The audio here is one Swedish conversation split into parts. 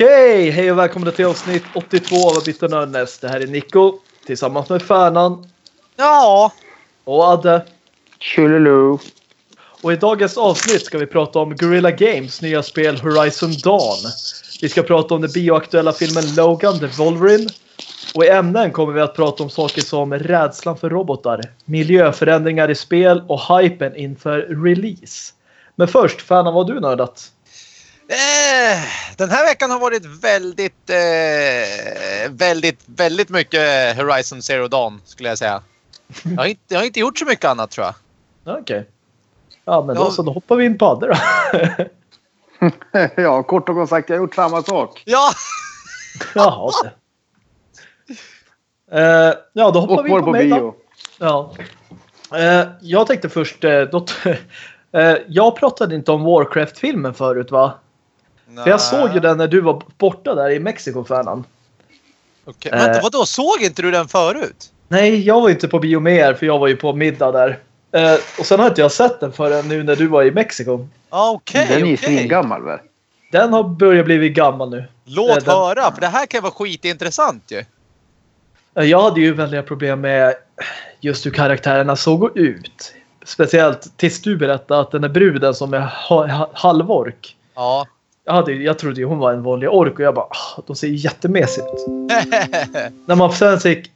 Okej, hej och välkomna till avsnitt 82 av Bitter Nördnäs. Det här är Nico tillsammans med Färnan Ja, och Adde. Tjolilu. Och i dagens avsnitt ska vi prata om Guerrilla Games nya spel Horizon Dawn. Vi ska prata om den bioaktuella filmen Logan, The Wolverine. Och i ämnen kommer vi att prata om saker som rädslan för robotar, miljöförändringar i spel och hypen inför release. Men först, Färnan, vad har du nördat? Eh, den här veckan har varit väldigt, eh, väldigt, väldigt mycket Horizon Zero Dawn skulle jag säga. Jag har inte, jag har inte gjort så mycket annat tror jag. Okej. Ja, men då Ja. så, då hoppar vi in på Adde då. ja, kort och gott sagt, jag har gjort samma sak. Ja, Jaha. Eh, ja, då hoppar Och vi in på på mig då. bio. Ja. Eh, jag tänkte först... Eh, då eh, jag pratade inte om Warcraft-filmen förut va? För jag såg ju den när du var borta där i Mexiko, Färnan. Okej, Vänta, Eh. vadå? Såg inte du den förut? Nej, jag var inte på bio med er för jag var ju på middag där. Eh, och sen har inte jag sett den förrän nu när du var i Mexiko. Ja, Okej, Den är ju okej. svingammal väl? Den har börjat bli gammal nu. Låt Eh, den- höra, för det här kan vara skitintressant ju. Eh, Jag hade ju väldiga problem med just hur karaktärerna såg ut. Speciellt tills du berättade att den är bruden som är ha- ha- halvork. Ja. Jag, hade, jag trodde ju hon var en vanlig ork och jag bara "Ah, de ser ju jättemesiga ut. När man sen fick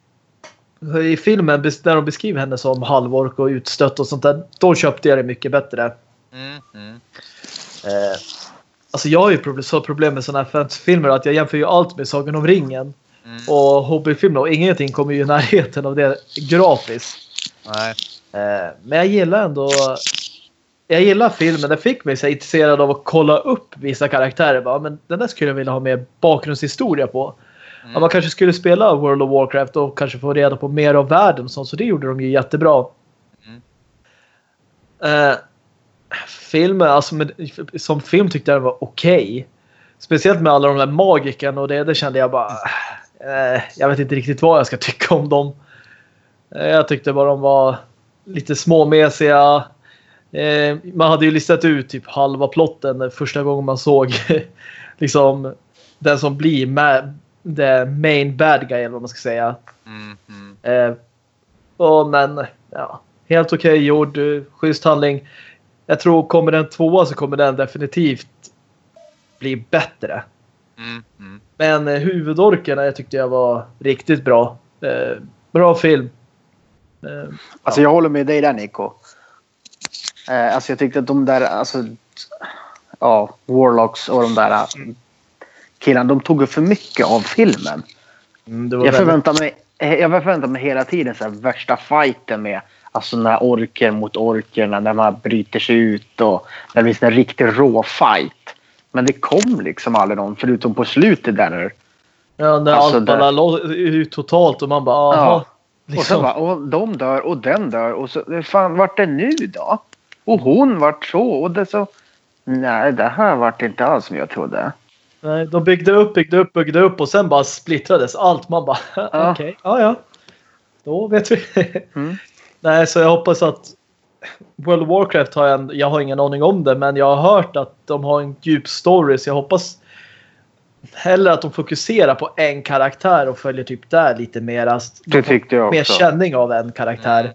i filmen när de beskriver henne som halvork och utstött och sånt där. Då köpte jag det mycket bättre. mm, mm. Eh, alltså jag har ju problem, så problem med sådana här fantasyfilmer att jag jämför ju allt med Sagan om ringen Mm. och Hobbit-filmer och ingenting kommer ju i närheten av det grafiskt. Nej. Eh, men jag gillar ändå jag gillar filmen. Den fick mig så intresserad av att kolla upp vissa karaktärer. Bara, men den där skulle jag vilja ha mer bakgrundshistoria på. Mm. Man kanske skulle spela World of Warcraft och kanske få reda på mer av världen sånt. Så det gjorde de ju jättebra. Mm. Eh, filmen, alltså med, som film tyckte jag den var okej. Speciellt med alla de där magikerna och det, det kände jag bara... Eh, jag vet inte riktigt vad jag ska tycka om dem. Eh, jag tyckte bara de var lite småmesiga. Eh, man hade ju listat ut typ halva plotten första gången man såg liksom den som blir ma- the main bad guy eller vad man ska säga. Mm, mm. Eh, och men ja, helt okej gjord, eh, schysst handling. Jag tror kommer den tvåa så kommer den definitivt bli bättre. Mm, mm. Men eh, huvudorkerna jag tyckte jag var riktigt bra. Eh, bra film. Eh, Alltså jag håller med dig där Nico. Eh, alltså jag tyckte att de där, alltså, ja, Warlocks och de där eh, killarna, de tog för mycket av filmen. mm, Jag väldigt- förväntar mig, eh, jag förväntar mig hela tiden så här, värsta fighten med alltså när orker mot orkerna, när man bryter sig ut och när det finns en riktig rå fight. Men det kom liksom aldrig någon förutom på slutet där. Ja, när Alltså, allt bara där- ut totalt och man bara aha. Ja. Och Liksom. sen bara, och de dör och den dör och så, fan vart det nu då? Och hon vart så och det så. Nej, det här vart inte alls som jag trodde. Nej, de byggde upp, byggde upp, byggde upp och sen bara splittrades allt. Man bara Ja. okej, ja ja. Då vet vi. Mm. Nej, så jag hoppas att World of Warcraft har jag, en, jag har ingen aning om det, men jag har hört att de har en djup story så jag hoppas hellre att de fokuserar på en karaktär och följer typ där lite mer. Ast- Det tyckte jag Mer också. känning av en karaktär. Mm.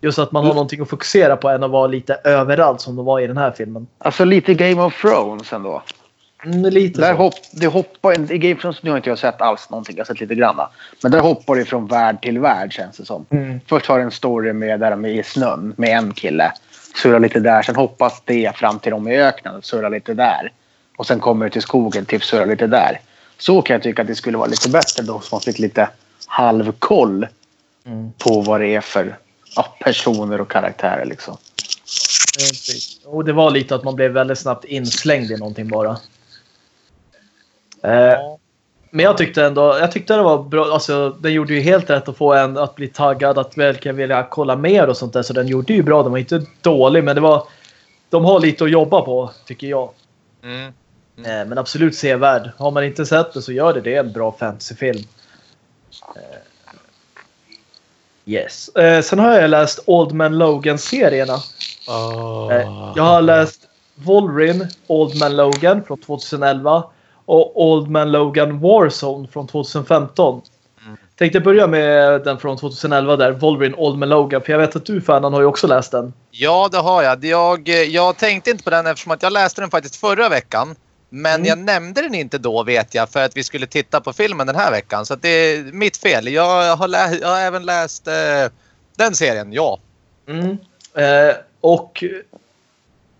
Just att man har någonting att fokusera på än att vara lite överallt som de var i den här filmen. Alltså lite Game of Thrones ändå. Mm, lite Där så. hopp, det hoppar, I Game of Thrones nu har inte jag sett alls någonting. Jag har sett lite granna. Men där hoppar det från värld till värld känns det som. Mm. Först har det en story med där de är i snön med en kille. Surrar lite där. Sen hoppas det fram till de i öknen. Surrar lite där. Och sen kommer det till skogen. Typ surrar lite där. Så kan jag tycka att det skulle vara lite bättre då. Så man fick lite halvkoll Mm. på vad det är för ja, personer och karaktärer liksom. Och det var lite att man blev väldigt snabbt inslängd i någonting bara. Eh, men jag tyckte ändå, jag tyckte det var bra. Alltså, den gjorde ju helt rätt att få en att bli taggad, att verkligen vilja kolla mer och sånt där. Så den gjorde ju bra. Den var inte dålig, men det var... De har lite att jobba på, tycker jag. Mm. Eh, men absolut sevärd. Har man inte sett det så gör det. Det är en bra fantasyfilm. Eh, Yes. Eh, sen har jag läst Old Man Logan-serierna. Oh. Eh, Jag har läst Wolverine, Old Man Logan från 2011. och Old Man Logan Warzone från 2015. Mm. Tänkte börja med den från 2011 där, Wolverine Old Man Logan. För jag vet att du Fernan har ju också läst den. Ja, det har jag. jag. Jag tänkte inte på den eftersom att jag läste den faktiskt förra veckan. Men Mm. jag nämnde den inte då vet jag för att vi skulle titta på filmen den här veckan. Så det är mitt fel. Jag har, lä- jag har även läst eh, den serien, ja. Mm. Eh, och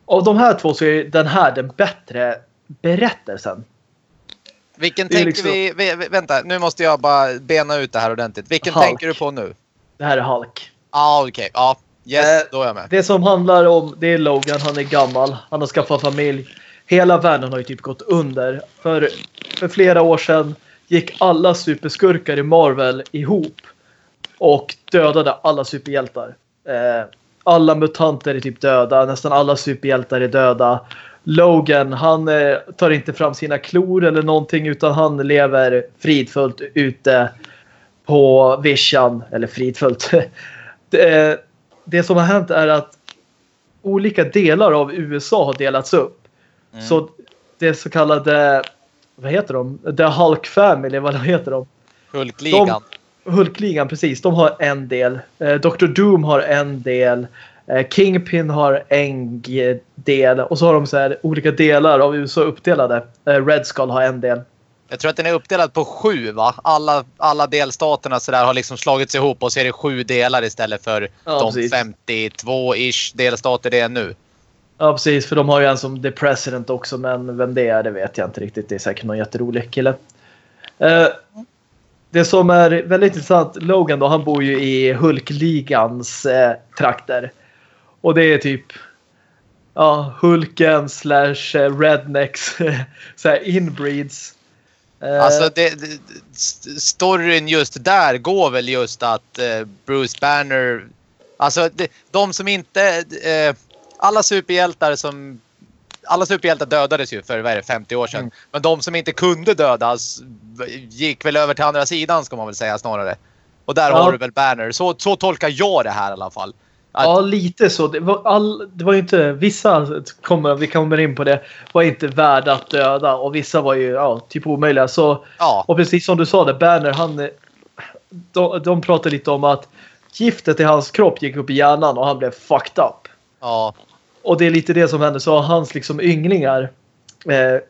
av de här två så är den här den bättre berättelsen. Vilken tänker liksom- vi, vi. Vänta, nu måste jag bara bena ut det här ordentligt. Vilken Hulk. tänker du på nu? Det här är Hulk. Ja, ah, okej. Ja, yes, Eh, då är jag med. Det som handlar om, det är Logan, han är gammal, han har skaffat familj. Hela världen har ju typ gått under. För, för flera år sedan gick alla superskurkar i Marvel ihop och dödade alla superhjältar. Eh, alla mutanter är typ döda, nästan alla superhjältar är döda. Logan, han eh, tar inte fram sina klor eller någonting utan han lever fridfullt ute på vischan. Eller fridfullt. det, eh, det som har hänt är att olika delar av USA har delats upp. Mm. Så det så kallade, vad heter de? The Hulk Family, vad heter de? Hulkligan. Hulkligan, precis. De har en del. Eh, Dr. Doom har en del. Eh, Kingpin har en del. Och så har de så här olika delar av USA uppdelade. Eh, Red Skull har en del. Jag tror att den är uppdelad på sju va? Alla, alla delstaterna så där har liksom slagits ihop och så är det sju delar istället för Ja, de precis. 52-ish delstater det är nu. Ja, precis. För de har ju en som The President också. Men vem det är, det vet jag inte riktigt. Det är säkert någon jätterolig kille. Eh, det som är väldigt intressant, Logan då, han bor ju i Hulkligans eh, trakter. Och det är typ ja, Hulken slash eh, Rednecks så här inbreeds. Eh, alltså det, det, storyn just där går väl just att eh, Bruce Banner... Alltså det, de som inte... Eh, alla superhjältar som... Alla superhjältar dödades ju för vad är det, 50 år sedan. Mm. Men de som inte kunde dödas gick väl över till andra sidan ska man väl säga snarare. Och där Ja. har du väl Banner. Så, så tolkar jag det här i alla fall. Att, Ja, lite så. Det var, all, det var ju inte, vissa, kommer, vi kommer in på det, var inte värda att döda och vissa var ju ja, typ omöjliga. Så, ja, och precis som du sa det, Banner, han, de, de pratade lite om att giftet i hans kropp gick upp i hjärnan och han blev fucked up. ja, Och det är lite det som hände. Så hans liksom ynglingar. Eh,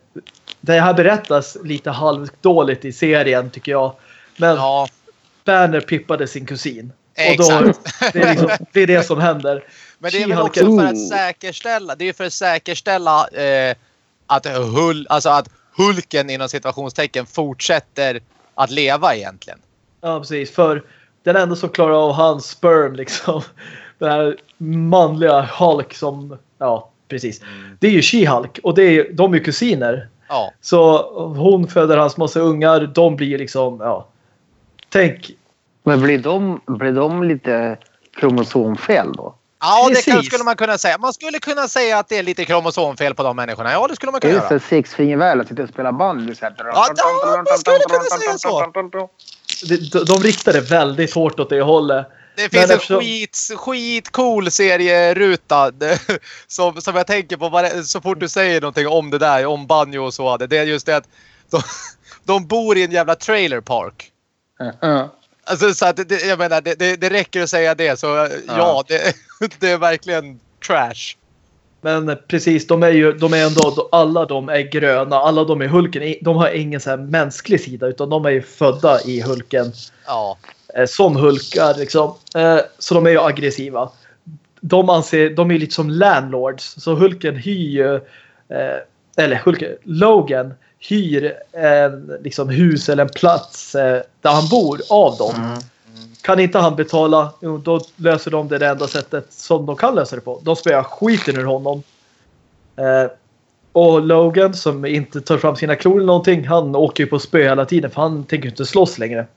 det här berättas lite halvdåligt i serien tycker jag. Men ja. Banner pippade sin kusin. Och då, det, är liksom, det är det som händer. Men det är väl också för att säkerställa. Det är för att säkerställa eh, att, Hul, alltså att Hulken inom situationstecken fortsätter att leva egentligen. Ja, precis. För den enda som klarar av hans sperm liksom. Den här manliga Hulk som, ja precis. Det är ju She-Hulk och det är, de är kusiner. Ja, Så hon föder hans massa ungar. De blir liksom, ja. Tänk, Men blir de, blir de lite kromosomfel då? ja det kan, skulle man kunna säga. Man skulle kunna säga att det är lite kromosomfel på de människorna. Ja, det skulle man kunna Just göra. det, sexfingerväl att sitta och spela bandy. så här. Ja, man skulle kunna säga så. de, de, de riktar det väldigt hårt åt det hållet. Det finns en eftersom- skit, skitcool serieruta som, som jag tänker på så fort du säger någonting om det där, om banjo och så. Det är just det att de, de bor i en jävla trailer park. Ja. Alltså, så att det, jag menar, det, det, det räcker att säga det. Så ja, Ja. det, det är verkligen trash. Men precis, de är ju de är ändå, alla de är gröna. Alla de är Hulken. De har ingen så här mänsklig sida utan de är ju födda i Hulken. Ja, som Hulkar liksom. Eh, så de är ju aggressiva. De anser, de är lite som landlords. Så Hulken hyr ju, eh, eller Hulken, Logan hyr en liksom hus eller en plats eh, där han bor av dem. Mm. Kan inte han betala, då löser de det det enda sättet som de kan lösa det på. De spöar skiten ur honom. Eh, och Logan som inte tar fram sina klor eller någonting, han åker ju på spö hela tiden för han tänker inte slåss längre.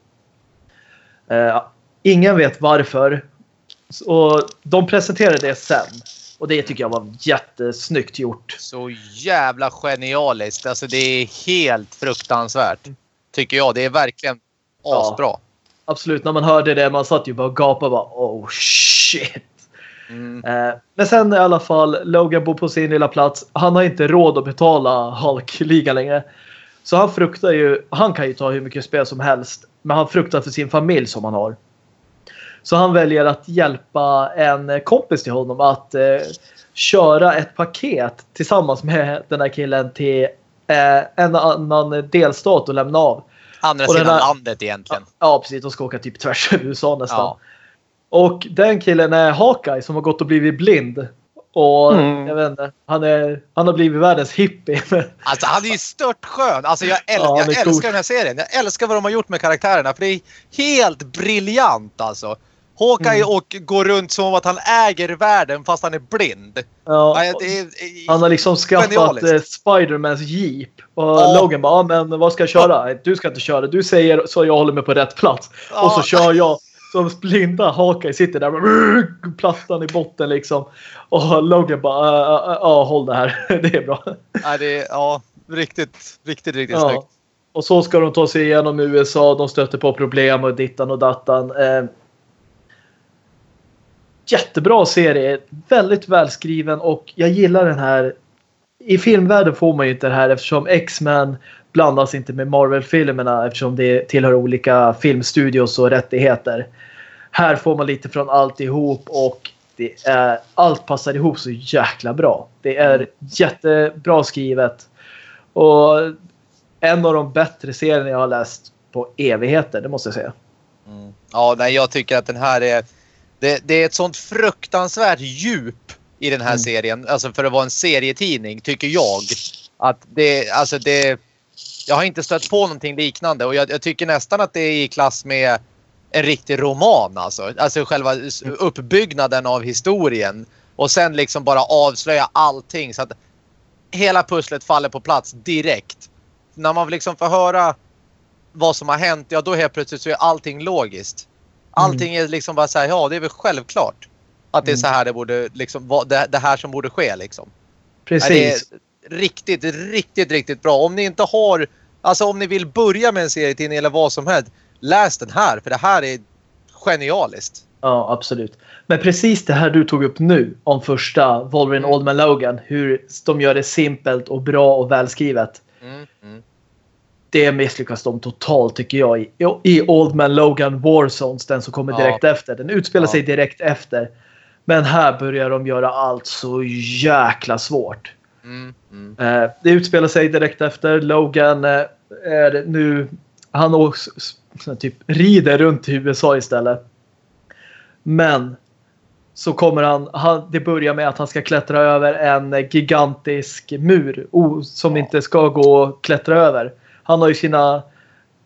Eh, ingen vet varför. Och de presenterade det sen. Och det tycker jag var jättesnyggt gjort. så jävla genialiskt. Alltså det är helt fruktansvärt. Tycker jag. Det är verkligen Ja. asbra. Absolut, när man hörde det, man satt ju bara och gapade och bara oh shit. Mm. Eh, men sen i alla fall, Logan bor på sin lilla plats. Han har inte råd att betala Hulk-ligan längre. Så han fruktar ju, han kan ju ta hur mycket spel som helst. Men han fruktar för sin familj som han har. Så han väljer att hjälpa en kompis till honom att eh, köra ett paket tillsammans med den här killen till eh, en annan delstat och lämna av. Andra Och sidan här- landet egentligen. Ja, precis. De ska åka typ tvärs över USA nästan. Ja. Och den killen är Hawkeye som har gått och blivit blind. Och Mm. jag vet inte, han, är, han har blivit världens hippie. Alltså han är ju stört skön. Alltså jag, äl- Ja, jag cool. älskar den här serien. Jag älskar vad de har gjort med karaktärerna. För det är helt briljant alltså. Hawkeye Mm. och går runt som att han äger världen fast han är blind. ja, är, han har liksom skaffat eh, Spidermans jeep. Och Ja. Logan bara, men vad ska jag köra? Du ska inte köra. Du säger så jag håller mig på rätt plats. Ja. Och så kör jag. Som blinda Hawkeye sitter där med plattan i botten liksom. Och Logan bara, "Ja, ja, ja håll det här. det är bra. Nej, det är ja, riktigt, riktigt, riktigt Ja. snyggt. Och så ska de ta sig igenom USA. De stöter på problem och dittan och dattan. Eh, jättebra serie. Väldigt välskriven och jag gillar den här. I filmvärlden får man ju inte det här eftersom X-Men blandas inte med Marvel-filmerna eftersom det tillhör olika filmstudios och rättigheter. Här får man lite från alltihop och det är, allt passar ihop så jäkla bra. Det är jättebra skrivet. Och en av de bättre serierna jag har läst på evigheter, det måste jag säga. Mm. Ja, nej, jag tycker att den här är... Det, det är ett sånt fruktansvärt djup i den här Mm. serien. Alltså för att vara en serietidning, tycker jag. Att det, alltså det... Jag har inte stött på någonting liknande och jag, jag tycker nästan att det är i klass med en riktig roman alltså. Alltså själva uppbyggnaden av historien. Och sen liksom bara avslöja allting så att hela pusslet faller på plats direkt. När man liksom får höra vad som har hänt, ja då helt plötsligt så är allting logiskt. Allting är liksom bara så här, ja det är väl självklart. Att det är Mm. så här det borde liksom det, här som borde ske liksom. Precis. Det riktigt, riktigt, riktigt bra. Om ni inte har, alltså om ni vill börja med en serietidning eller vad som helst, läs den här för det här är genialiskt. Ja, absolut. Men precis det här du tog upp nu om första Wolverine Mm. Old Man Logan. Hur de gör det simpelt och bra och välskrivet. Mm, mm. Det misslyckas de totalt tycker jag i, i Old Man Logan Warzones. Den som kommer Ja. direkt efter. Den utspelar Ja. sig direkt efter. Men här börjar de göra allt så jäkla svårt. Mm, mm. Eh, det utspelar sig direkt efter. Logan eh, är nu... Han också, typ rider runt i USA istället. Men så kommer han, han... Det börjar med att han ska klättra över en gigantisk mur som inte ska gå att klättra över. Han har ju sina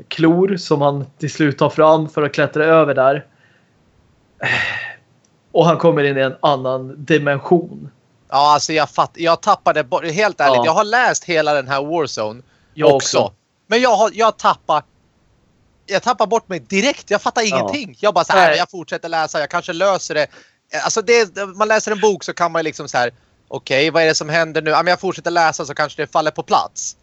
klor som han till slut tar fram för att klättra över där. Eh, och han kommer in i en annan dimension. Ja, alltså jag, fatt, jag tappade bort, helt ärligt, Ja. jag har läst hela den här Warzone Jag också. också. Men jag, har, jag tappar jag tappar bort mig direkt. Jag fattar ingenting. Jag bara så här, jag fortsätter läsa, jag kanske löser det. Alltså det, man läser en bok så kan man liksom så här, okej vad är det som händer nu? Ja, men jag fortsätter läsa så kanske det faller på plats.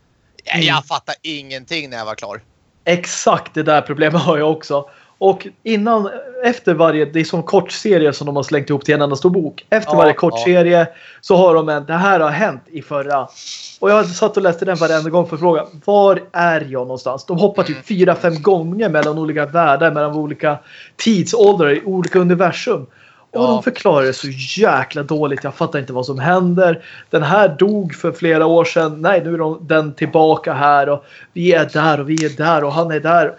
Jag, Mm. jag fattar ingenting när jag var klar. Exakt det där problemet har jag också. Och innan, efter varje, det är som kortserie som de har slängt ihop till en enda stor bok. Efter Ja, varje ja. kortserie så har de en, det här har hänt i förra. Och jag satt och läste den varenda gång för att fråga, var är jag någonstans? De hoppar typ fyra, fem gånger mellan olika världar, mellan olika tidsåldrar i olika universum. Och Ja. de förklarar det så jäkla dåligt. Jag fattar inte vad som händer. Den här dog för flera år sedan. Nej, nu är de, den tillbaka här och vi är där och vi är där och han är där.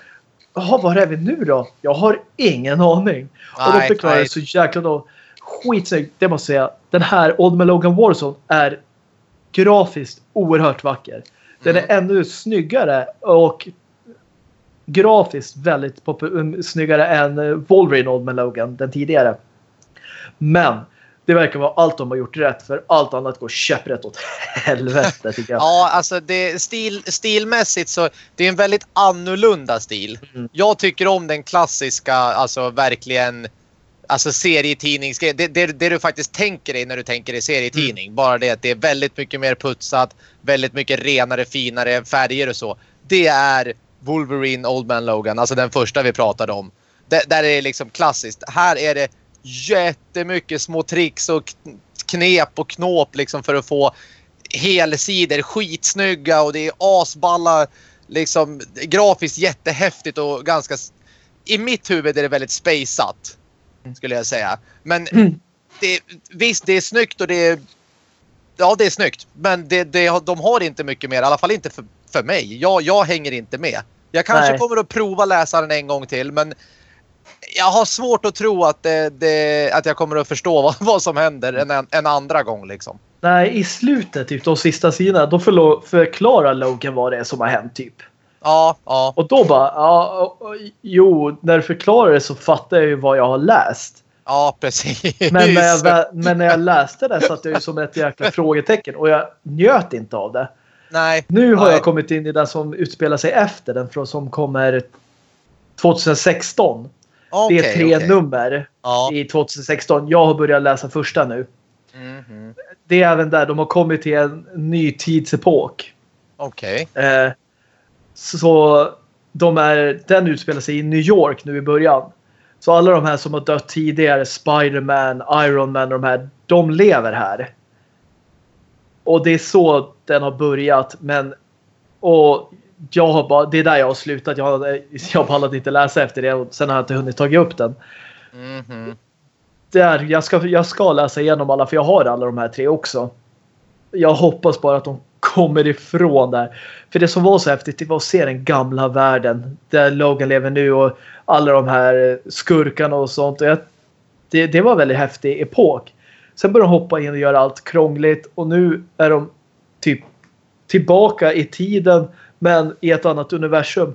Jaha, var är vi nu då? Jag har ingen aning. och de Nej, förklarar nej. så jäkla då. Skitsnyggt, det måste jag säga. Den här Old Man Logan Warzone är grafiskt oerhört vacker. Den Mm. är ännu snyggare och grafiskt väldigt um, snyggare än eh, Wolverine Old Man Logan, den tidigare. Men det verkar vara allt de har gjort rätt för allt annat går käpprätt åt helvete tycker jag. Ja, alltså det, stil, stilmässigt så det är en väldigt annorlunda stil. Mm. Jag tycker om den klassiska, alltså verkligen Alltså serietidningsgrej. Det, det, det du faktiskt tänker dig när du tänker dig serietidning. Mm. Bara det att det är väldigt mycket mer putsat. Väldigt mycket renare, finare färger och så. Det är Wolverine Old Man Logan. Alltså den första vi pratade om. Där, där är det liksom klassiskt. Här är det jättemycket små tricks och kn- knep och knåp liksom för att få helsidor, skitsnygga och det är asballa. Liksom grafiskt jättehäftigt och ganska... I mitt huvud är det väldigt spejsat. Skulle jag säga. Men Mm. det, visst, det är snyggt och det är... Ja, det är snyggt. Men det, det, de har inte mycket mer. I alla fall inte för, för mig. Jag, jag hänger inte med. Jag kanske Nej. kommer att prova läsa den en gång till. Men jag har svårt att tro att, det, det, att jag kommer att förstå vad, vad som händer en, en andra gång. Liksom. Nej, i slutet, typ de sista sidorna, då förklarar Logan vad det är som har hänt typ. Ja, ja. Och då bara, ja, jo, när du förklarar det så fattar jag ju vad jag har läst. Ja, precis. Men när jag, men när jag läste det satt jag ju som ett jäkla frågetecken och jag njöt inte av det. Nej. Nu har Nej. jag kommit in i den som utspelar sig efter den från- som kommer 2016. Det är tre okej. nummer Ja. i 2016. Jag har börjat läsa första nu. Mhm. Det är även där de har kommit till en ny tidsepok. Okej. Eh, så de är, den utspelar sig i New York nu i början. Så alla de här som har dött tidigare, Spiderman, Iron Man och de här, de lever här. Och det är så den har börjat. Men och jag har bara, det är där jag har slutat. Jag har, jag har pallat inte läsa efter det och sen har jag inte hunnit tagit upp den. Mhm. Där, jag, ska, jag ska läsa igenom alla för jag har alla de här tre också. Jag hoppas bara att de kommer ifrån där. För det som var så häftigt det var att se den gamla världen. Där Logan lever nu och alla de här skurkarna och sånt. Och jag, det, det var en väldigt häftig epok. Sen började de hoppa in och göra allt krångligt och nu är de typ tillbaka i tiden men i ett annat universum.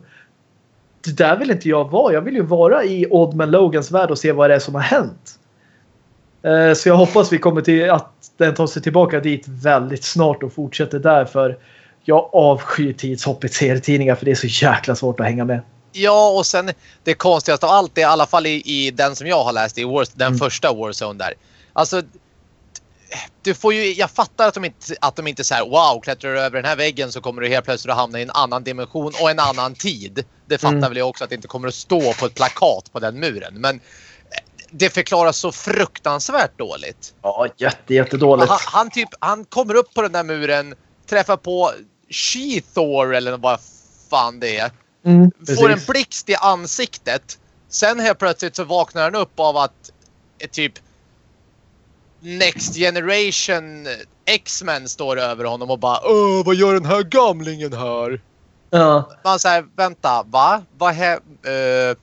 Det där vill inte jag vara. Jag vill ju vara i Oddman Logans värld och se vad det är som har hänt. Eh, Så jag hoppas vi kommer till att den tar sig tillbaka dit väldigt snart och fortsätter där för jag avskyr tidshopp i serietidningar för det är så jäkla svårt att hänga med. Ja, och sen det konstigaste av allt är i alla fall i, i den som jag har läst i Wars, den Mm. första Warzone där. Alltså, du får ju, jag fattar att de inte, att de inte säger wow, klättrar du över den här väggen så kommer du helt plötsligt att hamna i en annan dimension och en annan tid. Det fattar Mm. väl jag också att det inte kommer att stå på ett plakat på den muren. Men eh, det förklaras så fruktansvärt dåligt. Ja, jätte, jättedåligt. Han, han, typ, han kommer upp på den där muren, träffar på She-Thor eller vad fan det är. Mm, Får en blixt i ansiktet. Sen helt plötsligt så vaknar han upp av att eh, typ Next Generation X-Men står över honom och bara Åh, vad gör den här gamlingen här? Ja, Man säger vänta, va? Vad, hä- eh,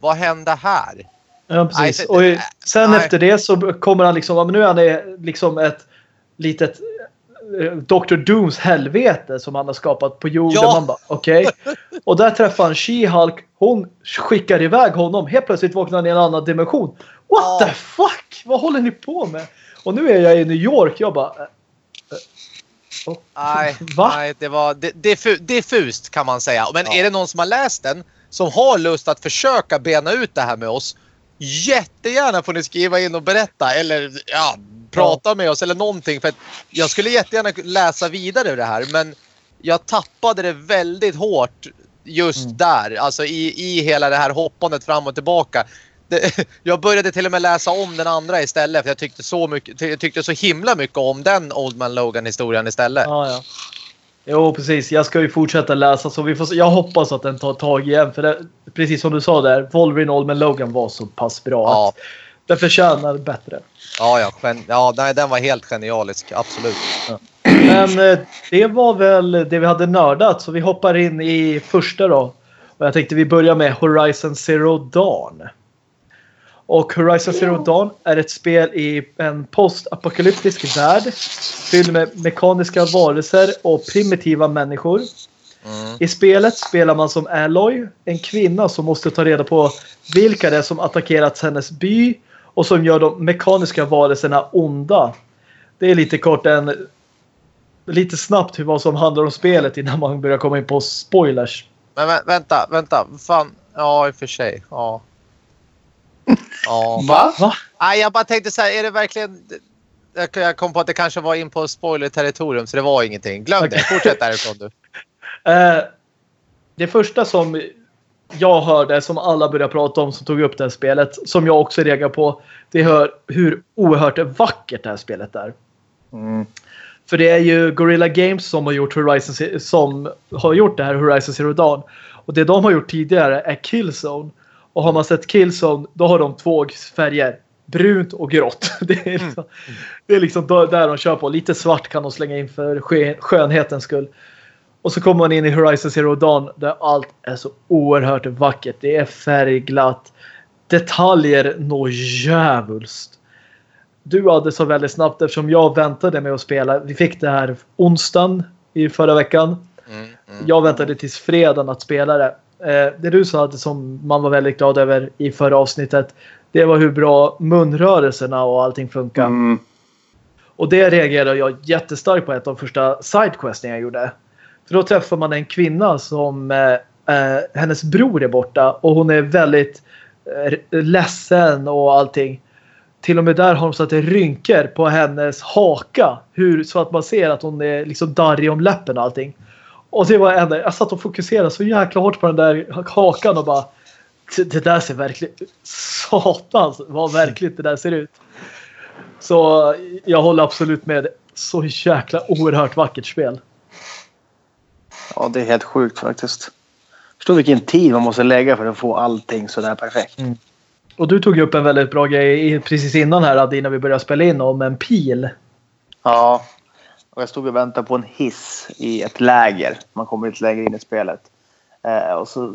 vad hände här? ja, precis. Och sen nej. efter det så kommer han liksom, nu är han liksom ett litet eh, Dr. Dooms helvete som han har skapat på jorden. Ja. Man bara okej. Och där träffar han She-Hulk. Hon skickar iväg honom. Helt plötsligt vaknar han i en annan dimension. What Ja. the fuck? Vad håller ni på med? Och nu är jag i New York. Jag bara... eh, eh, oh, Nej, Va? nej det var diffu- diffust kan man säga. Men Ja. är det någon som har läst den som har lust att försöka bena ut det här med oss. Jättegärna får ni skriva in och berätta eller ja, prata med oss eller någonting. För jag skulle jättegärna läsa vidare det här men jag tappade det väldigt hårt just Mm. där. Alltså i, i hela det här hoppandet fram och tillbaka. Det, jag började till och med läsa om den andra istället för jag tyckte så, mycket, jag tyckte så himla mycket om den Old Man Logan historien istället. Ja, ja. Jo, precis. Jag ska ju fortsätta läsa så vi får. Jag hoppas att den tar tag igen. För det, precis som du sa där, Wolverine Oldman Logan var så pass bra Ja. att den förtjänar bättre. Ja, ja, ja nej, den var helt genialisk. Absolut. Men eh, det var väl det vi hade nördat så vi hoppar in i första då. Och jag tänkte vi börjar med Horizon Zero Dawn. Och Horizon Zero Dawn är ett spel i en postapokalyptisk värld fylld med mekaniska varelser och primitiva människor. Mm. I spelet spelar man som Aloy, en kvinna som måste ta reda på vilka det är som attackerat hennes by och som gör de mekaniska varelserna onda. Det är lite kort en lite snabbt hur vad som handlar om spelet innan man börjar komma in på spoilers. Men vä- vänta, vänta. Fan. Ja, i och för sig. Ja. Ja. Va? Va? Nej, jag bara tänkte så här, är det verkligen... Jag- kom på att det kanske var in på spoiler-territorium, så det var ingenting. Glöm det. Okej. Fortsätt därifrån du. Eh, det första som jag hörde, som alla började prata om som tog upp det här spelet, som jag också reagerar på, det hör hur oerhört vackert det här spelet är. Mm. För det är ju Gorilla Games som har gjort Horizon som har gjort det här Horizon Zero Dawn. Och det de har gjort tidigare är Killzone. Och har man sett Killzone då har de två färger. Brunt och grått. Det är liksom, det är liksom där de kör på. Lite svart kan de slänga in för skön- skönhetens skull. Och så kommer man in i Horizon Zero Dawn där allt är så oerhört vackert. Det är färgglatt. Detaljer når djävulskt. Du hade så väldigt snabbt eftersom jag väntade med att spela. Vi fick det här onsdagen i förra veckan. Mm, mm. Jag väntade tills fredagen att spela det. Eh, det du sa som man var väldigt glad över i förra avsnittet. Det var hur bra munrörelserna och allting funkar. Mm. Och det reagerade jag jättestarkt på ett av de första sidequesten jag gjorde. För då träffar man en kvinna som eh, eh, hennes bror är borta och hon är väldigt eh, ledsen och allting. Till och med där har de satt rynkor på hennes haka. Hur, så att man ser att hon är liksom darrig om läppen och allting. Och det var enda, jag satt och fokuserade så jäkla hårt på den där hakan och bara "Det- där ser verkligen satans vad verkligt det där ser ut. Så jag håller absolut med. Så jäkla oerhört vackert spel. Ja, det är helt sjukt faktiskt. Förstå vilken tid man måste lägga för att få allting sådär perfekt. Och du tog upp en väldigt bra grej i- precis innan här innan vi började spela in om en pil. Ja. Och jag stod och väntade på en hiss i ett läger. Man kommer lite längre in i spelet. Eh, och så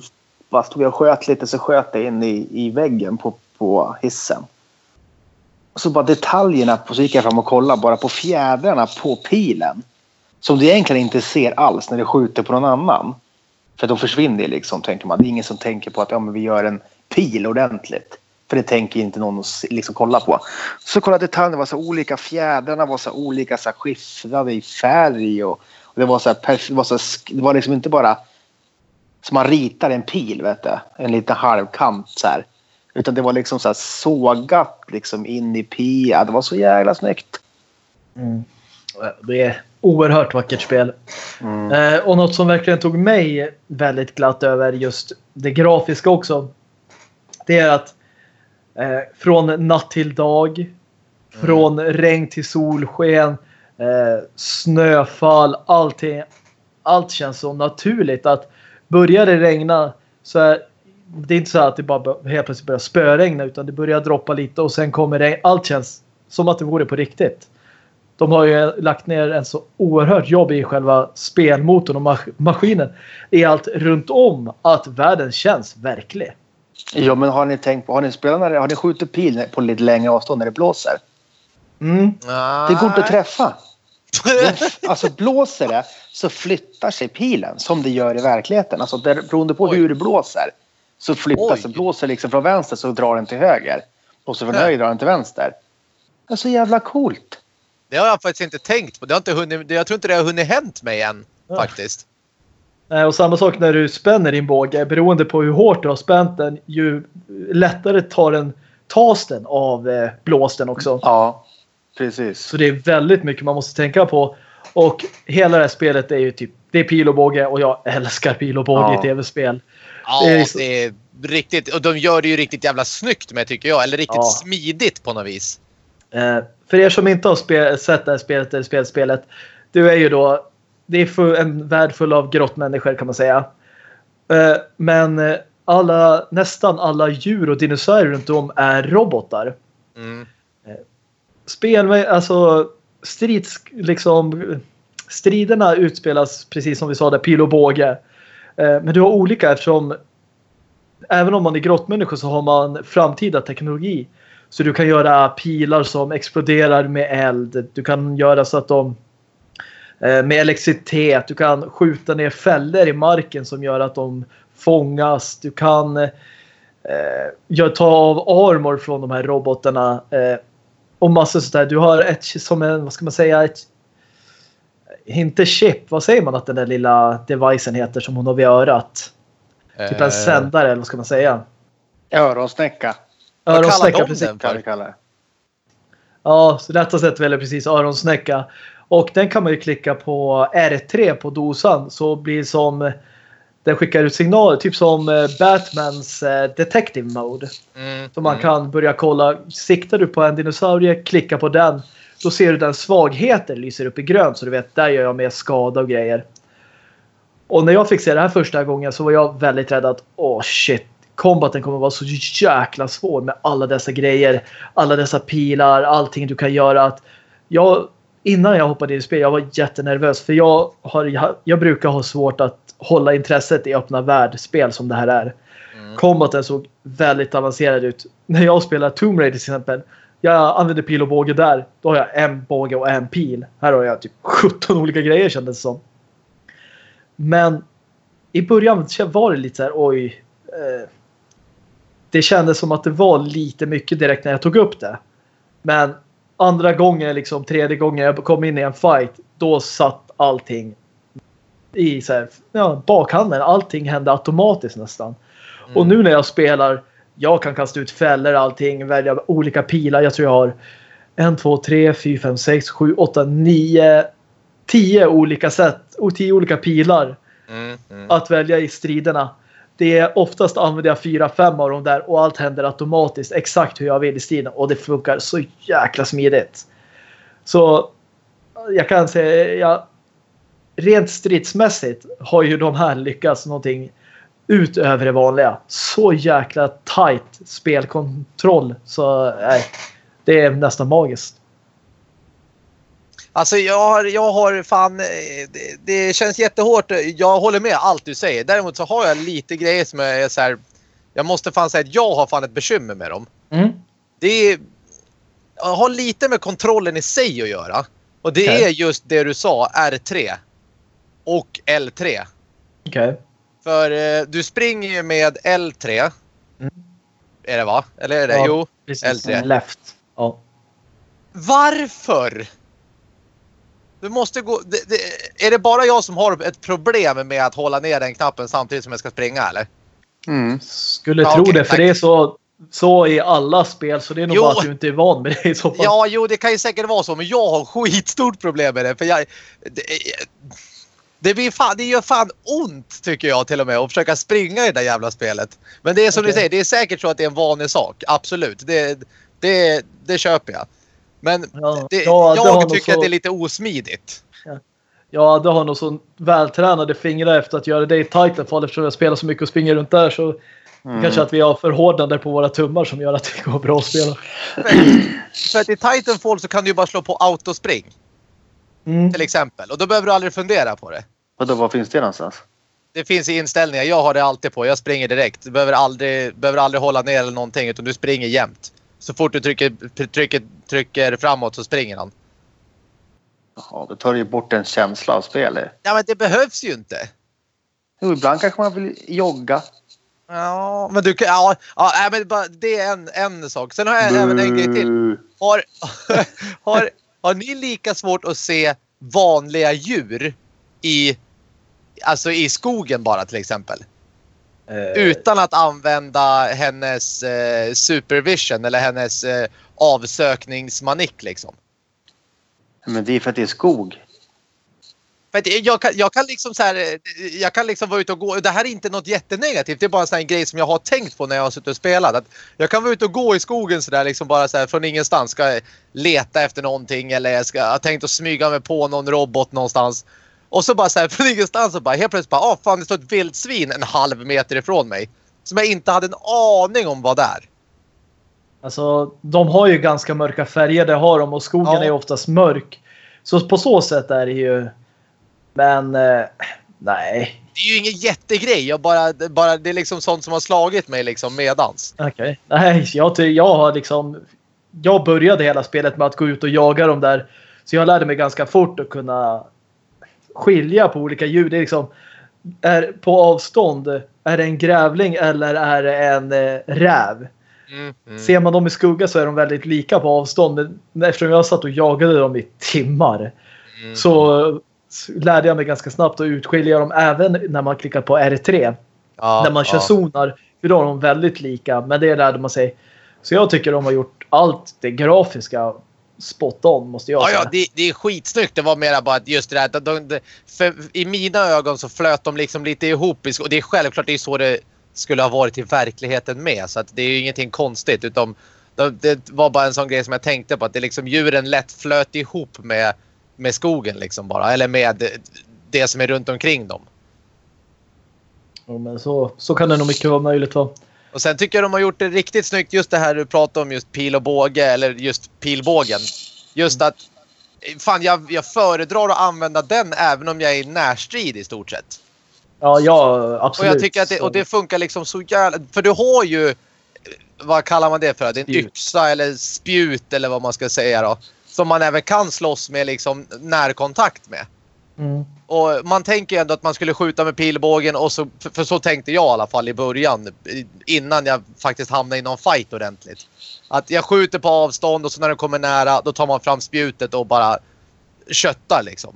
bara stod jag och sköt lite så sköt jag in i, i väggen på, på hissen. Och så bara detaljerna på, så gick jag fram och kollade bara på fjädrarna på pilen. Som du egentligen inte ser alls när du skjuter på någon annan. För de försvinner liksom, tänker man. Det är ingen som tänker på att ja, men vi gör en pil ordentligt. För det tänker inte någon liksom kolla på. Så kolla detaljerna, det var så olika, fjädrarna var så olika så här, skiffrade i färg. Och, och det var så här, det var, så här, det var liksom inte bara som man ritar en pil, vet du. En liten halvkant så här. Utan det var liksom så här sågat liksom in i pia. Det var så jävla snyggt. Det är oerhört vackert spel. Mm. Eh, och något som verkligen tog mig väldigt glatt över just det grafiska också. Det är att eh, från natt till dag, från regn till solsken, eh, snöfall, allting. Allt känns så naturligt att börjar det regna så är det är inte så att det bara helt plötsligt börjar spöregna utan det börjar droppa lite och sen kommer regn. Allt känns som att det vore på riktigt. De har ju lagt ner en så oerhört jobb i själva spelmotorn och mas- maskinen. I allt runt om att världen känns verklig. Ja, men har ni tänkt på, har ni spelat när har ni skjutit pil på lite längre avstånd när det blåser? Mm. Det går inte att träffa. Den, alltså blåser det så flyttar sig pilen som det gör i verkligheten. Alltså där, beroende på Oj. hur det blåser så flyttas det. Oj. Blåser liksom från vänster så drar den till höger. Blåser från Ja. höger drar den till vänster. Det är så jävla coolt. Det har jag faktiskt inte tänkt på. Det har inte hunnit, jag tror inte det har hunnit hänt mig än. Ja. Faktiskt. Eh, Och samma sak när du spänner din båge. Beroende på hur hårt du har spänt den ju lättare tar den, tas den av eh, blåsten också. Ja, precis. Så det är väldigt mycket man måste tänka på. Och hela det här spelet är ju typ det är pil och båge och jag älskar pil och båge Ja. i tv-spel. Ja, Det är det så- är, riktigt. Och de gör det ju riktigt jävla snyggt med tycker jag. Eller riktigt Ja. smidigt på något vis. Eh, för er som inte har spe- sett det här spelet eller spelat spelet. Du är ju då det är full, en värld full av grottmänniskor kan man säga. Eh, men eh, alla, nästan alla djur och dinosaurier runt om är robotar. Mm. spel, alltså strids, liksom, striderna utspelas precis som vi sa där, pil och båge. Eh, Men du har olika eftersom även om man är grottmänniska så har man framtida teknologi. Så du kan göra pilar som exploderar med eld. Du kan göra så att de eh, med elektricitet. Du kan skjuta ner fällor i marken som gör att de fångas. Du kan eh, ta av armor från de här robotarna. Eh, och massor sånt där. Du har ett som en, vad ska man säga, ett inte chip, vad säger man att den där lilla devicen heter som hon har vid örat? Typ en Eh, sändare eller vad ska man säga? Öronsnäcka Vad kallar Öronsnäcka de precis. den för? Ja, så rätta sätt väljer precis öronsnäcka. Och den kan man ju klicka på R3 på dosan så blir som den skickar ut signaler, typ som eh, Batmans eh, Detective Mode. Mm, Så man mm. kan börja kolla. Siktar du på en dinosaurie, klicka på den. då ser du den svagheten lyser upp i grönt så du vet där gör jag mer skada och grejer. Och när jag fick se det här första gången så var jag väldigt rädd att åh oh shit, kombaten kommer vara så jäkla svår med alla dessa grejer, alla dessa pilar, allting du kan göra. Att jag, innan jag hoppade in i spel, jag var jättenervös för jag, har, jag, jag brukar ha svårt att hålla intresset i öppna världspel som det här är. Mm. Combaten såg väldigt avancerad ut. När jag spelar Tomb Raider till exempel. Jag använder pil och båge där. Då har jag en båge och en pil. Här har jag typ 17 olika grejer kändes det som. Men i början var det lite så här oj. Eh, det kändes som att det var lite mycket direkt när jag tog upp det. Men andra gången, liksom tredje gången jag kom in i en fight, då satt allting i så här, ja, bakhanden. Allting hände automatiskt nästan. Mm. Och nu när jag spelar, jag kan kasta ut fällor allting, välja olika pilar. Jag tror jag har en, två, tre, fyra, fem, sex, sju, åtta, nio, tio olika sätt och tio olika pilar mm, mm. att välja i striderna. Det är oftast använder jag fyra, fem av dem där och allt händer automatiskt exakt hur jag vill i stilen och det funkar så jäkla smidigt. Så jag kan säga, jag, rent stridsmässigt har ju de här lyckats någonting utöver det vanliga. Så jäkla tight spelkontroll så nej, det är nästan magiskt. Alltså jag har, jag har fan, eh, det, det, känns jättehårt. Jag håller med allt du säger. Däremot så har jag lite grejer som är så här, jag måste fan säga att jag har fan ett bekymmer med dem. Mm. Det har lite med kontrollen i sig att göra. Och det okay. är just det du sa, R3 och L3. Okej. Okay. För eh, du springer ju med L3. Mm. Är det va? Eller är det? Ja, jo, precis. L3. Left. Ja. Varför? Du måste gå... Det, det, är det bara jag som har ett problem med att hålla ner den knappen samtidigt som jag ska springa eller? Mm. Skulle ja, tro okay, det, för tack. det är så, så i alla spel så det är nog jo. bara att du inte är van med det i så fall. Ja, jo, det kan ju säkert vara så, men jag har skitstort problem med det. För jag, det, det, blir fan, det gör fan ont tycker jag till och med att försöka springa i det där jävla spelet. Men det är som okay. ni säger, det är säkert så att det är en vanlig sak. Absolut, det, det, det köper jag. Men ja, det, ja, jag tycker så... att det är lite osmidigt. Ja. ja, det har nog så vältränade fingrar efter att göra det i Titanfall eftersom jag spelar så mycket och springer runt där så mm. kanske att vi har förhårdnader på våra tummar som gör att det går bra att spela. För att i Titanfall så kan du ju bara slå på autospring. Mm. Till exempel. Och då behöver du aldrig fundera på det. Vadå, var finns det någonstans? Det finns i inställningar. Jag har det alltid på. Jag springer direkt. Du behöver aldrig, behöver aldrig hålla ner eller någonting utan du springer jämt. Så fort du trycker, trycker, trycker framåt så springer han. Jaha, då tar du ju bort en känsla av spelet. Ja, men det behövs ju inte. Jo, ibland kanske man vill jogga. Ja, men du kan... Ja, ja men det är en, en sak. Sen har jag även en grej till. Har, har, har ni lika svårt att se vanliga djur i, alltså i skogen bara till exempel. Uh, Utan att använda hennes eh, supervision eller hennes eh, avsökningsmanik liksom. Men det är för att det är skog. För jag, kan, jag kan liksom så här, eh, jag kan liksom vara ute och gå. Det här är inte något jättenegativt. Det är bara en sån här grej som jag har tänkt på när jag har suttit och spelat. Att jag kan vara ute och gå i skogen så där liksom bara så här från ingenstans. Ska leta efter någonting eller jag ska, jag har tänkt att smyga mig på någon robot någonstans. Och så bara så här från ingenstans så bara helt plötsligt bara, ah fan det står ett vildsvin en halv meter ifrån mig. Som jag inte hade en aning om vad det är. Alltså de har ju ganska mörka färger, det har de och skogen ja. är oftast mörk. Så på så sätt är det ju. Men eh, nej. Det är ju ingen jättegrej. Jag bara, bara, det är liksom sånt som har slagit mig liksom medans. Okej. Okay. Nej, jag, jag har liksom. Jag började hela spelet med att gå ut och jaga dem där. Så jag lärde mig ganska fort att kunna skilja på olika ljud. Det är liksom, är på avstånd, är det en grävling eller är det en eh, räv? Mm, mm. Ser man dem i skugga så är de väldigt lika på avstånd. Men eftersom jag satt och jagade dem i timmar mm. så lärde jag mig ganska snabbt att utskilja dem även när man klickar på R3. Ja, när man kör ja. zonar. För då är de väldigt lika. Men det lärde man sig. Så jag tycker de har gjort allt det grafiska spot on måste jag säga. Ja, ja det, det är skitsnyggt. Det var mera bara att just det där. De, de, för I mina ögon så flöt de liksom lite ihop. Och det är självklart det är så det skulle ha varit i verkligheten med. Så att det är ju ingenting konstigt. Utom Det, det var bara en sån grej som jag tänkte på. Att det liksom djuren lätt flöt ihop med, med skogen liksom bara. Eller med det som är runt omkring dem. Ja, men så, så kan det nog mycket vara möjligt vara. Och sen tycker jag de har gjort det riktigt snyggt. Just det här du pratar om, just pil och båge. Eller just pilbågen. Just att fan, jag, jag föredrar att använda den även om jag är i närstrid i stort sett. Ja, ja absolut. Och jag tycker att det, och det funkar liksom så jävla... För du har ju... Vad kallar man det för? Det är en Spjut. yxa eller spjut eller vad man ska säga då. Som man även kan slåss med liksom närkontakt med. Mm. Och man tänker ju ändå att man skulle skjuta med pilbågen och så, för, så tänkte jag i alla fall i början. Innan jag faktiskt hamnade i någon fight ordentligt. Att jag skjuter på avstånd och så när den kommer nära då tar man fram spjutet och bara köttar liksom.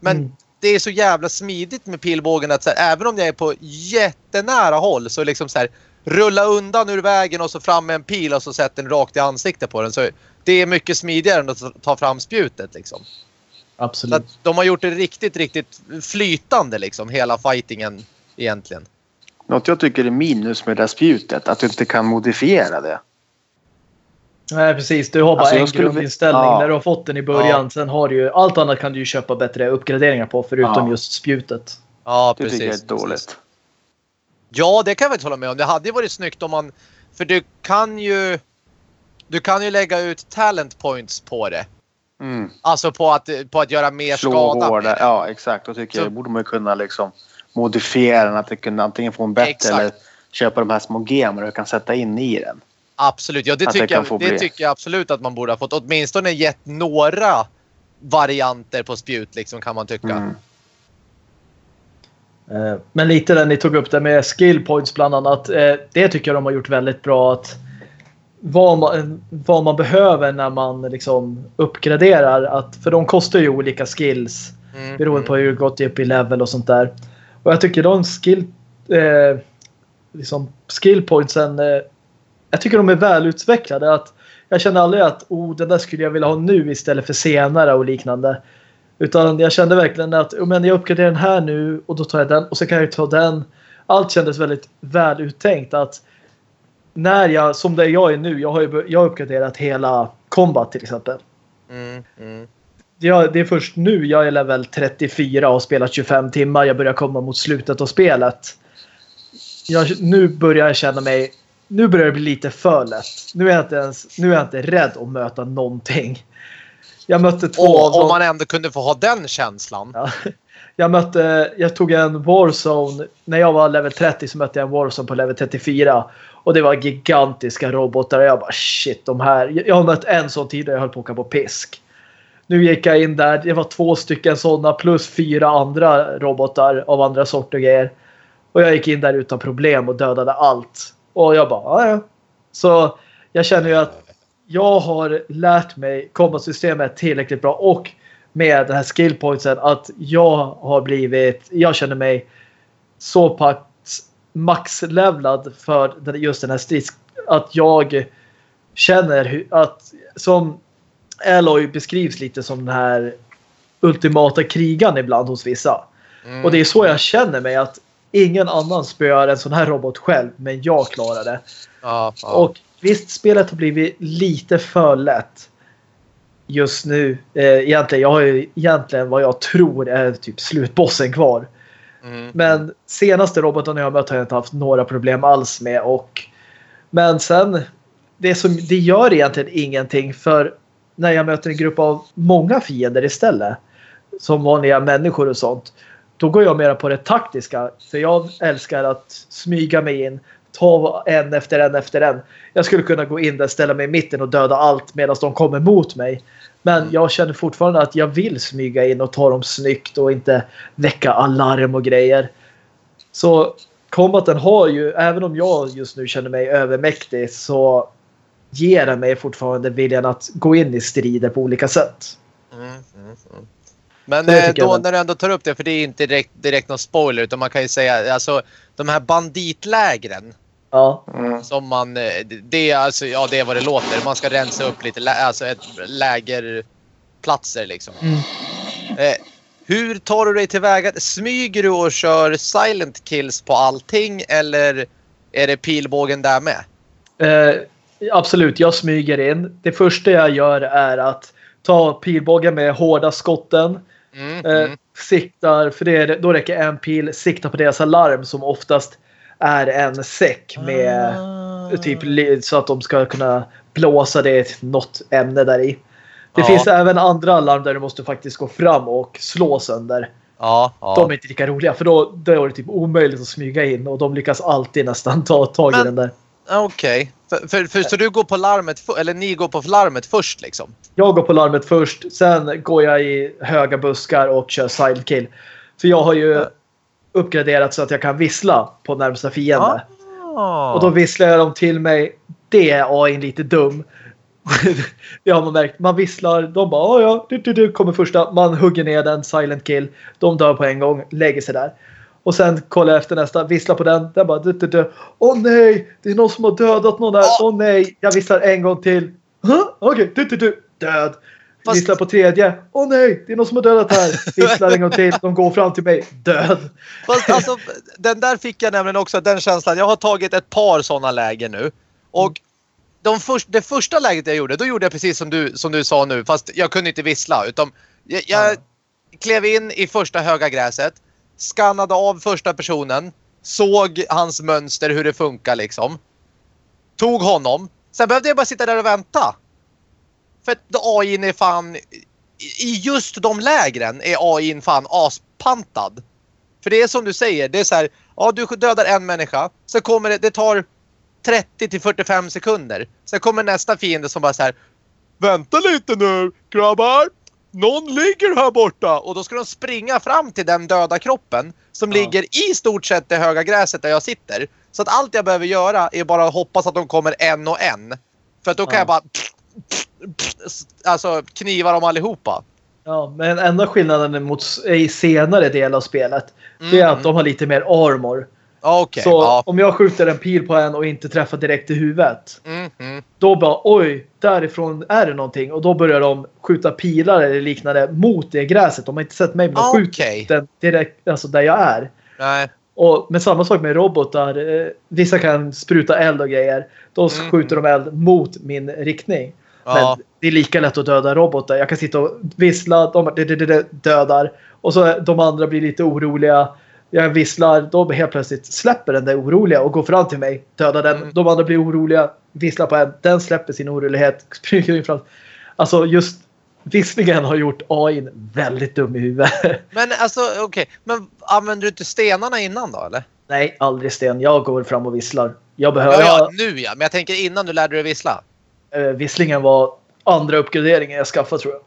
Men Mm. det är så jävla smidigt med pilbågen att så här, även om jag är på jättenära håll så liksom så här rulla undan ur vägen och så fram med en pil och så sätter den rakt i ansiktet på den. Så det är mycket smidigare än att ta fram spjutet liksom. Så Absolut. att de har gjort det riktigt, riktigt flytande liksom, hela fightingen egentligen. Något jag tycker är minus med det här spjutet, att du inte kan modifiera det. Nej, precis. Du har bara Alltså, en grundinställning ja. när du har fått den i början. Sen har du ju allt annat kan du ju köpa bättre uppgraderingar på förutom Ja. just spjutet. Ja, Det precis. tycker jag är dåligt. Ja, det kan jag faktiskt hålla med om. Det hade ju varit snyggt om man... För du kan ju... Du kan ju lägga ut talent points på det. Mm. Alltså på att, på att göra mer Slå skada. hårdare. Ja, exakt. Då tycker Så- jag borde man kunna liksom modifiera den. Att det kunna antingen få en bättre Exakt. eller köpa de här små gemerna du kan sätta in i den. Absolut. Ja, det, Att tycker, jag, det tycker jag absolut att man borde ha fått. Åtminstone gett några varianter på spjut liksom kan man tycka. Mm. Eh, Men lite det ni tog upp där med skill points bland annat. eh, Det tycker jag de har gjort väldigt bra. att vad man, vad man behöver när man liksom uppgraderar. Att, för de kostar ju olika skills. Mm, Beroende på hur det gått upp i level och sånt där. Och jag tycker de skill, eh, liksom skill pointsen. Eh, jag tycker de är välutvecklade. Att jag känner aldrig att oh, den där skulle jag vilja ha nu istället för senare och liknande. Utan jag kände verkligen att oh, men jag uppgraderar den här nu och då tar jag den och så kan jag ta den. Allt kändes väldigt väluttänkt. Att när jag, som det jag är nu, jag har ju jag har uppgraderat hela combat till exempel. Mm, mm. Ja, det är först nu jag är level 34 och har spelat 25 timmar. Jag börjar komma mot slutet av spelet. Jag, nu börjar jag känna mig... Nu börjar det bli lite för lätt. Nu är jag inte, ens, nu är jag inte rädd att möta någonting. Jag mötte två dem. om man ändå kunde få ha den känslan. Ja. Jag mötte, jag tog en Warzone, när jag var level 30 så mötte jag en Warzone på level 34. Och det var gigantiska robotar och jag bara shit de här. Jag har mött en sån tidigare jag höll på att åka på pisk. Nu gick jag in där, det var två stycken sådana plus fyra andra robotar av andra sorter och grejer. Och jag gick in där utan problem och dödade allt. Och jag bara, "Ja. Så jag känner ju att jag har lärt mig kombatsystemet tillräckligt bra och med den här skillpointsen att jag har blivit, jag känner mig så pass maxlevlad för just den här strids att jag känner att som Aloy beskrivs lite som den här ultimata krigaren ibland hos vissa. Mm. Och det är så jag känner mig att ingen annan spöar en sån här robot själv men jag klarar det. Ja, ja. Och visst, spelet har blivit lite för lätt just nu. Eh, egentligen, jag har ju egentligen vad jag tror är typ slutbossen kvar. Mm. Men senaste roboten jag har mött har jag inte haft några problem alls med. Och, men sen, det, som, det gör egentligen ingenting för när jag möter en grupp av många fiender istället. Som vanliga människor och sånt. Då går jag mera på det taktiska. För jag älskar att smyga mig in. Ta en efter en efter en. Jag skulle kunna gå in där, ställa mig i mitten och döda allt medan de kommer mot mig. Men jag känner fortfarande att jag vill smyga in och ta dem snyggt och inte väcka alarm och grejer. Så combaten har ju, även om jag just nu känner mig övermäktig så ger den mig fortfarande viljan att gå in i strider på olika sätt. Mm, mm, mm. Men eh, jag då väl. när du ändå tar upp det, för det är inte direkt, direkt någon spoiler, utan man kan ju säga alltså de här banditlägren Ja, Mm. som man, eh, det är alltså, ja det är vad det låter. Man ska rensa upp lite, lä- alltså ett lägerplatser liksom. Mm. Eh, hur tar du dig tillväga? Smyger du och kör silent kills på allting eller är det pilbågen där med? Eh, absolut, jag smyger in. Det första jag gör är att ta pilbågen med hårda skotten. Mm, Eh, mm. siktar, för det är, då räcker en pil, sikta på deras alarm som oftast är en säck med Ah. typ så att de ska kunna blåsa det något ämne där i. Det Ja. finns även andra alarm där du måste faktiskt gå fram och slå sönder. Ja, ja. De är inte lika roliga för då, då är det typ omöjligt att smyga in och de lyckas alltid nästan ta tag i Men- den där. Okej. För, för, för, så du går på larmet, eller ni går på larmet först liksom? Jag går på larmet först, sen går jag i höga buskar och kör silent kill. För jag har ju uppgraderat så att jag kan vissla på närmsta fiende. Ah. Och då visslar jag dem till mig. Det är AI lite dum. det har man märkt. Man visslar, de bara "Ja, ja, du, du, du, kommer första. Man hugger ner den, silent kill. De dör på en gång, lägger sig där. Och sen kollar jag efter nästa, visslar på den. Den bara du, du, du. Åh nej, det är någon som har dödat någon där. Ja. Åh nej, jag visslar en gång till. Huh? Okej, du, du, du. Död. Fast- Visslar på tredje. Åh nej, det är någon som har dödat här. Visslar en gång till. De går fram till mig. Död. Fast alltså, den där fick jag nämligen också, den känslan. Jag har tagit ett par sådana lägen nu. Och de först, det första läget jag gjorde, då gjorde jag precis som du, som du sa nu. Fast jag kunde inte vissla. Utan jag, jag Ja. klev in i första höga gräset. Skannade av första personen. Såg hans mönster, hur det funkar liksom. Tog honom. Sen behövde jag bara sitta där och vänta. För att AI är fan... I just de lägren är AI fan aspantad. För det är som du säger, det är så här, ja du dödar en människa, så kommer det, det tar 30 till 45 sekunder. Sen kommer nästa fiende som bara så här, vänta lite nu grabbar, någon ligger här borta. Och då ska de springa fram till den döda kroppen som Ja. ligger i stort sett det höga gräset där jag sitter. Så att allt jag behöver göra är bara att hoppas att de kommer en och en. För att då kan Ja. jag bara alltså kniva dem allihopa. Ja, men enda skillnaden mot i senare del av spelet det är Mm. att de har lite mer armor. Okej, så ja. om jag skjuter en pil på en och inte träffar direkt i huvudet. Mm, mm. Då bara oj, därifrån är det någonting. Och då börjar de skjuta pilar eller liknande mot det gräset. De har inte sett mig men de Ah, skjuter direkt alltså där jag är. Nej. Och med samma sak med robotar. Eh, vissa kan spruta eld och grejer. Då Mm. skjuter de eld mot min riktning. Ja. Men det är lika lätt att döda robotar. Jag kan sitta och vissla, de dödar. Och så de andra blir lite oroliga. Jag visslar, de helt plötsligt släpper den där oroliga och går fram till mig. Dödar den. Mm. De andra blir oroliga, visslar på en. Den släpper sin orolighet. Springer fram. Alltså just visslingen har gjort AI väldigt dum i huvudet. Men alltså okej, men använder du inte stenarna innan då eller? Nej, aldrig Sten. Jag går fram och visslar. Jag behöver... Ja, ja, nu ja. Men jag tänker innan du lärde dig vissla. Eh, visslingen var andra uppgraderingen jag skaffade tror jag.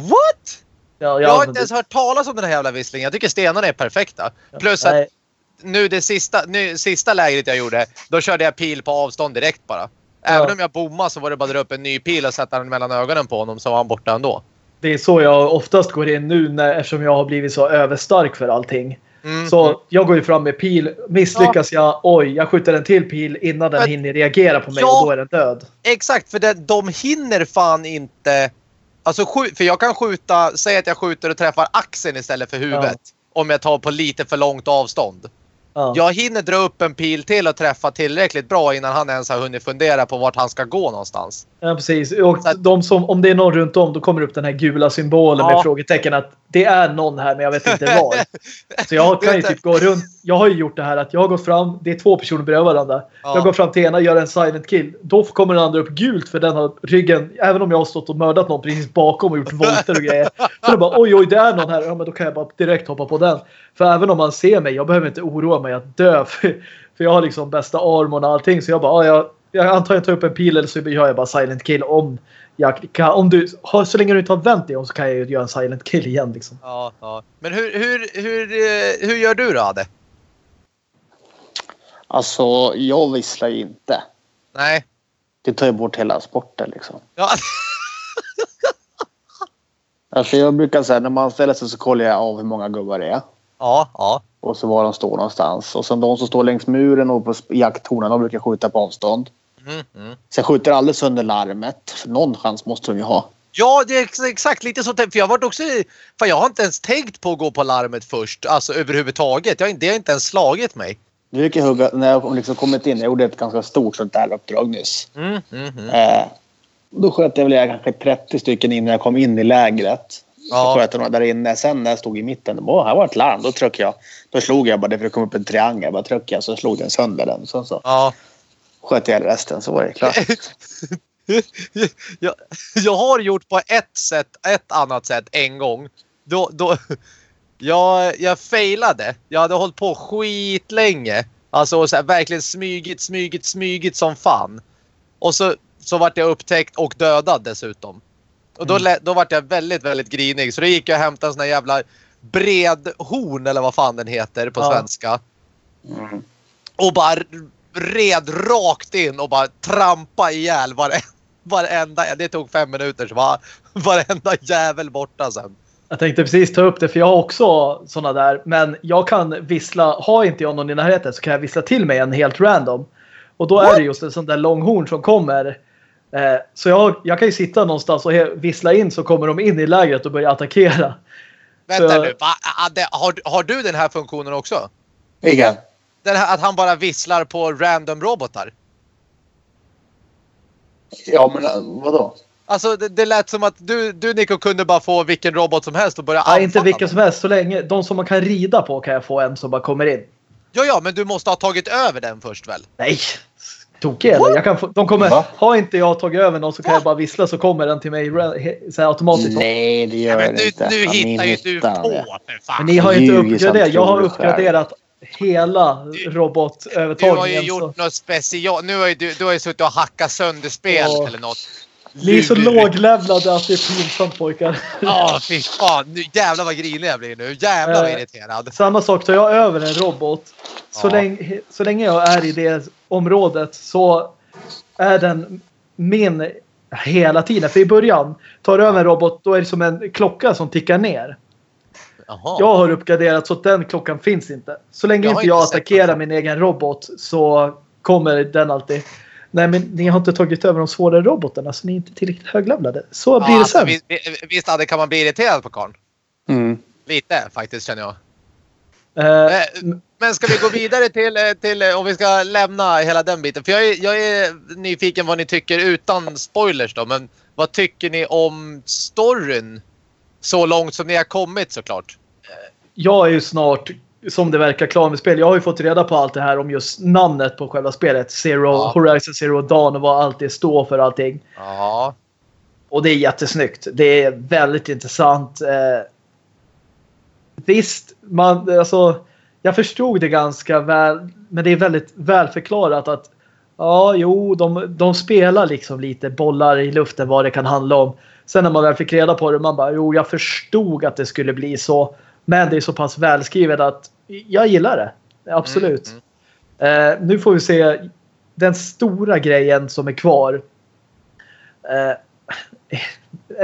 What? Ja, jag Jag har inte ens hört talas om den här jävla visslingen. Jag tycker stenarna är perfekta. Plus att Nej, nu det sista, nu, sista lägret jag gjorde, då körde jag pil på avstånd direkt bara. Även Ja. om jag bommade så var det bara att dra upp en ny pil och sätta den mellan ögonen på honom så var han borta ändå. det är så jag oftast går in nu när, eftersom jag har blivit så överstark för allting. Mm. Så jag går ju fram med pil. Misslyckas jag, oj, jag skjuter en till pil innan den Men- hinner reagera på mig Ja. och då är den död. Exakt, för det, de hinner fan inte... Alltså, för jag kan skjuta, säg att jag skjuter och träffar axeln istället för huvudet. Om jag tar på lite för långt avstånd. Ja. Jag hinner dra upp en pil till och träffa tillräckligt bra innan han ens har hunnit fundera på vart han ska gå någonstans. Ja, precis. Och de som, om det är någon runt om, då kommer upp den här gula symbolen Ja. med frågetecken att det är någon här, men jag vet inte var. Så jag kan ju typ gå runt. Jag har ju gjort det här att jag har gått fram. Det är två personer bredvid varandra. Ja. Jag går fram till ena, gör en silent kill. Då kommer den andra upp gult för den har ryggen. Även om jag har stått och mördat någon precis bakom och gjort volter och grejer. Så då bara oj oj det är någon här. Ja men då kan jag bara direkt hoppa på den. För även om man ser mig, jag behöver inte oroa mig att dö. För, för jag har liksom bästa armorn och allting. Så jag bara ja, jag, jag antar jag tar upp en pil eller så gör jag bara silent kill om jag kan. Om du, har- så länge du inte har vänt dig om så kan jag ju göra en silent kill igen liksom. Ja, ja. Men hur, hur, hur, eh, hur gör du då, Adde? Alltså, jag visslar ju inte. Nej. Det tar ju bort hela sporten liksom. Ja. Alltså jag brukar säga när man ställer sig så kollar jag av hur många gubbar det är. ja, ja. Och så var de står någonstans. Och sen de som står längs muren och på jakttornen, de brukar skjuta på avstånd. Mm, mm. Så jag skjuter aldrig sönder larmet. För någon chans måste de ju ha. Ja, det är ex- exakt lite så. För jag har varit också För jag har inte ens tänkt på att gå på larmet först. Alltså överhuvudtaget. Jag, det har inte ens slagit mig. Du fick ju hugga, när jag liksom kommit in, jag gjorde ett ganska stort sånt där uppdrag nyss. Mm, mm, mm. Eh, då sköt jag väl jag kanske 30 stycken in när jag kom in i lägret. Ja. Så sköt jag där inne. Sen när jag stod i mitten, åh, här var ett larm. Då tryckte jag. Då slog jag bara, det kom upp en triangel. Bara tryckte jag så slog den sönder den. Så, så Ja. sköt jag resten så var det klart. jag, jag har gjort på ett sätt, ett annat sätt en gång. Då, då, jag, jag failade. Jag hade hållit på skitlänge. Alltså så här, verkligen smygit, smygit, smygit som fan. Och så, så vart jag upptäckt och dödad dessutom. Och då, lä- då vart jag väldigt, väldigt grinig. Så då gick jag och hämtade en sån här jävla bredhorn eller vad fan den heter på Ja. svenska. Mm. Och bara red rakt in och bara trampa ihjäl vare, varenda. Det tog fem minuter så var varenda jävel borta sen. Jag tänkte precis ta upp det för jag har också såna där. Men jag kan vissla. Har inte jag någon i närheten så kan jag vissla till mig en helt random. Och då är What? det just en sån där långhorn som kommer. Eh, så jag, jag kan ju sitta någonstans och vissla in så kommer de in i lägret och börjar attackera. Vänta Så- nu, va? Ah, har, har du den här funktionen också? Vilken? Den här, att han bara visslar på random robotar? Ja, men äh, vadå? Alltså det, det lät som att du, du Nico kunde bara få vilken robot som helst och börja Nej, inte anfalla vilken som helst. Så länge de som man kan rida på kan jag få en som bara kommer in. Ja, ja, men du måste ha tagit över den först väl? Nej! Tokig eller? Jag kan få, de kommer, Va? har inte jag tagit över någon så kan Va? jag bara vissla så kommer den till mig så här automatiskt. Nej, det gör Ja, men nu, inte. nu hittar ju du på för fan. Men ni har ju inte uppgraderat. Jag har uppgraderat hela Du har robotövertagningen. ju så- gjort något special. Nu har ju du, du har ju suttit och hackat sönder spel Åh. eller något. Ni är så låglevlade att det är pinsamt pojkar. Ja, fy fan. Nu, jävlar vad grinig jag blir nu. Jävlar vad Eh, irriterad. Samma sak, tar jag över en robot. Så, Ja. länge, så länge jag är i det området så är den min hela tiden. För i början, tar du över en robot då är det som en klocka som tickar ner. Jaha. Jag har uppgraderat så att den klockan finns inte. Så länge Jag inte jag attackerar min egen robot så kommer den alltid. Nej men ni har inte tagit över de svårare robotarna så ni är inte tillräckligt höglevlade. Så blir Ja, det alltså, sen. visst, visst hade, kan man bli irriterad på karln? Mm. Lite faktiskt känner jag. Eh, Men ska vi gå vidare till, eh, till om vi ska lämna hela den biten? För jag är, jag är nyfiken vad ni tycker utan spoilers då. Men vad tycker ni om storyn? Så långt som ni har kommit såklart. jag är ju snart, som det verkar, klar med spel. Jag har ju fått reda på allt det här om just namnet på själva spelet. Zero, Ja. Horizon Zero Dawn och vad allt det står för allting. Ja. Och det är jättesnyggt. Det är väldigt intressant. Eh, visst, man, alltså, jag förstod det ganska väl. Men det är väldigt välförklarat att ja, jo, de, de spelar liksom lite bollar i luften vad det kan handla om. Sen när man väl fick reda på det, man bara jo, jag förstod att det skulle bli så. Men det är så pass välskrivet att jag gillar det. Absolut. Mm, Eh, nu får vi se den stora grejen som är kvar. Eh,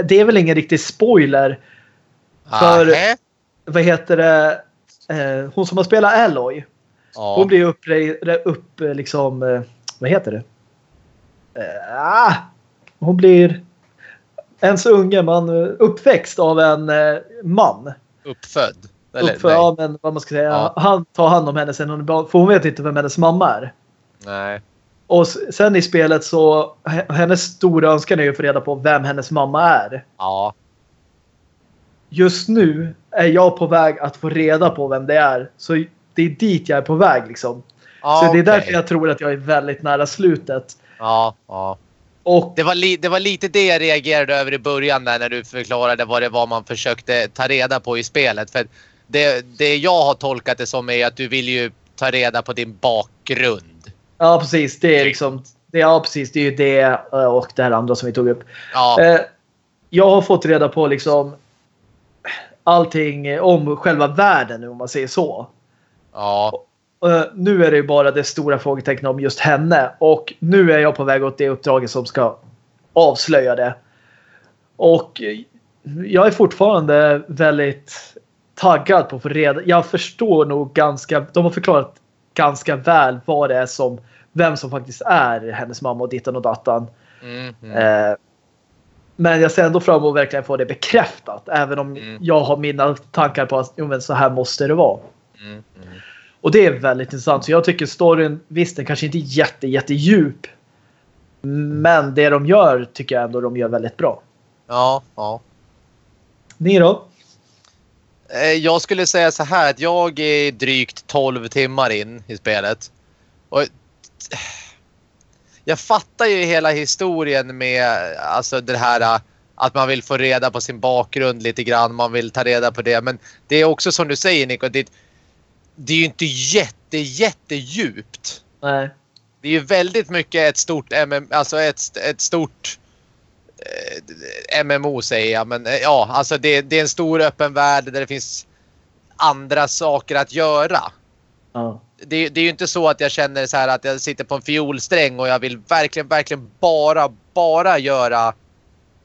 det är väl ingen riktig spoiler. För- Nähä. Vad heter det? Eh, hon som har spelat Alloy. Hon Ja. blir upp, upp eh, liksom, eh, vad heter det? Eh, ah, hon blir ens unge man uppväxt av en man. Uppfödd. Eller, Uppför, ja, men vad man ska säga. Ja. Han tar hand om henne sen hon är barn. För hon vet inte vem hennes mamma är. nej. Och sen i spelet så hennes stora önskan är ju att få reda på vem hennes mamma är. Ja. Just nu är jag på väg att få reda på vem det är. Så det är dit jag är på väg liksom. ja så det är därför okej. jag tror att jag är väldigt nära slutet. Ja, ja. Och Det var, det var lite det jag reagerade över i början där när du förklarade vad det var man försökte ta reda på i spelet. För det, det jag har tolkat det som är att du vill ju ta reda på din bakgrund. ja, precis. Det är liksom. Det, ja, precis. Det är ju det eh, och det här andra som vi tog upp. Ja, Eh, jag har fått reda på liksom allting om själva världen om man säger så. ja, Eh, nu är det ju bara det stora frågetecknet om just henne. Och nu är jag på väg åt det uppdraget som ska avslöja det. Och jag är fortfarande väldigt taggad på att få reda. Jag förstår nog ganska. De har förklarat ganska väl vad det är som. Vem som faktiskt är hennes mamma och dittan och dattan. mm, mm. Eh, men jag ser ändå fram emot verkligen få det bekräftat. Även om Mm. jag har mina tankar på att jo, men så här måste det vara. Mm, mm. Och det är väldigt intressant. Så jag tycker storyn, visst den kanske inte är jätte, jättedjup. Men det de gör tycker jag ändå de gör väldigt bra. Ja, ja. Ni då? Eh, Jag skulle säga så här att jag är drygt 12 timmar in i spelet. Och jag fattar ju hela historien med alltså det här eh, att man vill få reda på sin bakgrund lite grann. Man vill ta reda på det. Men det är också som du säger Nico. Det, det är ju inte jätte, jättedjupt. Nej. Det är ju väldigt mycket ett stort alltså ett, ett stort MMO säger jag. Men eh, ja, alltså det, det är en stor öppen värld där det finns andra saker att göra. Ja. Det, det är ju inte så att jag känner så här att jag sitter på en fiolsträng och jag vill verkligen, verkligen bara, bara göra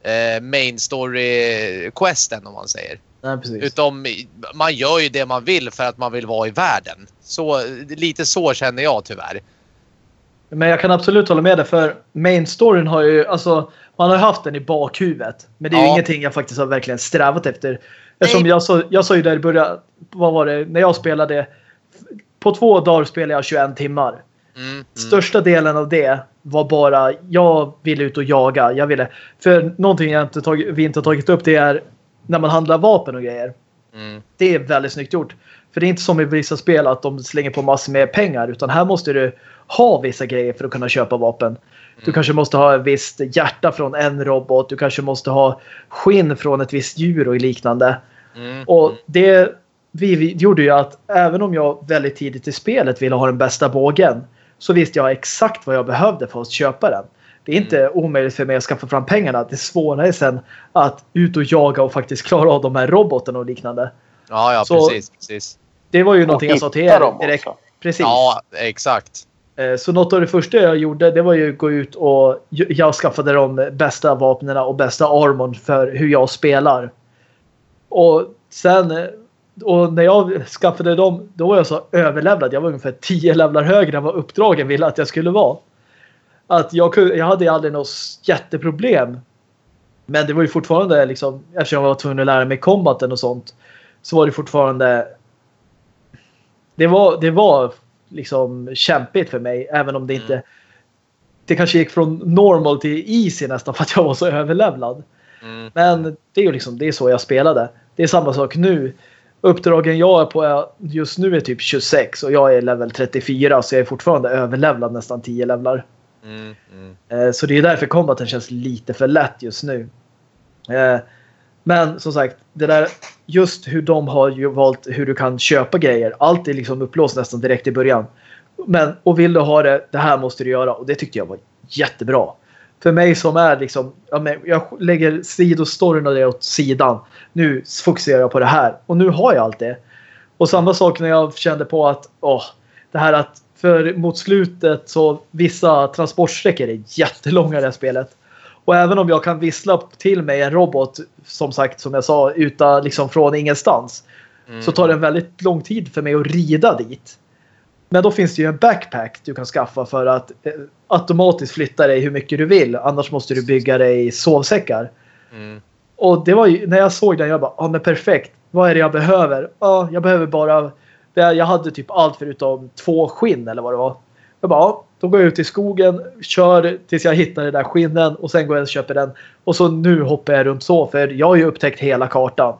eh, main story-questen om man säger. Nej, precis. Utom man gör ju det man vill för att man vill vara i världen. Så, lite så känner jag tyvärr. Men jag kan absolut hålla med dig för main storyn har ju, alltså man har haft den i bakhuvudet. Men det är ju Ja. ingenting jag faktiskt har verkligen strävat efter. Eftersom jag sa, jag sa ju där i början, vad var det, när jag spelade, på två dagar spelade jag 21 timmar. Mm, mm. Största delen av det var bara, jag ville ut och jaga. Jag ville, för någonting jag inte tagit, vi inte har tagit upp det är när man handlar vapen och grejer. Mm. Det är väldigt snyggt gjort. För det är inte som i vissa spel att de slänger på massor med pengar. Utan här måste du ha vissa grejer för att kunna köpa vapen. Du kanske måste ha ett visst hjärta från en robot. Du kanske måste ha skinn från ett visst djur och liknande. Mm. Och det vi, gjorde ju att även om jag väldigt tidigt i spelet ville ha den bästa bågen. Så visste jag exakt vad jag behövde för att köpa den. Det är inte omöjligt för mig att skaffa fram pengarna. Det svåra är sen att ut och jaga och faktiskt klara av de här robotarna och liknande. Ja, ja, Så- precis. precis. Det var ju Och någonting jag sa till er direkt. också. Precis. Ja, exakt. Eh, så något av det första jag gjorde det var ju att gå ut och jag skaffade de bästa vapnen och bästa armon för hur jag spelar. Och sen eh, och när jag skaffade dem då var jag så överlevlad. Jag var ungefär 10 levlar högre än vad uppdragen ville att jag skulle vara. Att jag, jag hade aldrig något jätteproblem. Men det var ju fortfarande liksom eftersom jag var tvungen att lära mig combaten och sånt så var det fortfarande det var, det var liksom kämpigt för mig även om det inte det kanske gick från normal till easy nästan för att jag var så överlevlad. Mm. Men det är ju liksom det är så jag spelade. Det är samma sak nu. Uppdragen jag är på just nu är typ 26 och jag är level 34 så jag är fortfarande överlevlad nästan 10 levlar. Mm. Mm. Eh, Så det är därför combaten känns lite för lätt just nu. Men som sagt, det där just hur de har ju valt hur du kan köpa grejer. Allt är liksom upplåst nästan direkt i början. Men och vill du ha det, det här måste du göra och det tyckte jag var jättebra. För mig som är liksom, jag lägger sidostoryn och det åt sidan. Nu fokuserar jag på det här och nu har jag allt det. Och samma sak när jag kände på att åh, det här att för mot slutet så vissa transportsträckor är jättelånga i det här spelet. Och även om jag kan vissla till mig en robot som sagt som jag sa utan liksom från ingenstans Mm. så tar det en väldigt lång tid för mig att rida dit. Men då finns det ju en backpack du kan skaffa för att eh, automatiskt flytta dig hur mycket du vill. Annars måste du bygga dig sovsäckar. Mm. Och det var ju, när jag såg den, jag bara, ja men perfekt. Vad är det jag behöver? Ja, jag behöver bara, jag hade typ allt förutom två skinn eller vad det var. Jag bara, ja, då går jag ut i skogen, kör tills jag hittar den där skinnen och sen går jag och köper den. Och så nu hoppar jag runt så, för jag har ju upptäckt hela kartan.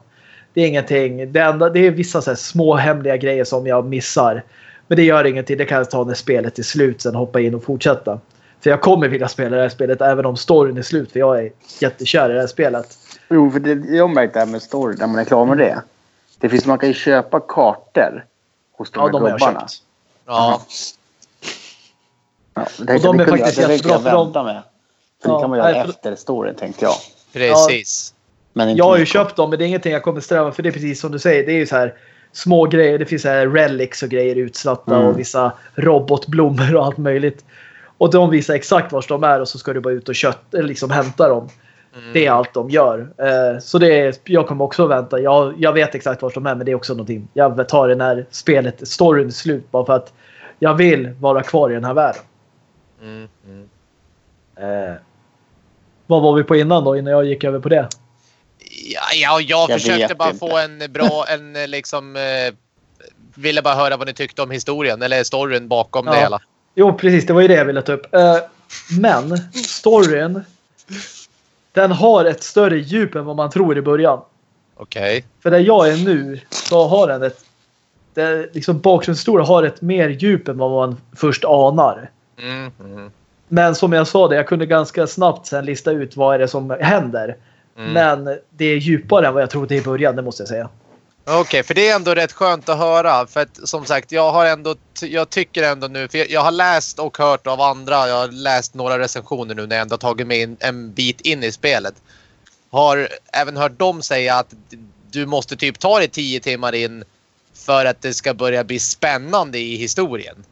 Det är ingenting, det, enda, det är vissa så här små hemliga grejer som jag missar. Men det gör ingenting, det kan jag ta när spelet är slut, sen hoppa in och fortsätta. För jag kommer vilja spela det här spelet även om storyn är slut, för jag är jättekär i det här spelet. Jo, för det, jag har märkt det här med story när man är klar med det. Det finns, man kan ju köpa kartor hos de Ja, här har jag gubbarna. köpt. Ja. Ja, det Och de är kunde faktiskt jättebra, för de- vänta med. För Ja, det kan man göra nej, för- efter storyn tänkte jag. Precis. Men inte Jag har ju mycket. köpt dem men det är ingenting jag kommer sträva för det är precis som du säger. Det är ju så här små grejer. Det finns så här relics och grejer utsatta Mm. och vissa robotblommor och allt möjligt. Och de visar exakt var de är och så ska du bara ut och kött, eller liksom hämta dem. Mm. Det är allt de gör. Eh, så det är, jag kommer också vänta. Jag, jag vet exakt var de är men det är också någonting. Jag tar det när spelet, storyn är slut bara för att jag vill vara kvar i den här världen. Mm. Mm. Eh, vad var vi på innan då innan jag gick över på det? Ja, ja, jag, Jag försökte bara inte. få en bra, en eh, liksom... Eh, ville bara höra vad ni tyckte om historien eller storyn bakom Ja. det hela. Jo, precis. Det var ju det jag ville ta upp. Eh, men storyn. Den har ett större djup än vad man tror i början. Okej. För där jag är nu så har den ett... Det, liksom bakgrundshistoria har ett mer djup än vad man först anar. Mm, mm, Men som jag sa det, jag kunde ganska snabbt sen lista ut vad är det som händer. mm. Men det är djupare än vad jag trodde i början, det måste jag säga. Okej, för det är ändå rätt skönt att höra. För att som sagt, jag har ändå, jag tycker ändå nu, för jag, jag har läst och hört av andra, jag har läst några recensioner nu när jag ändå tagit mig in, en bit in i spelet. Har även hört dem säga att du måste typ ta dig tio timmar in för att det ska börja bli spännande i historien.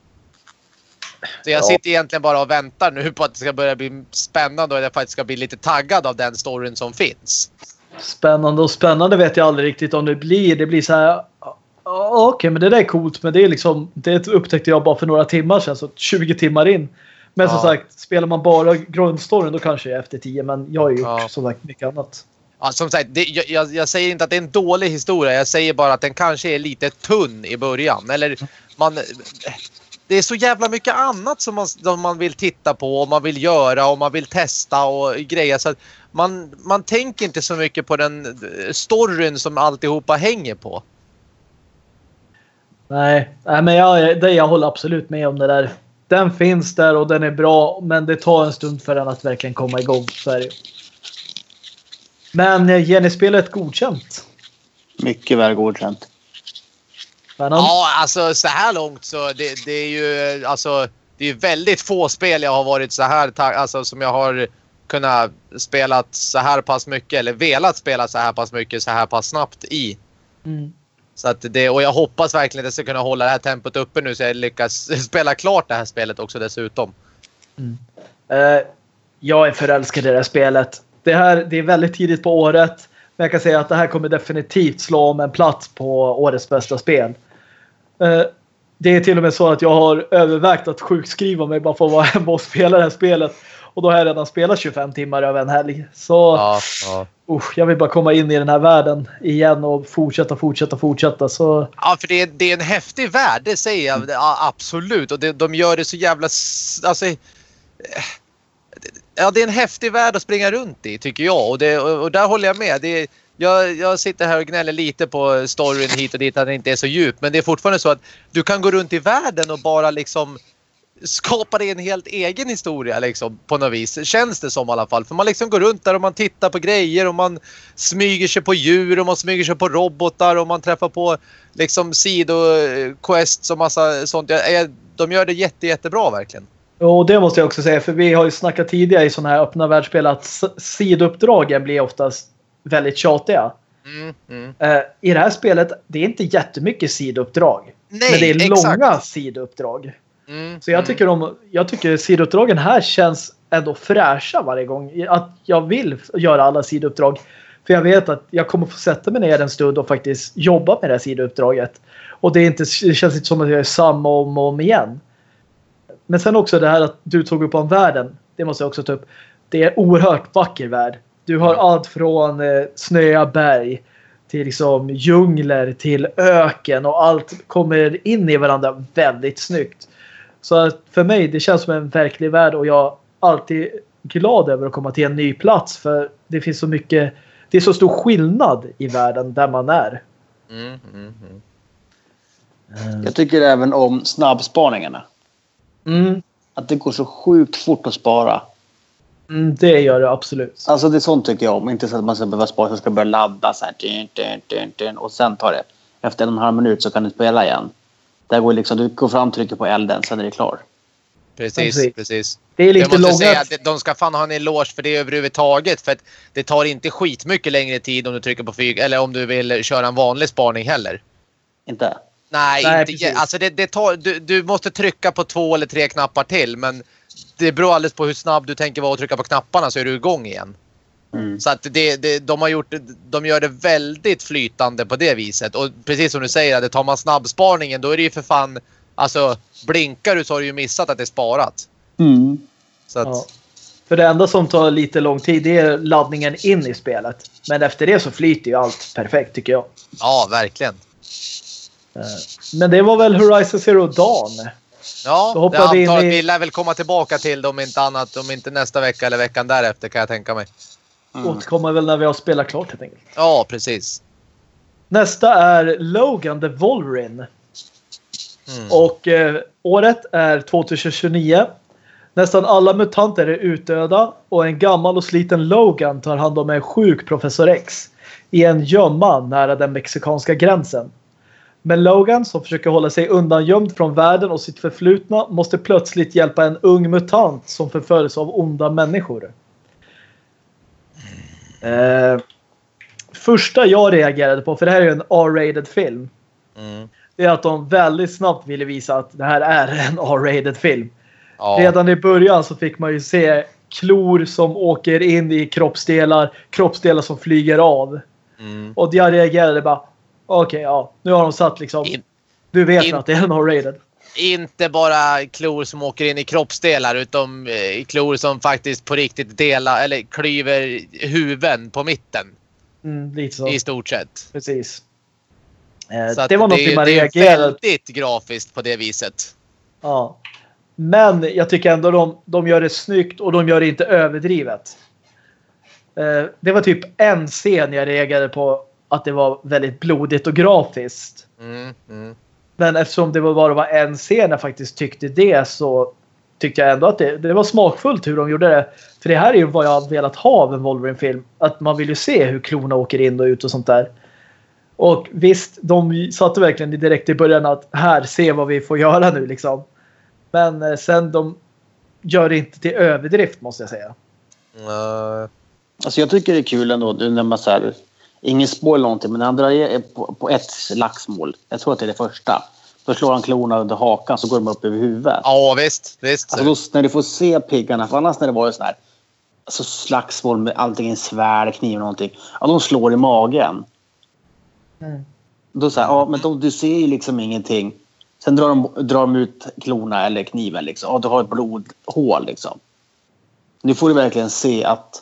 Så jag Ja. sitter egentligen bara och väntar nu på att det ska börja bli spännande och att jag faktiskt ska bli lite taggad av den storyn som finns. Spännande och spännande vet jag aldrig riktigt om det blir. Det blir så här. Okej, men det där är coolt. Men det är liksom. Det upptäckte jag bara för några timmar sedan. Så 20 timmar in. Men som Ja. sagt, spelar man bara grundstoryn då kanske jag är efter 10. Men jag har ju gjort Ja. som sagt mycket annat. Ja, som sagt, det, jag, jag, jag säger inte att det är en dålig historia. Jag säger bara att den kanske är lite tunn i början. Eller man... Det är så jävla mycket annat som man, som man vill titta på och man vill göra och man vill testa och grejer. Så att man, man tänker inte så mycket på den eh, storyn som alltihopa hänger på. Nej, nej men jag, det, jag håller absolut med om det där. Den finns där och den är bra. Men det tar en stund för den att verkligen komma igång. Så är det. ju. Men eh, ger ni spelet godkänt? Mycket väl godkänt. Spännande. Ja, alltså så här långt så det, det är ju alltså det är väldigt få spel jag har varit så här alltså som jag har kunnat spela så här pass mycket eller velat spela så här pass mycket så här pass snabbt i. Mm. Så att det, och jag hoppas verkligen att jag ska kunna hålla det här tempot uppe nu så jag lyckas spela klart det här spelet också dessutom. Eh, jag är förälskad i det här spelet. Det, här, det är väldigt tidigt på året. Men jag kan säga att det här kommer definitivt slå om en plats på årets bästa spel. Eh, det är till och med så att jag har övervägt att sjukskriva mig bara för att vara hemma och spela det här spelet. Och då har jag redan spelat 25 timmar över en helg. Så Ja, ja. usch, jag vill bara komma in i den här världen igen och fortsätta, fortsätta, fortsätta. Så ja för det är, det är en häftig värld, det säger jag ja, absolut. Och det, de gör det så jävla... Alltså, eh, ja, det är en häftig värld att springa runt i tycker jag. Och, det, och där håller jag med. Det är, jag, jag sitter här och gnäller lite på storyn hit och dit att den inte är så djup. Men det är fortfarande så att du kan gå runt i världen och bara liksom skapa dig en helt egen historia liksom, på något vis. Känns det som i alla fall. För man liksom går runt där och man tittar på grejer och man smyger sig på djur och man smyger sig på robotar och man träffar på liksom sidoquests och massa sånt. De gör det jätte, jättebra verkligen. Och det måste jag också säga, för vi har ju snackat tidigare i sådana här öppna världsspel att sidouppdragen blir oftast väldigt tjatiga. Mm, mm. Eh, I det här spelet, det är inte jättemycket sidouppdrag. Nej, men det är exakt. långa sidouppdrag. Mm, Så jag mm. tycker, om, jag tycker sidouppdragen här känns ändå fräscha varje gång. Att jag vill göra alla sidouppdrag. För jag vet att jag kommer få sätta mig ner en stund och faktiskt jobba med det här sidouppdraget. Och det, är inte, det känns inte som att jag är samma om och om igen. Men sen också det här att du tog upp om världen. Det måste jag också ta upp. Det är en oerhört vacker värld. Du har allt från eh, snöa berg till liksom djungler till öken och allt kommer in i varandra väldigt snyggt. Så att för mig det känns som en verklig värld och jag är alltid glad över att komma till en ny plats för det finns så mycket. Det är så stor skillnad i världen där man är. Mm, mm, mm. Jag tycker även om snabbspaningarna. Mm, Att det går så sjukt fort att spara. Mm, det gör det absolut. Alltså det är sånt tycker jag om. Inte så att man ska behöva spara så ska börja ladda så här. Dun, dun, dun, dun, och sen tar det. Efter en och en halv minut så kan du spela igen. Där går liksom, du går fram, trycker på elden, sen är det klar. Precis, Precis. precis. Det är Jag lite måste långa. säga att de ska fan ha en eloge för det överhuvudtaget. För att det tar inte skitmycket längre tid om du trycker på flyg eller om du vill köra en vanlig spaning heller. Inte? Nej, Nej, inte, precis. alltså det, det tar, du, du måste trycka på två eller tre knappar till men det beror alldeles på hur snabb du tänker vara att trycka på knapparna så är du igång igen. Mm. Så att det, det, de, har gjort, de gör det väldigt flytande på det viset. Och precis som du säger, att tar man snabbspaningen då är det ju för fan... Alltså blinkar du så har du ju missat att det är sparat. Mm. Så att, Ja. För det enda som tar lite lång tid det är laddningen in i spelet. Men efter det så flyter ju allt perfekt tycker jag. ja, verkligen. Eh, Men det var väl Horizon Zero Dawn. Ja, Då hoppar att i- vi lär väl komma tillbaka till det om inte annat. Om inte nästa vecka eller veckan därefter kan jag tänka mig. Mm. Återkommer väl när vi har spelat klart helt enkelt. Ja, precis. Nästa är Logan the Wolverine. Mm. Och eh, året är 2029. Nästan alla mutanter är utdöda och en gammal och sliten Logan tar hand om en sjuk Professor X i en gömma nära den mexikanska gränsen. Men Logan, som försöker hålla sig undangömd från världen och sitt förflutna, måste plötsligt hjälpa en ung mutant som förföljs av onda människor. Eh, första jag reagerade på, för det här är ju en R-rated film, Mm. det är att de väldigt snabbt ville visa att det här är en R-rated film. Ja. Redan i början så fick man ju se klor som åker in i kroppsdelar, kroppsdelar som flyger av. Mm. Och jag reagerade bara, okej ja, nu har de satt liksom, In- du vet in- att det är en R-rated. Inte bara klor som åker in i kroppsdelar utan eh, klor som faktiskt på riktigt delar eller klyver huvuden på mitten Mm, lite så, i stort sett. precis. Eh, Så det var något man det är reagerade väldigt grafiskt på det viset. Ja. Men jag tycker ändå de, de gör det snyggt och de gör det inte överdrivet. Eh, det var typ en scen jag reagerade på att det var väldigt blodigt och grafiskt. Mm, mm. Men eftersom det bara var en scen jag faktiskt tyckte det så tyckte jag ändå att det, det var smakfullt hur de gjorde det. För det här är ju vad jag har velat ha av en Wolverine-film. Att man vill ju se hur klorna åker in och ut och sånt där. Och visst, de satte verkligen direkt i början att här, se vad vi får göra nu liksom. Men eh, sen de gör det inte till överdrift måste jag säga. Eh, Alltså jag tycker det är kul ändå när man så här, ingen spoil någonting, men han drar på, på ett slagsmål, jag tror att det är det första, då slår han klorna under hakan så går de upp över huvudet. ja visst, visst. Alltså då, när du får se piggarna, för annars när det var sån här alltså slagsmål med antingen svärd, kniv eller någonting, ja de slår i magen. Mm. Då så här, ja men de, du ser ju liksom ingenting. Sen drar de, drar de ut klorna eller kniven liksom. Ja, du har ett blodhål liksom. Nu får du verkligen se att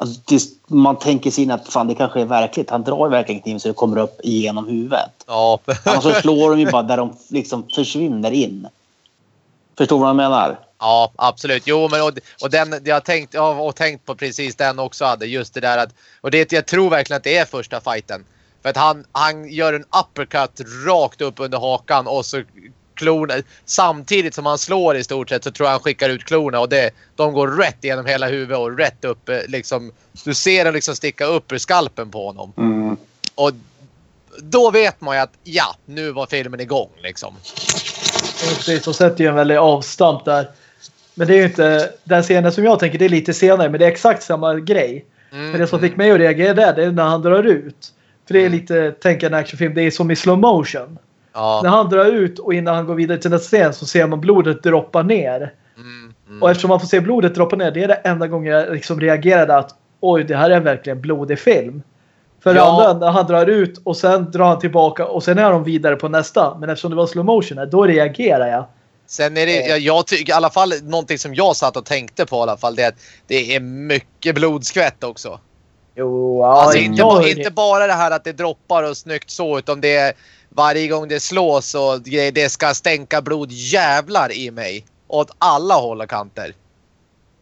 Alltså, det, man tänker sig in att fan, det kanske är verkligt. Han drar verkligen kniven så det kommer upp igenom huvudet. Ja. Annars så slår de ju bara där de liksom försvinner in. Förstår du vad jag menar? Ja, absolut. Jo, men och, och den, jag har tänkt, har tänkt på precis den också. Hade, just det där att, och det, jag tror verkligen att det är första fighten. För att han, han gör en uppercut rakt upp under hakan och så klorna, samtidigt som han slår i stort sett så tror jag han skickar ut klorna och det, de går rätt genom hela huvudet och rätt upp eh, liksom. Du ser den liksom sticka upp ur skalpen på honom. Mm. Och då vet man ju att ja, nu var filmen igång liksom. Precis, och sätter ju en väldigt avstamp där. Men det är ju inte den scenen som jag tänker, det är lite senare, men det är exakt samma grej. Mm, Men det som fick mig att reagera där, det är när han drar ut. För det är lite, tänk en actionfilm, det är som i slow motion. Ja. När han drar ut och innan han går vidare till nästa scen så ser man blodet droppa ner. Mm, mm. Och eftersom man får se blodet droppa ner, det är det enda gången jag liksom reagerade att oj, det här är verkligen blodig film. För det Ja. andra, när han drar ut och sen drar han tillbaka och sen är de vidare på nästa. Men eftersom det var slow motion då reagerar jag. Sen är det, jag, jag tycker i alla fall någonting som jag satt och tänkte på i alla fall det är att det är mycket blodskvätt också. Jo, ja, alltså inte, inte bara det här att det droppar och snyggt så utan det är varje gång det slås och det ska stänka blod jävlar i mig. Åt alla håll och kanter.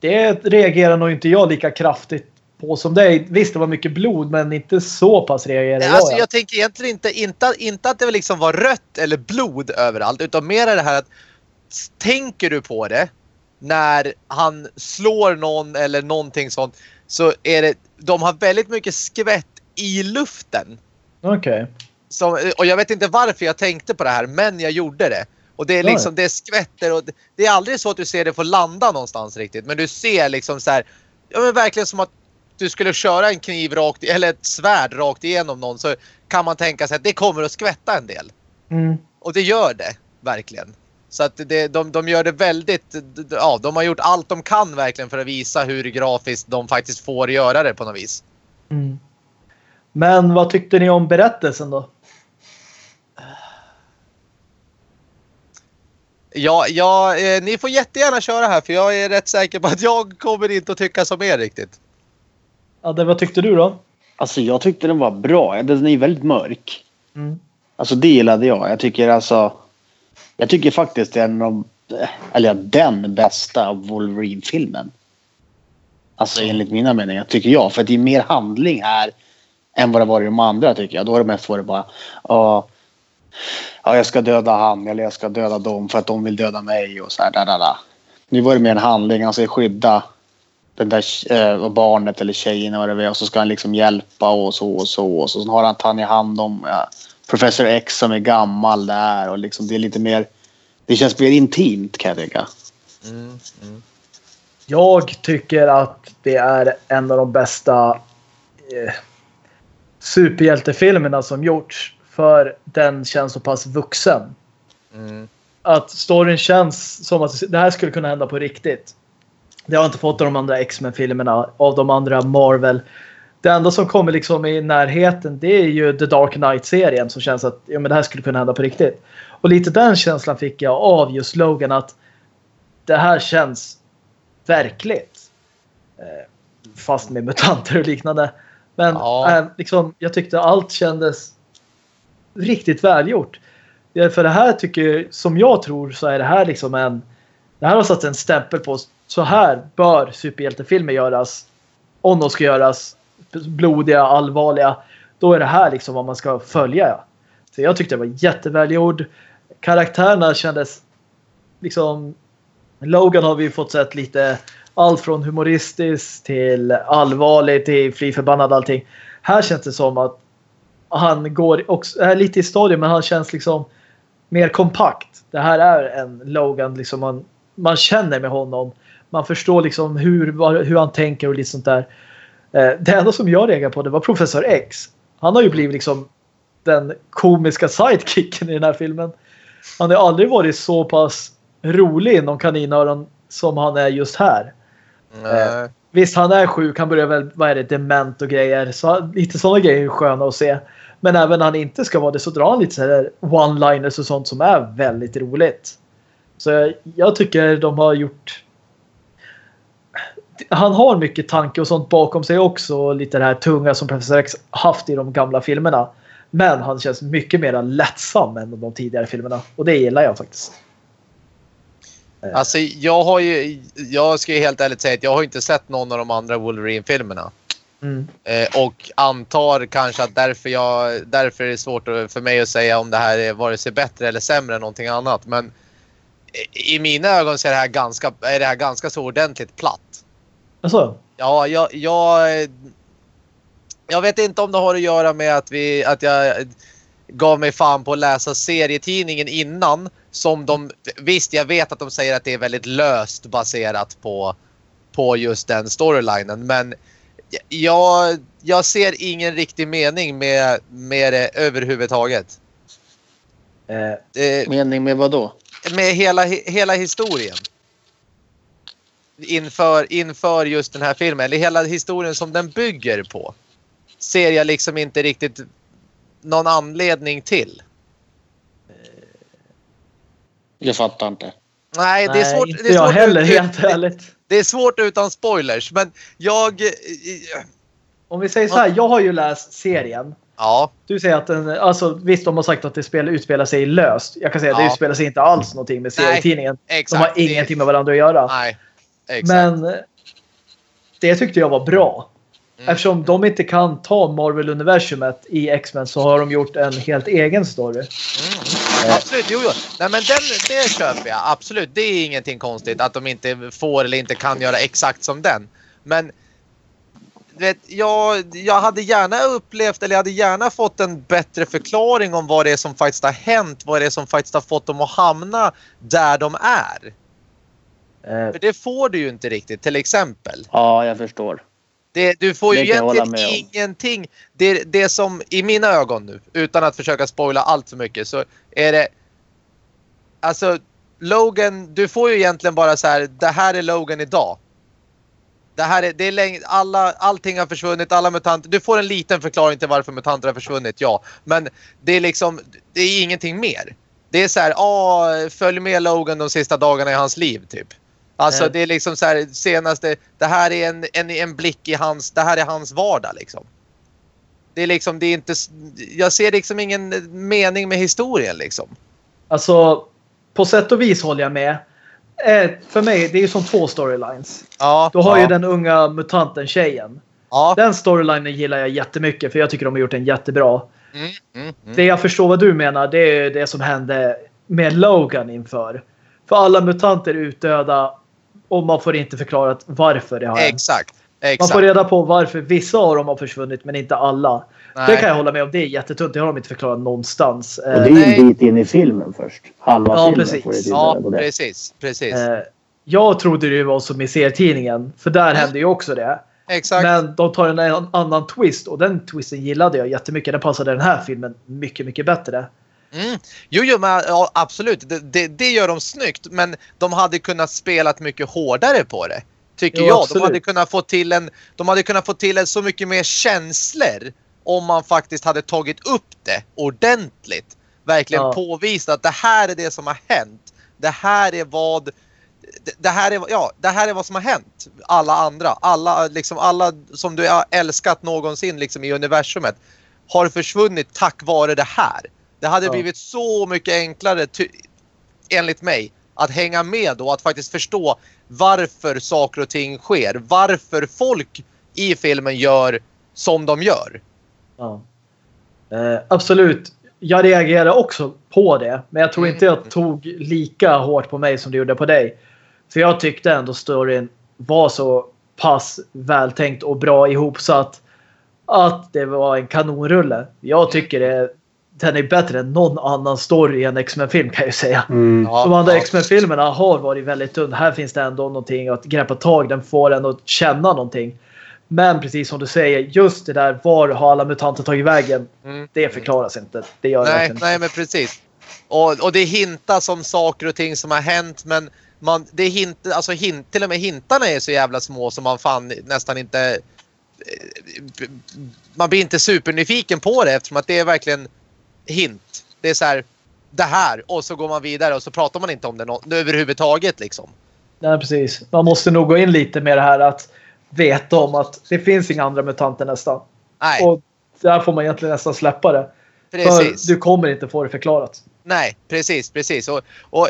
Det reagerar nog inte jag lika kraftigt på som dig. Visst, det var mycket blod, men inte så pass reagerade jag. Alltså ja. jag tänker egentligen inte, inte, inte att det liksom var rött eller blod överallt utan mer det här att tänker du på det när han slår någon eller någonting sånt så är det, de har väldigt mycket skvätt i luften. Okej. Som, och jag vet inte varför jag tänkte på det här men jag gjorde det. Och det är liksom, det skvätter och det, det är aldrig så att du ser det få landa någonstans riktigt. Men du ser liksom så här, ja men verkligen som att du skulle köra en kniv rakt, eller ett svärd rakt igenom någon så kan man tänka sig att det kommer att skvätta en del. Mm. Och det gör det verkligen. Så att det, de, de gör det väldigt, ja de har gjort allt de kan verkligen för att visa hur grafiskt de faktiskt får göra det på något vis. Mm. Men vad tyckte ni om berättelsen då? Ja, ja eh, ni får jättegärna köra här för jag är rätt säker på att jag kommer inte att tycka som er riktigt. Ja, det, vad tyckte du då? Alltså jag tyckte den var bra. Den är väldigt mörk. Mm. Alltså det gillade jag. Jag tycker alltså... Jag tycker faktiskt det är en av... Eller den bästa Wolverine-filmen. Alltså enligt mina meningar, tycker jag. För det är mer handling här än vad det var i de andra tycker jag. Då har det mest varit bara... Ja, ja, jag ska döda han eller jag ska döda dem för att de vill döda mig och så här. Där, där, där. Nu var det mer en handling. Han ska skydda den där äh, barnet eller tjejen och vad det är. Och så ska han liksom hjälpa och så och så. Och så har han tagit hand om ja, Professor X som är gammal där. Och liksom det är lite mer... Det känns mer intimt kan jag tycka. Mm, mm. Jag tycker att det är en av de bästa eh, superhjältefilmerna som gjorts. För den känns så pass vuxen. Mm. Att storyn känns som att det här skulle kunna hända på riktigt. Det har jag inte fått av de andra X-Men-filmerna, av de andra Marvel. Det enda som kommer liksom i närheten det är ju The Dark Knight-serien som känns att ja, men det här skulle kunna hända på riktigt. Och lite den känslan fick jag av just Logan att det här känns verkligt. Eh, fast med mutanter och liknande. Men Ja. eh, liksom, jag tyckte allt kändes riktigt välgjort. För det här tycker som jag tror så är det här liksom en det här har satt en stämpel på så här bör superhjältefilmer göras om de ska göras blodiga, allvarliga. Då är det här liksom vad man ska följa. Så jag tyckte det var jättevälgjord. Karaktärerna kändes liksom Logan har vi fått sett lite allt från humoristiskt till allvarligt till fly förbannad allting. Här känns det som att han går också, är lite i stadion men han känns liksom mer kompakt. Det här är en Logan liksom man, man känner med honom. Man förstår liksom hur, hur han tänker och lite sånt där. Eh, Det enda som jag reagerade på det var Professor X. Han har ju blivit liksom den komiska sidekicken i den här filmen. Han har aldrig varit så pass rolig inom kaninöron som han är just här. Nej. Visst, han är sjuk. Han börjar väl, vad är det, dement och grejer. Så lite sådana grejer är sköna att se. Men även när han inte ska vara det så drar han lite så one-liners och sånt som är väldigt roligt. Så jag, jag tycker de har gjort... Han har mycket tanke och sånt bakom sig också. Lite det här tunga som Professor X haft i de gamla filmerna. Men han känns mycket mer lättsam än de tidigare filmerna. Och det gillar jag faktiskt. Eh. Alltså jag har ju, jag ska ju helt ärligt säga att jag har inte sett någon av de andra Wolverine-filmerna. Mm. Eh, och antar kanske att därför, jag, därför är det svårt för mig att säga om det här är vare sig bättre eller sämre än någonting annat. Men i- i mina ögon så är det här ganska, är det här ganska så ordentligt platt. Alltså, Ja, jag, jag, jag vet inte om det har att göra med att, vi, att jag gav mig fan på att läsa serietidningen innan. Som de, visst, jag vet att de säger att det är väldigt löst baserat på, på just den storylinen. Men jag, jag ser ingen riktig mening med, med det överhuvudtaget. eh, Eh, Mening med vad då? med hela, hela historien. Inför, inför just den här filmen, eller hela historien som den bygger på. Ser jag liksom inte riktigt någon anledning till. Jag fattar inte. Nej, det är svårt. inte det är jag svårt heller, ut- helt ärligt. Det är svårt utan spoilers, men jag... Om vi säger så här, jag har ju läst serien. Ja, Du säger att den, alltså visst de har sagt att det spel, utspelar sig löst. Jag kan säga att det Ja. utspelar sig inte alls någonting med Nej, serietidningen. exakt. De har Det- ingenting med varandra att göra. Nej, exakt. Men eh, det tyckte jag var bra. Mm. Eftersom de inte kan ta Marvel-universumet i X-Men så har de gjort en helt egen story. Mm. Absolut, jo, jo. Nej, men den, det köper jag. Absolut, det är ingenting konstigt att de inte får eller inte kan göra exakt som den. Men vet, jag, jag hade gärna upplevt eller jag hade gärna fått en bättre förklaring om vad det är som faktiskt har hänt. Vad det är som faktiskt har fått dem att hamna där de är. Eh, För det får du ju inte riktigt till exempel. Ja, jag förstår. Det, du får ju egentligen ingenting. Det, det som i mina ögon nu, utan att försöka spoila allt för mycket, så är det... Alltså, Logan, du får ju egentligen bara så här, det här är Logan idag. Det här är, det är länge, alla, allting har försvunnit, alla mutanter. Du får en liten förklaring till varför mutanter har försvunnit, ja. Men det är liksom, det är ingenting mer. Det är så här, ah, följ med Logan de sista dagarna i hans liv, typ. Alltså Mm. det är liksom så här senaste, det här är en, en, en blick i hans, det här är hans vardag liksom. Det är liksom, det är inte... Jag ser liksom ingen mening med historien liksom. Alltså, på sätt och vis håller jag med. Eh, för mig, det är ju som två storylines. Ja, Du har ja, ju den unga mutanten tjejen. Ja. Den storylinen gillar jag jättemycket för jag tycker de har gjort den jättebra. Mm, mm, mm. Det jag förstår vad du menar, det är det som hände med Logan inför. För alla mutanter är utdöda och man får inte förklarat varför det har hänt. Exakt. Man Exakt. får reda på varför vissa av dem har försvunnit men inte alla. Nej. Det kan jag hålla med om. Det är jättetunt. Det har de inte förklarat någonstans. Och det är ju Nej. en bit in i filmen först. Halva Ja, filmen precis. får det Ja, det. precis. Precis. eh, jag trodde det var som i serietidningen. För där hände ju också det. Exakt. Men de tar en an- annan twist och den twisten gillade jag jättemycket. Den passade den här filmen mycket, mycket bättre. Mm. Jo, jo, men ja, absolut. Det, det, det gör de snyggt. Men de hade kunnat spela mycket hårdare på det. Tycker Jo, jag. absolut. De hade kunnat få till en, de hade kunnat få till en så mycket mer känslor. Om man faktiskt hade tagit upp det ordentligt. Verkligen Ja. påvisat att det här är det som har hänt. Det här är vad det- det här, är, ja, det här är vad som har hänt. Alla andra, alla, liksom, alla som du har älskat någonsin liksom, i universumet har försvunnit tack vare det här. Det hade Ja. blivit så mycket enklare, enligt mig, att hänga med och att faktiskt förstå varför saker och ting sker. Varför folk i filmen gör som de gör. Ja. Eh, absolut. Jag reagerade också på det. Men jag tror Mm. inte jag tog lika hårt på mig som det gjorde på dig. För jag tyckte ändå storyn var så pass vältänkt och bra ihopsatt. Att det var en kanonrulle. Jag tycker det, den är bättre än någon annan story i en X-Men-film kan jag ju säga. Mm. De andra ja. X-Men-filmerna har varit väldigt tunna. Här finns det ändå någonting att greppa tag Den får en att känna någonting. Men precis som du säger, just det där var har alla mutanter tagit vägen? Mm. Det förklaras inte. Det gör Nej, verkligen nej inte. men precis. Och, och det hintas om saker och ting som har hänt men man, det är hint, alltså hint, till och med hintarna är så jävla små som man fan nästan inte eh, man blir inte supernyfiken på det eftersom att det är verkligen hint. Det är så här det här och så går man vidare och så pratar man inte om det nå- överhuvudtaget liksom. Nej, precis. Man måste nog gå in lite med det här att veta om att det finns inga andra mutanter nästan. Nej, Och där får man egentligen nästan släppa det. precis. För du kommer inte få det förklarat. Nej, precis, precis. Och, och,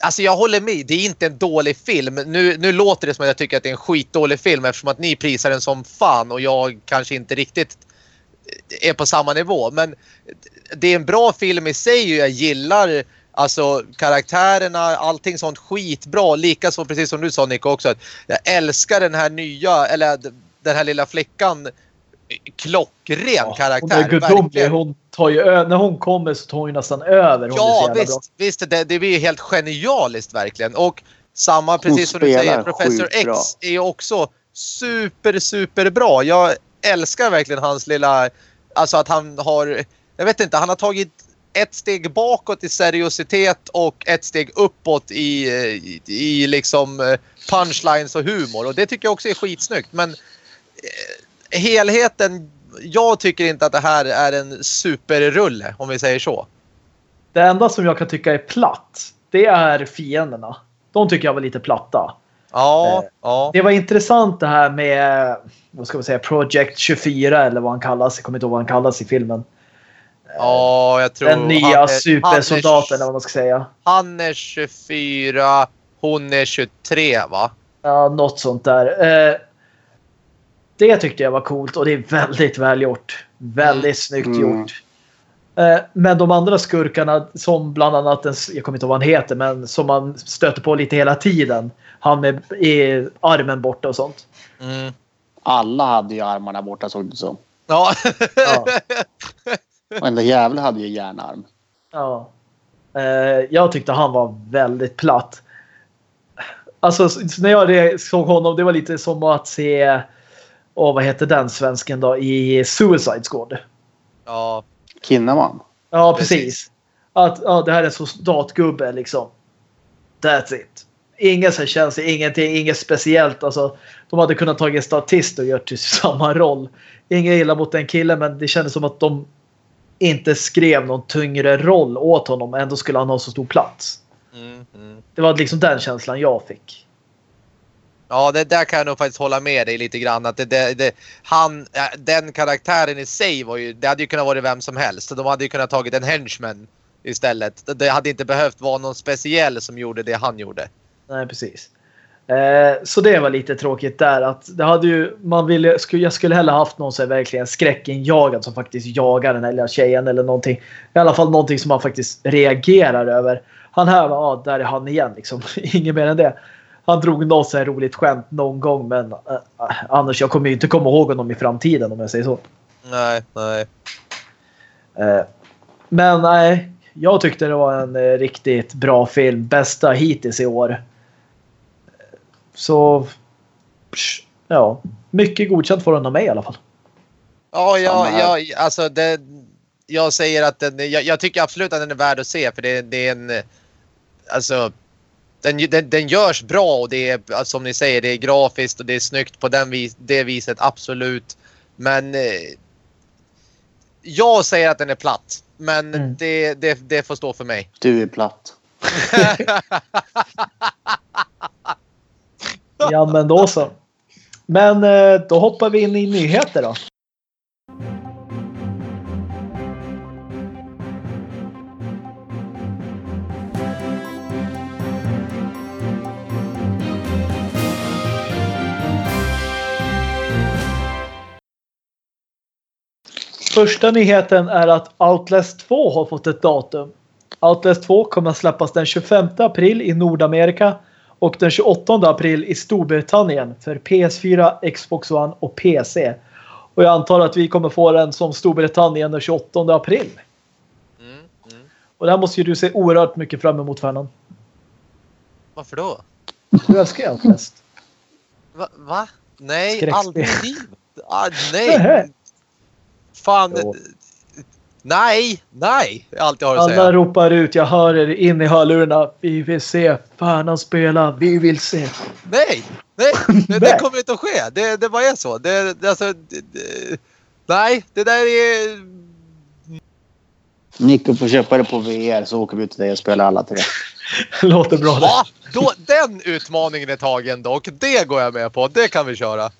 alltså jag håller med. Det är inte en dålig film. Nu, nu låter det som att jag tycker att det är en skitdålig film eftersom att ni prisar den som fan och jag kanske inte riktigt är på samma nivå. Men det är en bra film i sig och jag gillar alltså karaktärerna, allting sånt skitbra. Likaså precis som du sa Nico också. Att jag älskar den här nya, eller den här lilla flickan. Klockren Hon karaktär. är gudomlig. Hon tar ju när hon kommer så tar hon ju nästan över. Hon Ja, visst. bra. visst det, det blir ju helt genialiskt verkligen. Och samma, precis som du säger, Professor X bra. är ju också super, super bra. Jag älskar verkligen hans lilla... Alltså att han har... Jag vet inte, han har tagit ett steg bakåt i seriositet och ett steg uppåt i, i, i liksom eh, punchlines och humor. Och det tycker jag också är skitsnyggt. Men eh, helheten... Jag tycker inte att det här är en superrulle, om vi säger så. Det enda som jag kan tycka är platt, det är fienderna. De tycker jag var lite platta. Ja, Eh, ja. Det var intressant det här med vad ska man säga, Project 24 eller vad han kallas. Jag kommer inte ihåg vad han kallas i filmen. Ja, jag tror... Den nya han är- supersoldaten eller vad man ska säga. han är 24, hon är 23 va? Ja, något sånt där. Eh, det tyckte jag var coolt och det är väldigt välgjort. Väldigt snyggt Mm. gjort. Eh, men de andra skurkarna som bland annat, den, jag kommer inte ihåg vad han heter, men som man stöter på lite hela tiden. Han med i armen borta och sånt. Mm. Alla hade ju armarna borta såg det som. Ja. Ja. Varenda jävel hade ju järnarm. Ja. Eh, jag tyckte han var väldigt platt. Alltså när jag såg honom, det var lite som att se, åh vad heter den svensken då, i Suicide Squad. ja. Kinnaman. Ja, precis. Precis. Att ja, det här är en soldatgubbe liksom. That's it. Ingen så här känsla, ingenting, inget speciellt. Alltså, de hade kunnat ta en statist och gjort till samma roll. Inget illa mot den killen, men det kändes som att de inte skrev någon tyngre roll åt honom. Ändå skulle han ha så stor plats. Mm, mm. Det var liksom den känslan jag fick. Ja, det där kan jag nog faktiskt hålla med dig lite grann. Att det, det, det, han, den karaktären i sig var ju, det hade ju kunnat vara vem som helst. De hade ju kunnat tagit en henchman istället. Det hade inte behövt vara någon speciell som gjorde det han gjorde. Nej, precis. Eh, så det var lite tråkigt där. Att det hade ju, man ville, jag skulle hellre haft någon som verkligen skräckinjagad som faktiskt jagar den här lilla tjejen eller någonting. I alla fall någonting som man faktiskt reagerar över. Han här var, ja, där är han igen liksom. Inget mer än det. Han drog något så här roligt skämt någon gång men äh, annars jag kommer ju inte komma ihåg honom i framtiden om jag säger så. Nej, nej. Eh, men nej, jag tyckte det var en eh, riktigt bra film. Bästa hittills i år. Så ja, mycket godkänt får den av mig i alla fall. Ja, ja, ja alltså det, jag säger att den, jag, jag, tycker absolut att den är värd att se för det, det är en, alltså den, den, den görs bra och det är som ni säger, det är grafiskt och det är snyggt på den vis, det viset, absolut. Men eh, jag säger att den är platt. Men mm. det, det, det får stå för mig. Du är platt. ja, men då så. Men eh, då hoppar vi in i nyheter då. Första nyheten är att Outlast 2 har fått ett datum. Outlast 2 kommer att släppas den 25 april i Nordamerika och den 28 april i Storbritannien för PS4, Xbox One och PC. Och jag antar att vi kommer få den som Storbritannien den 28 april. Mm, mm. Och det här måste ju du se oerhört mycket fram emot Fernan. Varför då? Du älskar Outlast. Va? Va? Nej, aldrig ah, Nej, Fan. Jo. Nej, nej. Allt jag har att Alla säga. Alla ropar ut, jag hör er in i hörlurarna. Vi vill se Färnan spela. Vi vill se. Nej, nej. Det, det kommer inte att ske. Det, det bara är så. Det, det, alltså, det, nej, det där är... Nico får köpa det på VR så åker vi ut till dig och spelar alla tre. Låter bra. Ja, då, den utmaningen är tagen dock. Det går jag med på. Det kan vi köra.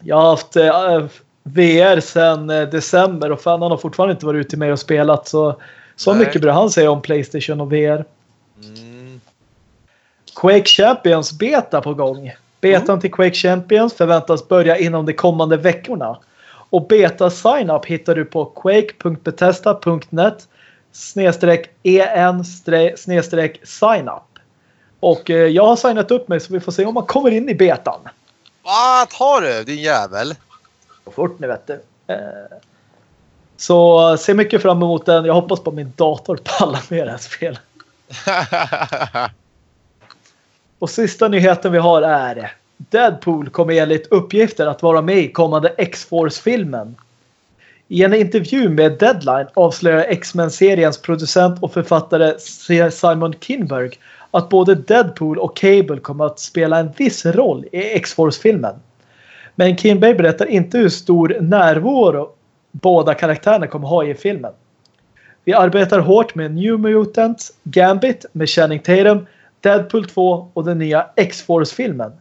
Jag har haft äh, VR sedan eh, december och fan han har fortfarande inte varit ute med och spelat så så Nej. mycket bra han säger om Playstation och VR. Mm. Quake Champions beta på gång. Betan mm. till Quake Champions förväntas börja inom de kommande veckorna. Och beta sign-up hittar du på quake.betesta.net snedstreck en snedstreck sign-up. Och eh, jag har signat upp mig så vi får se om man kommer in i betan. Vad har du din jävel? Fort nu vet du. Eh, så se mycket fram emot den. Jag hoppas på min dator pallar med det här spelet. Och sista nyheten vi har är Deadpool kommer enligt uppgifter att vara med i kommande X-Force-filmen. I en intervju med Deadline avslöjar X-Men-seriens producent och författare Simon Kinberg att både Deadpool och Cable kommer att spela en viss roll i X-Force-filmen. Men Bay berättar inte hur stor närvaro båda karaktärerna kommer ha i filmen. Vi arbetar hårt med New Mutant, Gambit med Channing Tatum, Deadpool 2 och den nya X-Force-filmen.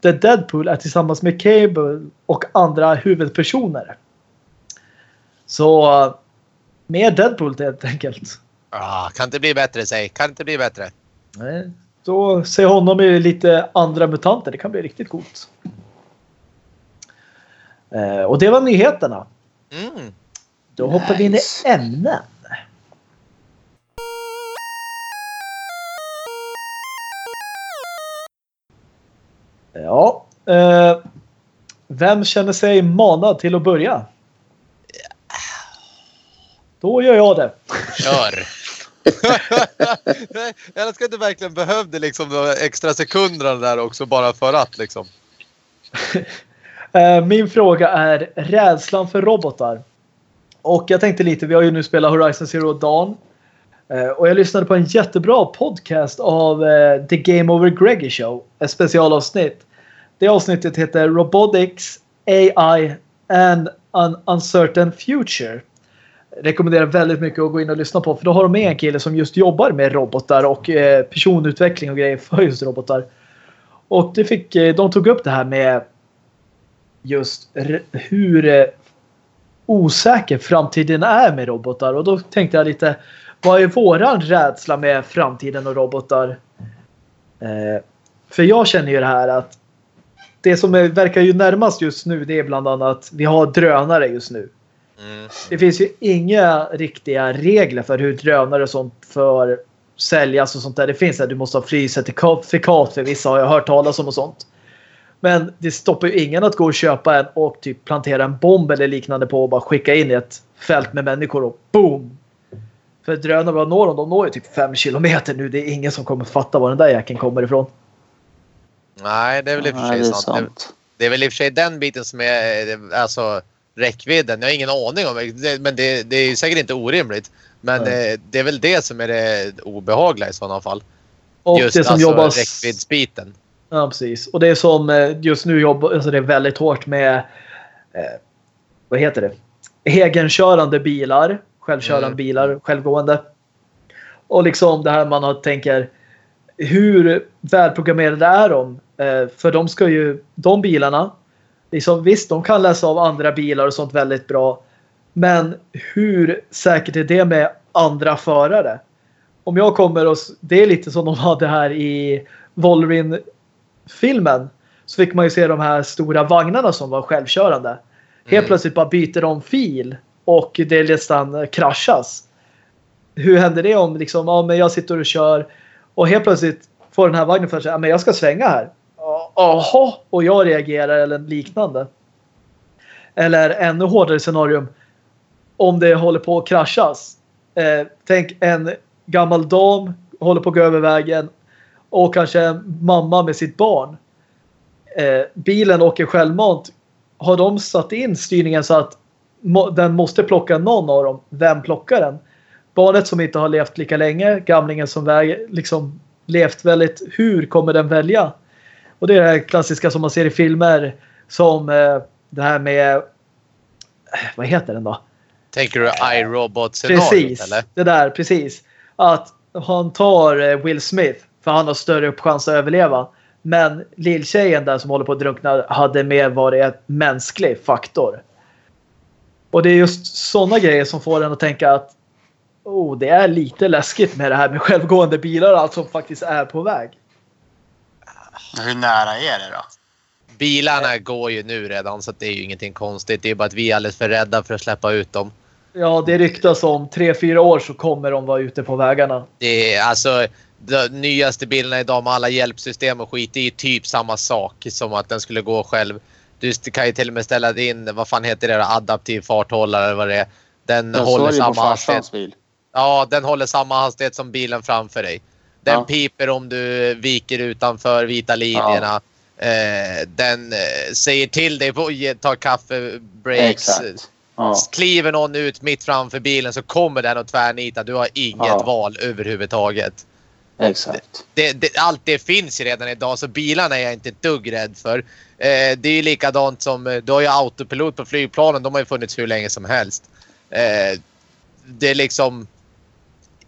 Där Deadpool är tillsammans med Cable och andra huvudpersoner. Så mer Deadpool helt enkelt. Ah, kan inte bli bättre, säg. Kan inte bli bättre. Nej. Då ser honom i lite andra mutanter. Det kan bli riktigt coolt. Eh, och det var nyheterna. Mm. Då nice. hoppar vi in i ämnen. Ja. Eh, vem känner sig manad till att börja? Då gör jag det. Kör! jag önskar att du verkligen behövde liksom några extra sekunder där också bara för att liksom. Eh, min fråga är rädslan för robotar. Och jag tänkte lite, vi har ju nu spelat Horizon Zero Dawn. Eh, och jag lyssnade på en jättebra podcast av eh, The Game Over Greggy Show. Ett specialavsnitt. Det avsnittet heter Robotics, AI and an Uncertain Future. Rekommenderar väldigt mycket att gå in och lyssna på. För då har de med en kille som just jobbar med robotar och personutveckling och grejer för just robotar. Och det fick, de tog upp det här med just hur eh, osäker framtiden är med robotar. Och då tänkte jag lite, vad är våran rädsla med framtiden och robotar? Eh, för jag känner ju det här att det som är, verkar ju närmast just nu det är bland annat vi har drönare just nu. Mm. Det finns ju inga riktiga regler för hur drönare och sånt för säljas och sånt där. Det finns att du måste ha flygcertifikat för vissa har jag hört talas om och sånt. Men det stoppar ju ingen att gå och köpa en och typ plantera en bomb eller liknande på och bara skicka in i ett fält med människor och boom! För drönare, vad når de? De når ju typ 5 kilometer nu. Det är ingen som kommer fatta var den där jäkeln kommer ifrån. Nej, det är väl i och för sig det är sant. Det, sant. det är väl i och för sig den biten som är alltså, räckvidden. Jag har ingen aning om det, men det, det är säkert inte orimligt. Men Nej. eh, det är väl det som är det obehagliga i sådana fall. Och Just det som alltså jobbas... räckviddsbiten. Ja, precis. Och det är som eh, just nu jobbar alltså det är väldigt hårt med eh, vad heter det? Egenkörande bilar. Självkörande Mm. bilar, självgående. Och liksom det här man har, tänker hur välprogrammerade är de? Eh, för de ska ju, de bilarna, liksom, visst de kan läsa av andra bilar och sånt väldigt bra. Men hur säkert är det med andra förare? Om jag kommer och, det är lite som de hade här i Wolverine-filmen. Så fick man ju se de här stora vagnarna som var självkörande. Helt Mm. plötsligt bara byter de fil och det nästan kraschas. Hur händer det om liksom, ja, men jag sitter och kör och helt plötsligt får den här vagnen för sig ja, men jag ska svänga här. Ja, Jaha, och jag reagerar eller liknande. Eller ännu hårdare scenarium. Om det håller på att kraschas. Eh, tänk en gammal dam håller på att gå över vägen och kanske en mamma med sitt barn. Eh, bilen åker självmant. Har de satt in styrningen så att må, den måste plocka någon av dem? Vem plockar den? Barnet som inte har levt lika länge, gamlingen som väger, liksom levt väldigt, hur kommer den välja? Och det är det här klassiska som man ser i filmer som eh, det här med eh, vad heter den då? Tänker du iRobot-scenariot Precis, eller? det där, precis. Att han tar eh, Will Smith för han har större chans att överleva. Men lilltjejen där som håller på att drunkna hade mer varit en mänsklig faktor. Och det är just sådana grejer som får en att tänka att oh, det är lite läskigt med det här med självgående bilar och allt som faktiskt är på väg. Hur nära är det då? Bilarna går ju nu redan så att det är ju ingenting konstigt. Det är bara att vi är alldeles för rädda för att släppa ut dem. Ja, det ryktas om tre fyra år så kommer de vara ute på vägarna. Det är alltså de nyaste bilarna idag med alla hjälpsystem och skit. Det är typ samma sak som att den skulle gå själv. Du kan ju till och med ställa in, vad fan heter det, då? adaptiv farthållare eller vad det är. Den Jag håller samma hastighet. bil. Ja, den håller samma hastighet som bilen framför dig. Den Ja. piper om du viker utanför vita linjerna. Eh, den eh, säger till dig ta kaffebreaks. Exakt. Ja. Kliver någon ut mitt framför bilen så kommer den att tvärnita. Du har inget Ja. val överhuvudtaget. Exakt. Det, det, allt det finns ju redan idag så bilarna är jag inte ett dugg rädd för. Eh, det är ju likadant som, eh, du har ju autopilot på flygplanen. De har ju funnits hur länge som helst. Eh, det är liksom...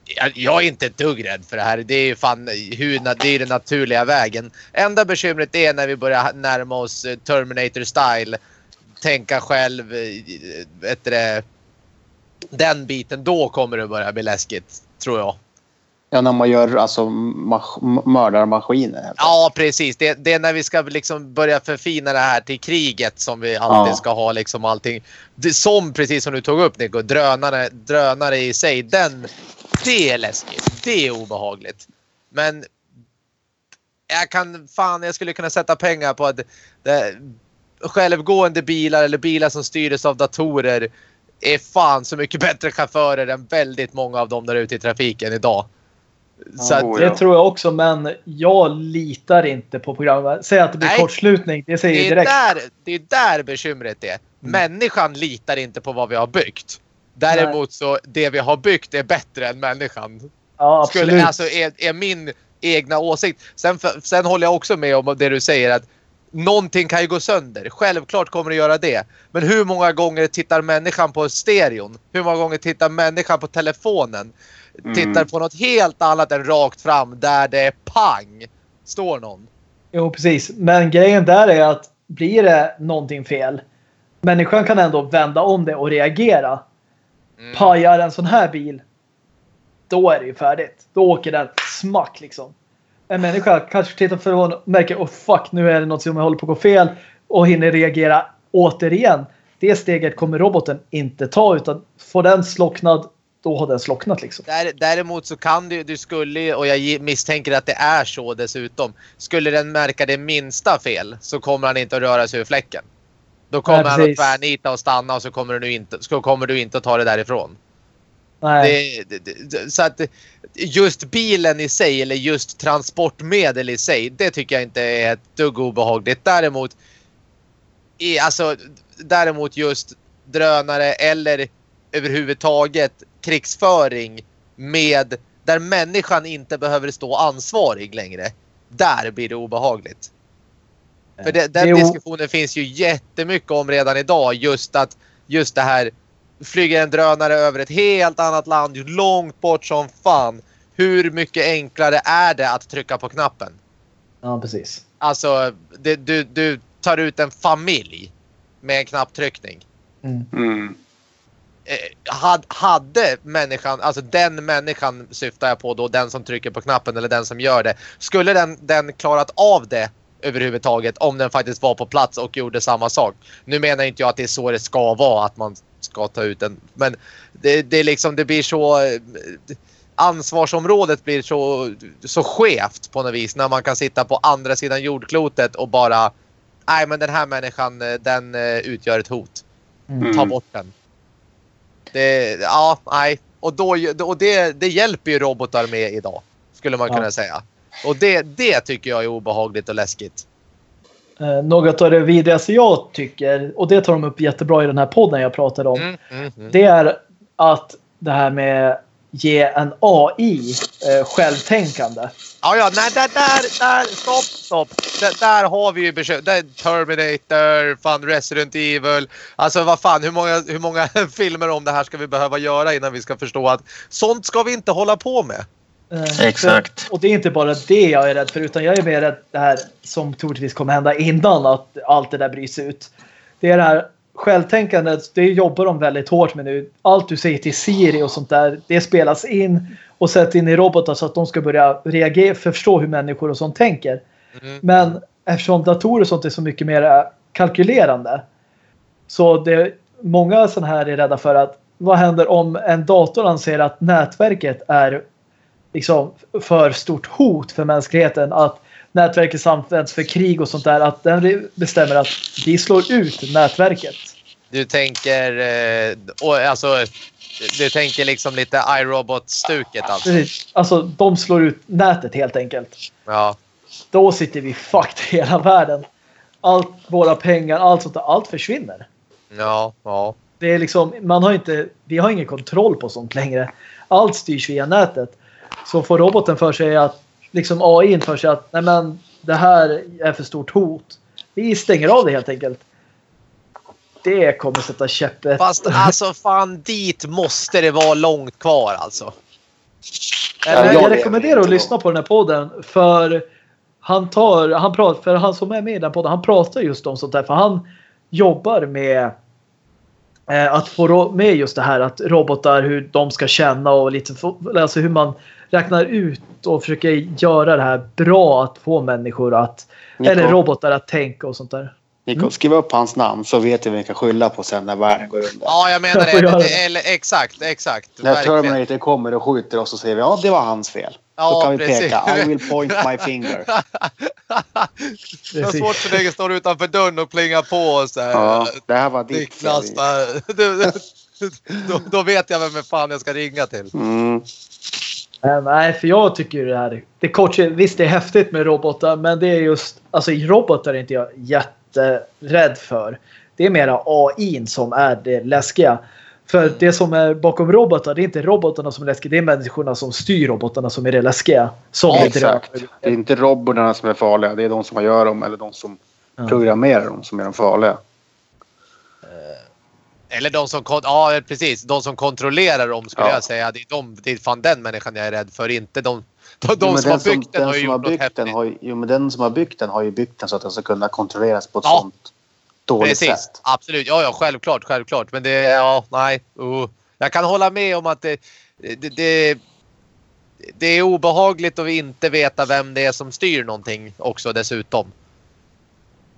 Jag, jag är inte ett dugg rädd för det här. Det är ju fan hur, det är den naturliga vägen. Enda bekymret är när vi börjar närma oss eh, Terminator style. Tänka själv, eh, vet du det, den biten. Då kommer det börja bli läskigt, tror jag. Ja, när man gör alltså mas- mördarmaskiner. Ja, precis. Det, det är när vi ska liksom börja förfina det här till kriget som vi alltid Ja. ska ha liksom allting. Det, som precis som du tog upp Nico, drönare, drönare i sig. Den, det är läskigt. Det är obehagligt. Men jag kan fan, jag skulle kunna sätta pengar på att det, självgående bilar eller bilar som styrdes av datorer är fan så mycket bättre chaufförer än väldigt många av dem där ute i trafiken idag. Så att, Oh, Det ja. tror jag också, men jag litar inte på programmet. Säg att det blir Nej. kortslutning. Det säger Det är, direkt. där, det är där bekymret är. Människan litar inte på vad vi har byggt. Däremot så det vi har byggt är bättre än människan. Ja, absolut. Skulle, alltså är, är min egna åsikt. Sen, för, sen håller jag också med om det du säger att någonting kan ju gå sönder. Självklart kommer det göra det. Men hur många gånger tittar människan på stereon? Hur många gånger tittar människan på telefonen? Mm. Tittar på något helt annat än rakt fram där det är pang. Står någon. Jo, precis. Men grejen där är att blir det någonting fel, människan kan ändå vända om det och reagera. Mm. Pajar en sån här bil, då är det ju färdigt. Då åker den smack liksom. En människa kanske tittar för och märker oh fuck, nu är det något som håller på att gå fel och hinner reagera återigen. Det steget kommer roboten inte ta utan får den slocknad, då har den slocknat liksom. Där, däremot så kan du, du skulle, och jag misstänker att det är så dessutom. Skulle den märka det minsta fel så kommer han inte att röra sig ur fläcken. Då kommer Nej, han att tvärnita och stanna och så kommer du inte, så kommer du inte att ta det därifrån. Nej. Det, det, det, så att just bilen i sig eller just transportmedel i sig, det tycker jag inte är ett dugg obehagligt. Däremot, i, alltså, däremot just drönare eller överhuvudtaget krigsföring med där människan inte behöver stå ansvarig längre. Där blir det obehagligt. För det, den Det är o- diskussionen finns ju jättemycket om redan idag. Just att just det här flyger en drönare över ett helt annat land långt bort som fan. Hur mycket enklare är det att trycka på knappen? Ja, precis. Alltså, det, du, du tar ut en familj med en knapptryckning. Mm. Mm. Eh, had, hade människan, alltså den människan syftar jag på då, den som trycker på knappen eller den som gör det. Skulle den, den klarat av det överhuvudtaget om den faktiskt var på plats och gjorde samma sak. Nu menar inte jag att det är så det ska vara, att man ska ta ut en. Men det, det är liksom, det blir så... eh, Ansvarsområdet blir så, så skevt på något vis när man kan sitta på andra sidan jordklotet och bara Nej men den här människan eh, den utgör ett hot. Mm. Ta bort den. Det, ja, nej. Och, då, och det, det hjälper ju robotar med idag. Skulle man Ja. kunna säga. Och det, det tycker jag är obehagligt och läskigt. Eh, något av det vidrigaste jag tycker, och det tar de upp jättebra i den här podden jag pratade om, Mm, mm, mm. det är att det här med ge en AI eh, självtänkande. Ja, ja, nej, där, där, där, stopp, stopp. Där, där har vi ju bekymmer. Där, Terminator, fan Resident Evil. Alltså vad fan, hur många, hur många filmer om det här ska vi behöva göra innan vi ska förstå att sånt ska vi inte hålla på med. Eh, Exakt. för- Och det är inte bara det jag är rädd för, utan jag är mer rädd det här som troligtvis kommer hända innan att allt det där bryts ut. Det är det här självtänkandet, det jobbar de väldigt hårt med nu. Allt du säger till Siri och sånt där, det spelas in och sätts in i robotar så att de ska börja reagera, förstå hur människor och sånt tänker. Mm. Men eftersom datorer och sånt är så mycket mer kalkylerande så det, många sådana här är rädda för att vad händer om en dator anser att nätverket är liksom för stort hot för mänskligheten att nätverket används för krig och sånt där att den bestämmer att vi slår ut nätverket. Du tänker, eh, alltså, du tänker liksom lite iRobot-stuket alltså. Precis. Alltså de slår ut nätet helt enkelt. Ja. Då sitter vi fucked hela världen. Allt våra pengar, allt sånt där, allt försvinner. Ja, ja. Det är liksom, man har inte, vi har ingen kontroll på sånt längre. Allt styrs via nätet. Så får roboten för sig att, liksom AI för sig att nej men, det här är för stort hot. Vi stänger av det helt enkelt. Det kommer sätta käpprätt. Fast alltså fan dit måste det vara långt kvar alltså. Eller? jag, jag rekommenderar att lyssna på den här podden för han tar, han pratar, för han som är med i den podden, han pratar just om sånt där för han jobbar med eh, att få med just det här att robotar, hur de ska känna och lite, få- alltså hur man räknar ut och försöker göra det här bra att få människor att, Nico, eller robotar att tänka och sånt där. Nico, skriv upp hans namn så vet vi vem vi kan skylla på sen när världen går under. Ja, jag menar Jag det. det. det. Eller, exakt, exakt. När. Terminator kommer och skjuter oss så säger vi ja det var hans fel. Ja, Då kan vi precis. peka I will point my finger. Det var svårt för dig att stå utanför dörren och plinga på och så här. Ja, det här var ditt Niklas, fel. då, då vet jag vem fan jag ska ringa till. Mm. Eh, Nej, för jag tycker ju det här. Det är kort, visst, det är häftigt med robotar, men det är just alltså robotar är inte jag jätterädd för. Det är mera AI som är det läskiga. För det som är bakom robotar, det är inte robotarna som är läskiga, det är människorna som styr robotarna som är det läskiga. Som Ja, exakt. Det är inte robotarna som är farliga. Det är de som gör dem eller de som Ja. programmerar dem som är de farliga. Eller de som, ja, precis. De som kontrollerar dem skulle Ja. jag säga. Det är, de, det är fan den människan jag är rädd för. Inte de, de, de Jo, som har byggt den har ju gjort något häftigt. har ju, Jo, men den som har byggt den har ju byggt den så att den ska kunna kontrolleras på ett Ja. sånt dåligt Precis. sätt. Absolut. Ja, ja, självklart. Självklart. Men det, ja, nej. Uh. Jag kan hålla med om att det, det, det, det är obehagligt att inte veta vem det är som styr någonting också dessutom.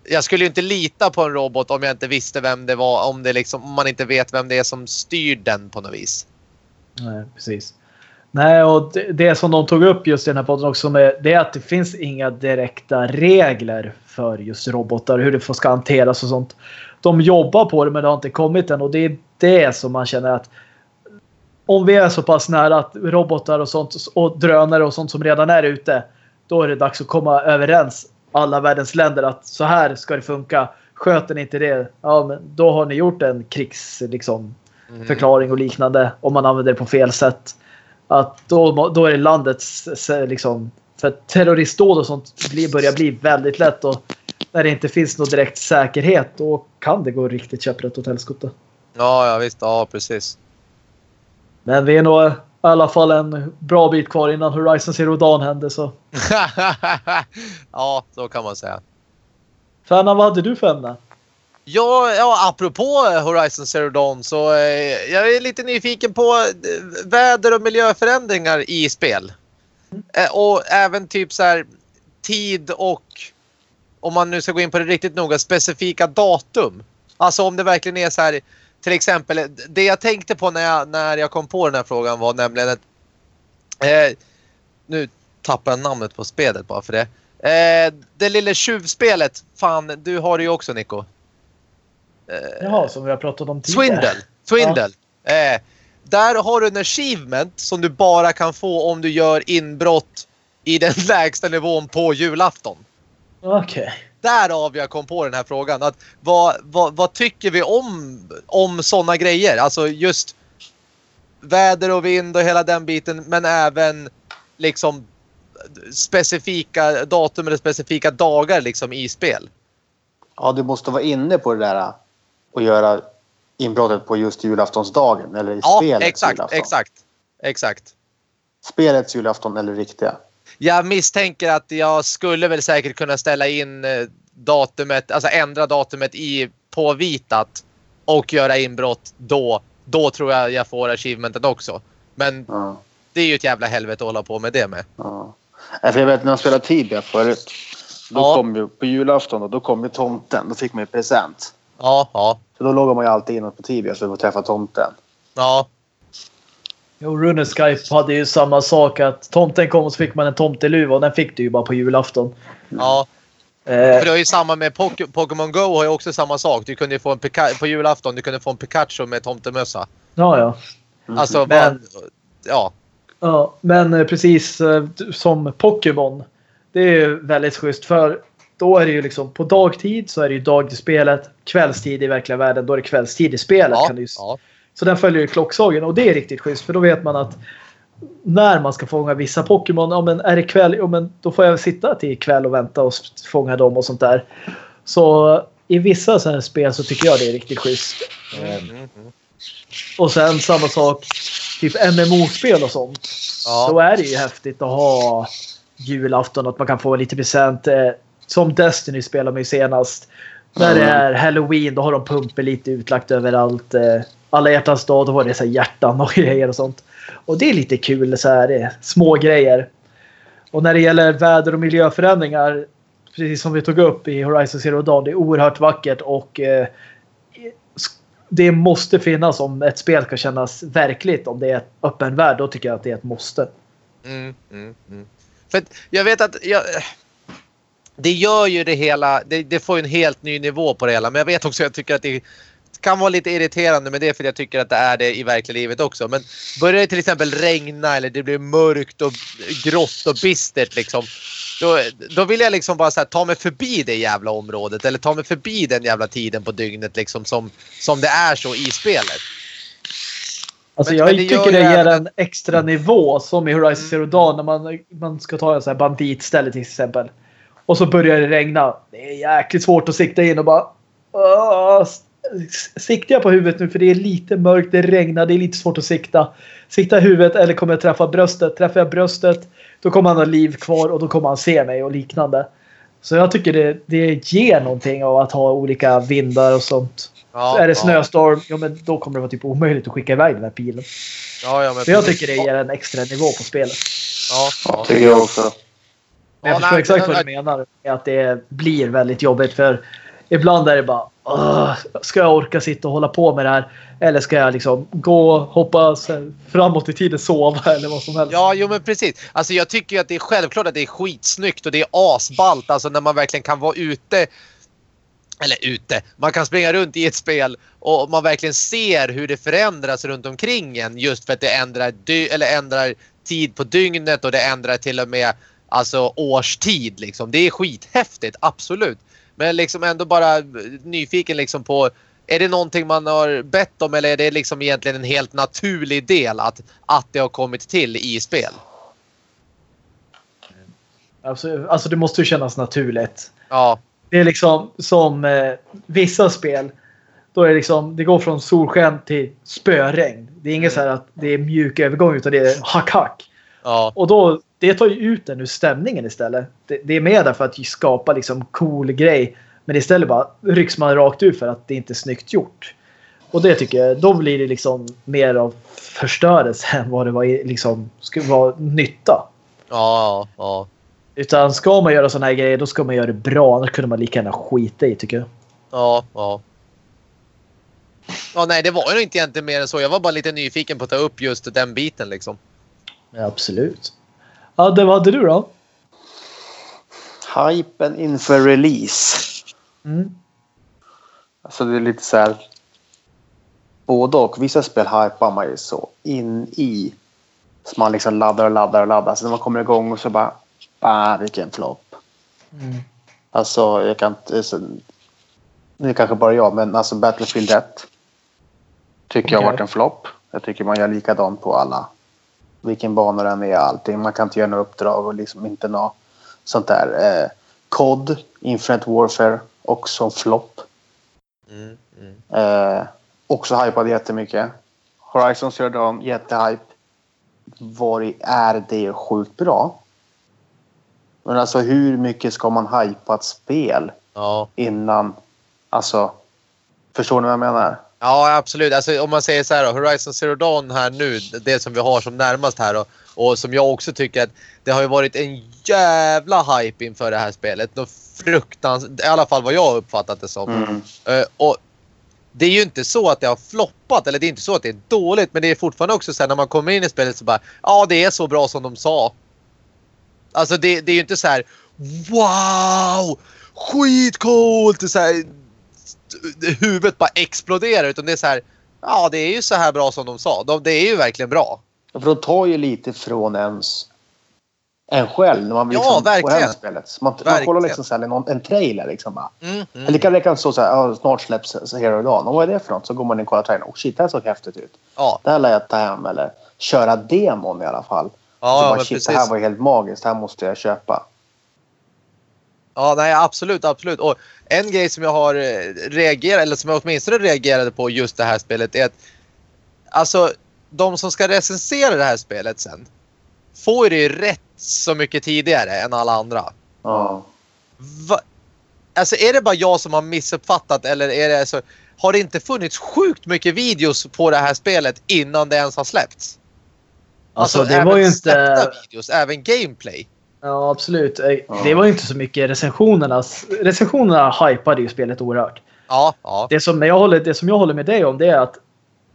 Jag skulle ju inte lita på en robot om jag inte visste vem det var. Om, det liksom, om man inte vet vem det är som styr den på något vis. Nej, precis. Nej, och det, det som de tog upp just i den här podden också med, det är att det finns inga direkta regler för just robotar, hur det får ska hanteras och sånt. De jobbar på det men det har inte kommit än och det är det som man känner att om vi är så pass nära att robotar och sånt och drönare och sånt som redan är ute, då är det dags att komma överens alla världens länder att så här ska det funka. Sköter ni inte det, ja men då har ni gjort en krigs liksom, Mm. förklaring och liknande om man använder det på fel sätt. Att då, då är det landets liksom för terroristdåd och sånt blir, börjar bli väldigt lätt och när det inte finns någon direkt säkerhet då kan det gå riktigt käpprätt åt helskotta. Ja, ja visst. Ja, precis. Men vi är nog i alla fall en bra bit kvar innan Horizon Zero Dawn händer så. ja, så kan man säga. Fanna, vad hade du för ämne? Ja, ja, apropå Horizon Zero Dawn så eh, jag är lite nyfiken på eh, väder och miljöförändringar i spel. Eh, och även typ så här tid och om man nu ska gå in på det riktigt noga, specifika datum. Alltså om det verkligen är så här till exempel det jag tänkte på när jag, när jag kom på den här frågan var nämligen att eh, nu tappar jag namnet på spelet bara för det. Eh, det lilla tjuvspelet, fan du har det ju också Nico. Jaha, som vi har pratat om tidigare. Swindle. Swindle. Eh, där har du en achievement som du bara kan få om du gör inbrott i den lägsta nivån på julafton. Okej. Därav jag kom på den här frågan. Att vad, vad, vad tycker vi om, om sådana grejer? Alltså just väder och vind och hela den biten. Men även liksom specifika datum eller specifika dagar liksom i spel. Ja, du måste vara inne på det där och göra inbrottet på just julaftonsdagen eller i Ja, spelets exakt, julafton. exakt, exakt. Spelets julafton eller riktiga. Jag misstänker att jag skulle väl säkert kunna ställa in eh, datumet, alltså ändra datumet i påvitat och göra inbrott då. Då tror jag jag får achievementet också. Men Ja, det är ju ett jävla helvete att hålla på med det med. ja. För jag vet när jag spelade Tibia förut. Då Ja. kom ju på julafton och då kom ju tomten. Då fick man ju present. Ja, ja, Så då loggar man ju alltid in på Tibia för att träffa tomten. ja. Jo, Runeskype hade ju samma sak att tomten kom och så fick man en tomteluva och den fick du ju bara på julafton. ja. Eh, För det är ju samma med Pok- Pokémon Go har ju också samma sak. Du kunde få en Pika- på julafton, du kunde få en Pikachu med tomtemössa. ja, ja. Alltså, Men- vad, ja. Ja, men eh, precis eh, som Pokémon. Det är ju väldigt schysst för då är det ju liksom på dagtid så är det ju dag i spelet. Kvällstid i verkliga världen, då är det kvällstid i spelet. Ja, kan du ja. Så den följer ju klockslagen och det är riktigt schysst för då vet man att när man ska fånga vissa Pokémon, ja men är det kväll, ja men då får jag sitta till kväll och vänta och fånga dem och sånt där. Så i vissa sådana spel så tycker jag det är riktigt schysst. Mm. Och sen samma sak, typ MMO-spel och sånt. Ja. Då är det ju häftigt att ha julafton, att man kan få lite present. Eh, Som Destiny spelar man ju senast. När det är Halloween, då har de pumper lite utlagt överallt. Alla hjärtans dag, då var det så här hjärtan och grejer och sånt. Och det är lite kul, så här, små grejer. Och när det gäller väder och miljöförändringar, precis som vi tog upp i Horizon Zero Dawn, det är oerhört vackert och eh, det måste finnas om ett spel ska kännas verkligt. Om det är ett öppen värld, då tycker jag att det är ett måste. Mm, mm, mm. För jag vet att jag, det gör ju det hela, det, det får ju en helt ny nivå på det hela. Men jag vet också att jag tycker att det kan vara lite irriterande med det för jag tycker att det är det i verkliga livet också. Men börjar det till exempel regna eller det blir mörkt och grått och bistert liksom. Då, då vill jag liksom bara så här, ta mig förbi det jävla området eller ta mig förbi den jävla tiden på dygnet liksom som, som det är så i spelet. Alltså Men- jag men det tycker det ger en extra nivå som i Horizon Zero Dawn när man, man ska ta en sån här banditställe till exempel. Och så börjar det regna. Det är jäkligt svårt att sikta in och bara... "Åh, siktar jag på huvudet nu för det är lite mörkt, det regnar, det är lite svårt att sikta. Sikta huvudet eller kommer jag träffa bröstet? Träffar jag bröstet då kommer han ha liv kvar och då kommer han se mig och liknande. Så jag tycker det, det ger någonting av att ha olika vindar och sånt. Ja, Så är det snöstorm, ja men då kommer det vara typ omöjligt att skicka iväg den här pilen. Ja, ja, men Så jag tycker det ger en extra nivå på spelet. Ja, ja. Tycker jag också. Men jag Ja, förstår nej, exakt vad du menar. Att det blir väldigt jobbigt. För ibland är det bara Ska jag orka sitta och hålla på med det här? Eller ska jag liksom gå, hoppa framåt i tiden, sova eller vad som helst? Ja, jo men precis. Alltså jag tycker ju att det är självklart att det är skitsnyggt och det är asballt. Alltså när man verkligen kan vara ute. Eller ute. Man kan springa runt i ett spel och man verkligen ser hur det förändras runt omkring en. Just för att det ändrar, eller ändrar tid på dygnet och det ändrar till och med alltså årstid. Liksom. Det är skithäftigt, absolut. Men liksom ändå bara nyfiken liksom på är det någonting man har bett om eller är det liksom egentligen en helt naturlig del att, att det har kommit till i spel? Alltså, alltså det måste ju kännas naturligt. Ja, Det är liksom som eh, vissa spel. Då är det liksom, det går från solsken till spöregn. Det är inget så här att det är mjuk övergång utan det är hack hack. ja, Och då, det tar ju ut den ur stämningen istället. Det, det är med där för att skapa liksom cool grej. Men istället bara rycks man rakt ut för att det inte är snyggt gjort. Och det tycker jag, då blir det liksom mer av förstörelse än vad det var liksom, skulle vara nytta. ja, ja. Utan ska man göra sådana här grejer då ska man göra det bra. Annars kunde man lika gärna skita i tycker jag. Ja, ja. Ja, nej, det var ju inte egentligen mer än så. Jag var bara lite nyfiken på att ta upp just den biten liksom. Ja, absolut. Ja, det, vad hade du då? Hypen inför release. Mm. Alltså det är lite så här. Både och. Vissa spel hypar man ju så in i. Så man liksom laddar och laddar och laddar. Så när man kommer igång och så bara. Ah, vilken flopp. Mm. Alltså jag kan inte. Så, nu kanske bara jag men alltså Battlefield 1. Tycker jag har varit en flopp. Jag tycker man gör likadant på alla. Vilken bana den är allting. Man kan inte göra några uppdrag och liksom inte nå sånt där. Eh, COD, Infinite Warfare, också en flopp. Mm, mm. Eh, också hypad jättemycket. Horizon Zero Dawn, jättehype. Var är det sjukt bra? Men alltså hur mycket ska man hypa ett spel Ja. innan... Alltså, förstår ni vad jag menar? Ja, absolut. Alltså, om man säger så här då, Horizon Zero Dawn här nu, det som vi har som närmast här då, och som jag också tycker att det har ju varit en jävla hype inför det här spelet. Något fruktansvärt, i alla fall vad jag har uppfattat det som. Mm. Eh, och det är ju inte så att det har floppat eller det är inte så att det är dåligt men det är fortfarande också så här när man kommer in i spelet så bara ja det är så bra som de sa. Alltså det, det är ju inte så här wow skitcoolt så här, huvudet bara exploderar utan det är så här ja det är ju så här bra som de sa. De, det är ju verkligen bra. För de tar ju lite från ens en själv när man vill Ja, liksom få verkligen. hem spelet. Man, man kollar liksom så här, en trailer liksom. Mm, mm. Eller kan det kan stå så här, ja, snart släpps Hero Dawn. Och vad är det för något? Så går man in och kollar trailern. Oh shit, det här såg häftigt ut. Ja, Det här lär jag ta hem eller köra demon i alla fall. ja, så ja bara, shit, precis. det här var helt magiskt. Det här måste jag köpa. Ja, nej absolut, absolut. Och en grej som jag har eh, reagerat, eller som jag åtminstone reagerade på just det här spelet är att alltså de som ska recensera det här spelet sen får det ju rätt så mycket tidigare än alla andra. Ja. Va? Alltså är det bara jag som har missuppfattat eller är det så har det inte funnits sjukt mycket videos på det här spelet innan det ens har släppts? Alltså, det även var ju inte... videos, även gameplay. Ja, absolut. Eh, Det var ju inte så mycket recensionerna. Recensionerna hypade ju spelet oerhört. Ja, ja. Det som jag håller, det som jag håller med dig om det är att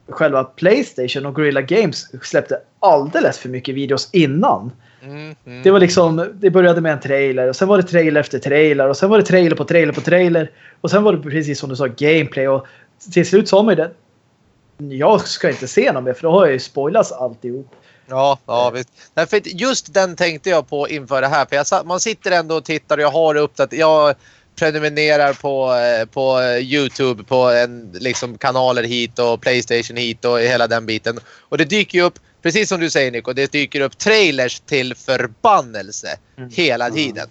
själva Playstation och Guerrilla Games släppte alldeles för mycket videos innan. Mm, mm. Det var liksom, det började med en trailer och sen var det trailer efter trailer och sen var det trailer på trailer på trailer. Och sen var det precis som du sa gameplay och till slut sa man ju det. Jag ska inte se något mer för då har jag ju spoilats alltihop. Ja, ja visst. Nej, för just den tänkte jag på inför det här. För jag, man sitter ändå och tittar och jag har uppdaterat. Jag prenumererar på, eh, på eh, Youtube på en, liksom, kanaler hit och Playstation hit och hela den biten. Och det dyker ju upp, precis som du säger Nico, det dyker upp trailers till förbannelse Mm. hela tiden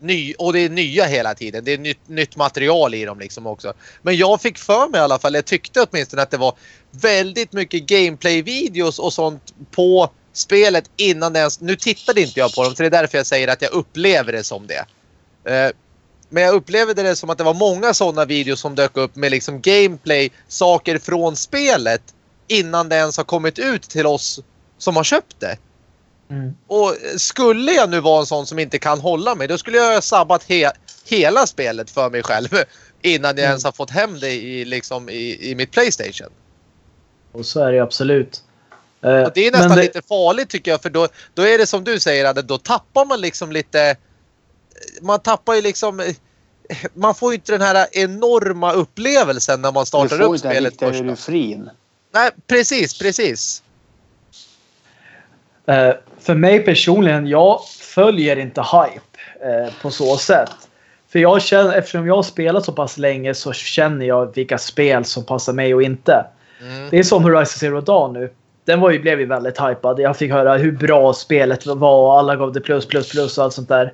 ny, och det är nya hela tiden. Det är nytt, nytt material i dem liksom också. Men jag fick för mig i alla fall, jag tyckte åtminstone att det var väldigt mycket gameplay-videos och sånt på spelet innan det ens... Nu tittade inte jag på dem så det är därför jag säger att jag upplever det som det. Eh, men jag upplevde det som att det var många sådana videos som dök upp med liksom gameplay, saker från spelet innan det ens har kommit ut till oss som har köpt det. Mm. Och skulle jag nu vara en sån som inte kan hålla mig, då skulle jag ha sabbat he hela spelet för mig själv innan jag Mm. ens har fått hem det i, liksom, i, i mitt Playstation. Och så är det ju absolut. Eh, Och det är nästan det- lite farligt tycker jag, för då, då är det som du säger, Adde, då tappar man liksom lite... Man tappar ju liksom... Man får ju inte den här enorma upplevelsen när man Du startar får upp inte den spelet riktiga euforin. Nej, precis, precis. Eh, för mig personligen, jag följer inte hype eh, på så sätt. För jag känner, eftersom jag har spelat så pass länge så känner jag vilka spel som passar mig och inte. Mm. Det är som Horizon Zero Dawn nu. Den var ju, blev ju väldigt hypad. Jag fick höra hur bra spelet var och alla gav det plus, plus, plus och allt sånt där.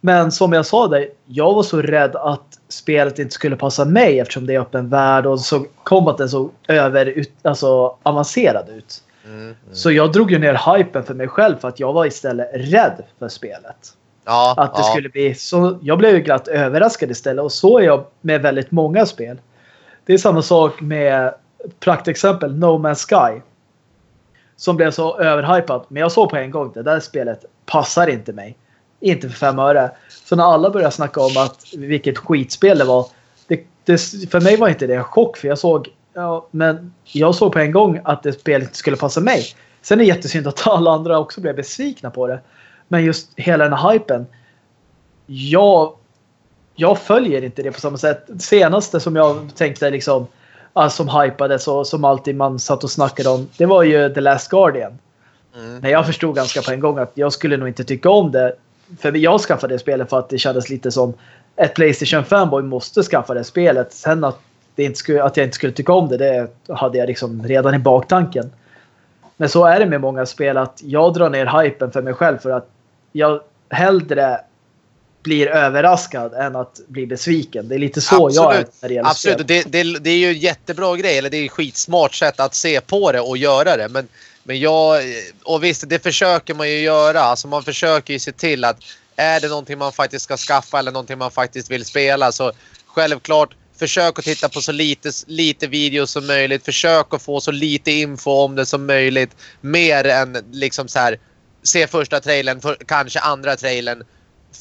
Men som jag sa där, jag var så rädd att spelet inte skulle passa mig eftersom det är öppen värld och så kombaten såg över, alltså avancerad ut. Mm. Mm. Så jag drog ju ner hypen för mig själv för att jag var istället rädd för spelet. Ja, Att det ja. skulle bli så. Jag blev ju glatt överraskad istället och så är jag med väldigt många spel. Det är samma sak med praktexempel No Man's Sky. Som blev så överhypat. Men jag såg på en gång det där spelet passar inte mig. Inte för fem öre. Så när alla började snacka om att vilket skitspel det var. Det, det, för mig var inte det en chock för jag såg Ja, men jag såg på en gång att det spelet inte skulle passa mig. Sen är det jättesynd att alla andra också blev besvikna på det. Men just hela den här hypen. Jag, jag följer inte det på samma sätt. Det senaste som jag tänkte liksom ah, som hypades och som alltid man satt och snackade om. Det var ju The Last Guardian. Mm. Men jag förstod ganska på en gång att jag skulle nog inte tycka om det. För jag skaffade det spelet för att det kändes lite som ett Playstation fanboy måste skaffa det spelet. Sen att, det skulle, att jag inte skulle tycka om det, det hade jag liksom redan i baktanken. Men så är det med många spel att jag drar ner hypen för mig själv för att jag hellre blir överraskad än att bli besviken. Det är lite så jag är Absolut. när det gäller Absolut, spel. det, det, det är ju en jättebra grej, eller det är ett skitsmart sätt att se på det och göra det. Men, men jag, och visst, det försöker man ju göra. Alltså man försöker ju se till att är det någonting man faktiskt ska skaffa eller någonting man faktiskt vill spela så självklart försök att titta på så lite, lite videos som möjligt. Försök att få så lite info om det som möjligt. Mer än liksom så här se första trailern, för, kanske andra trailern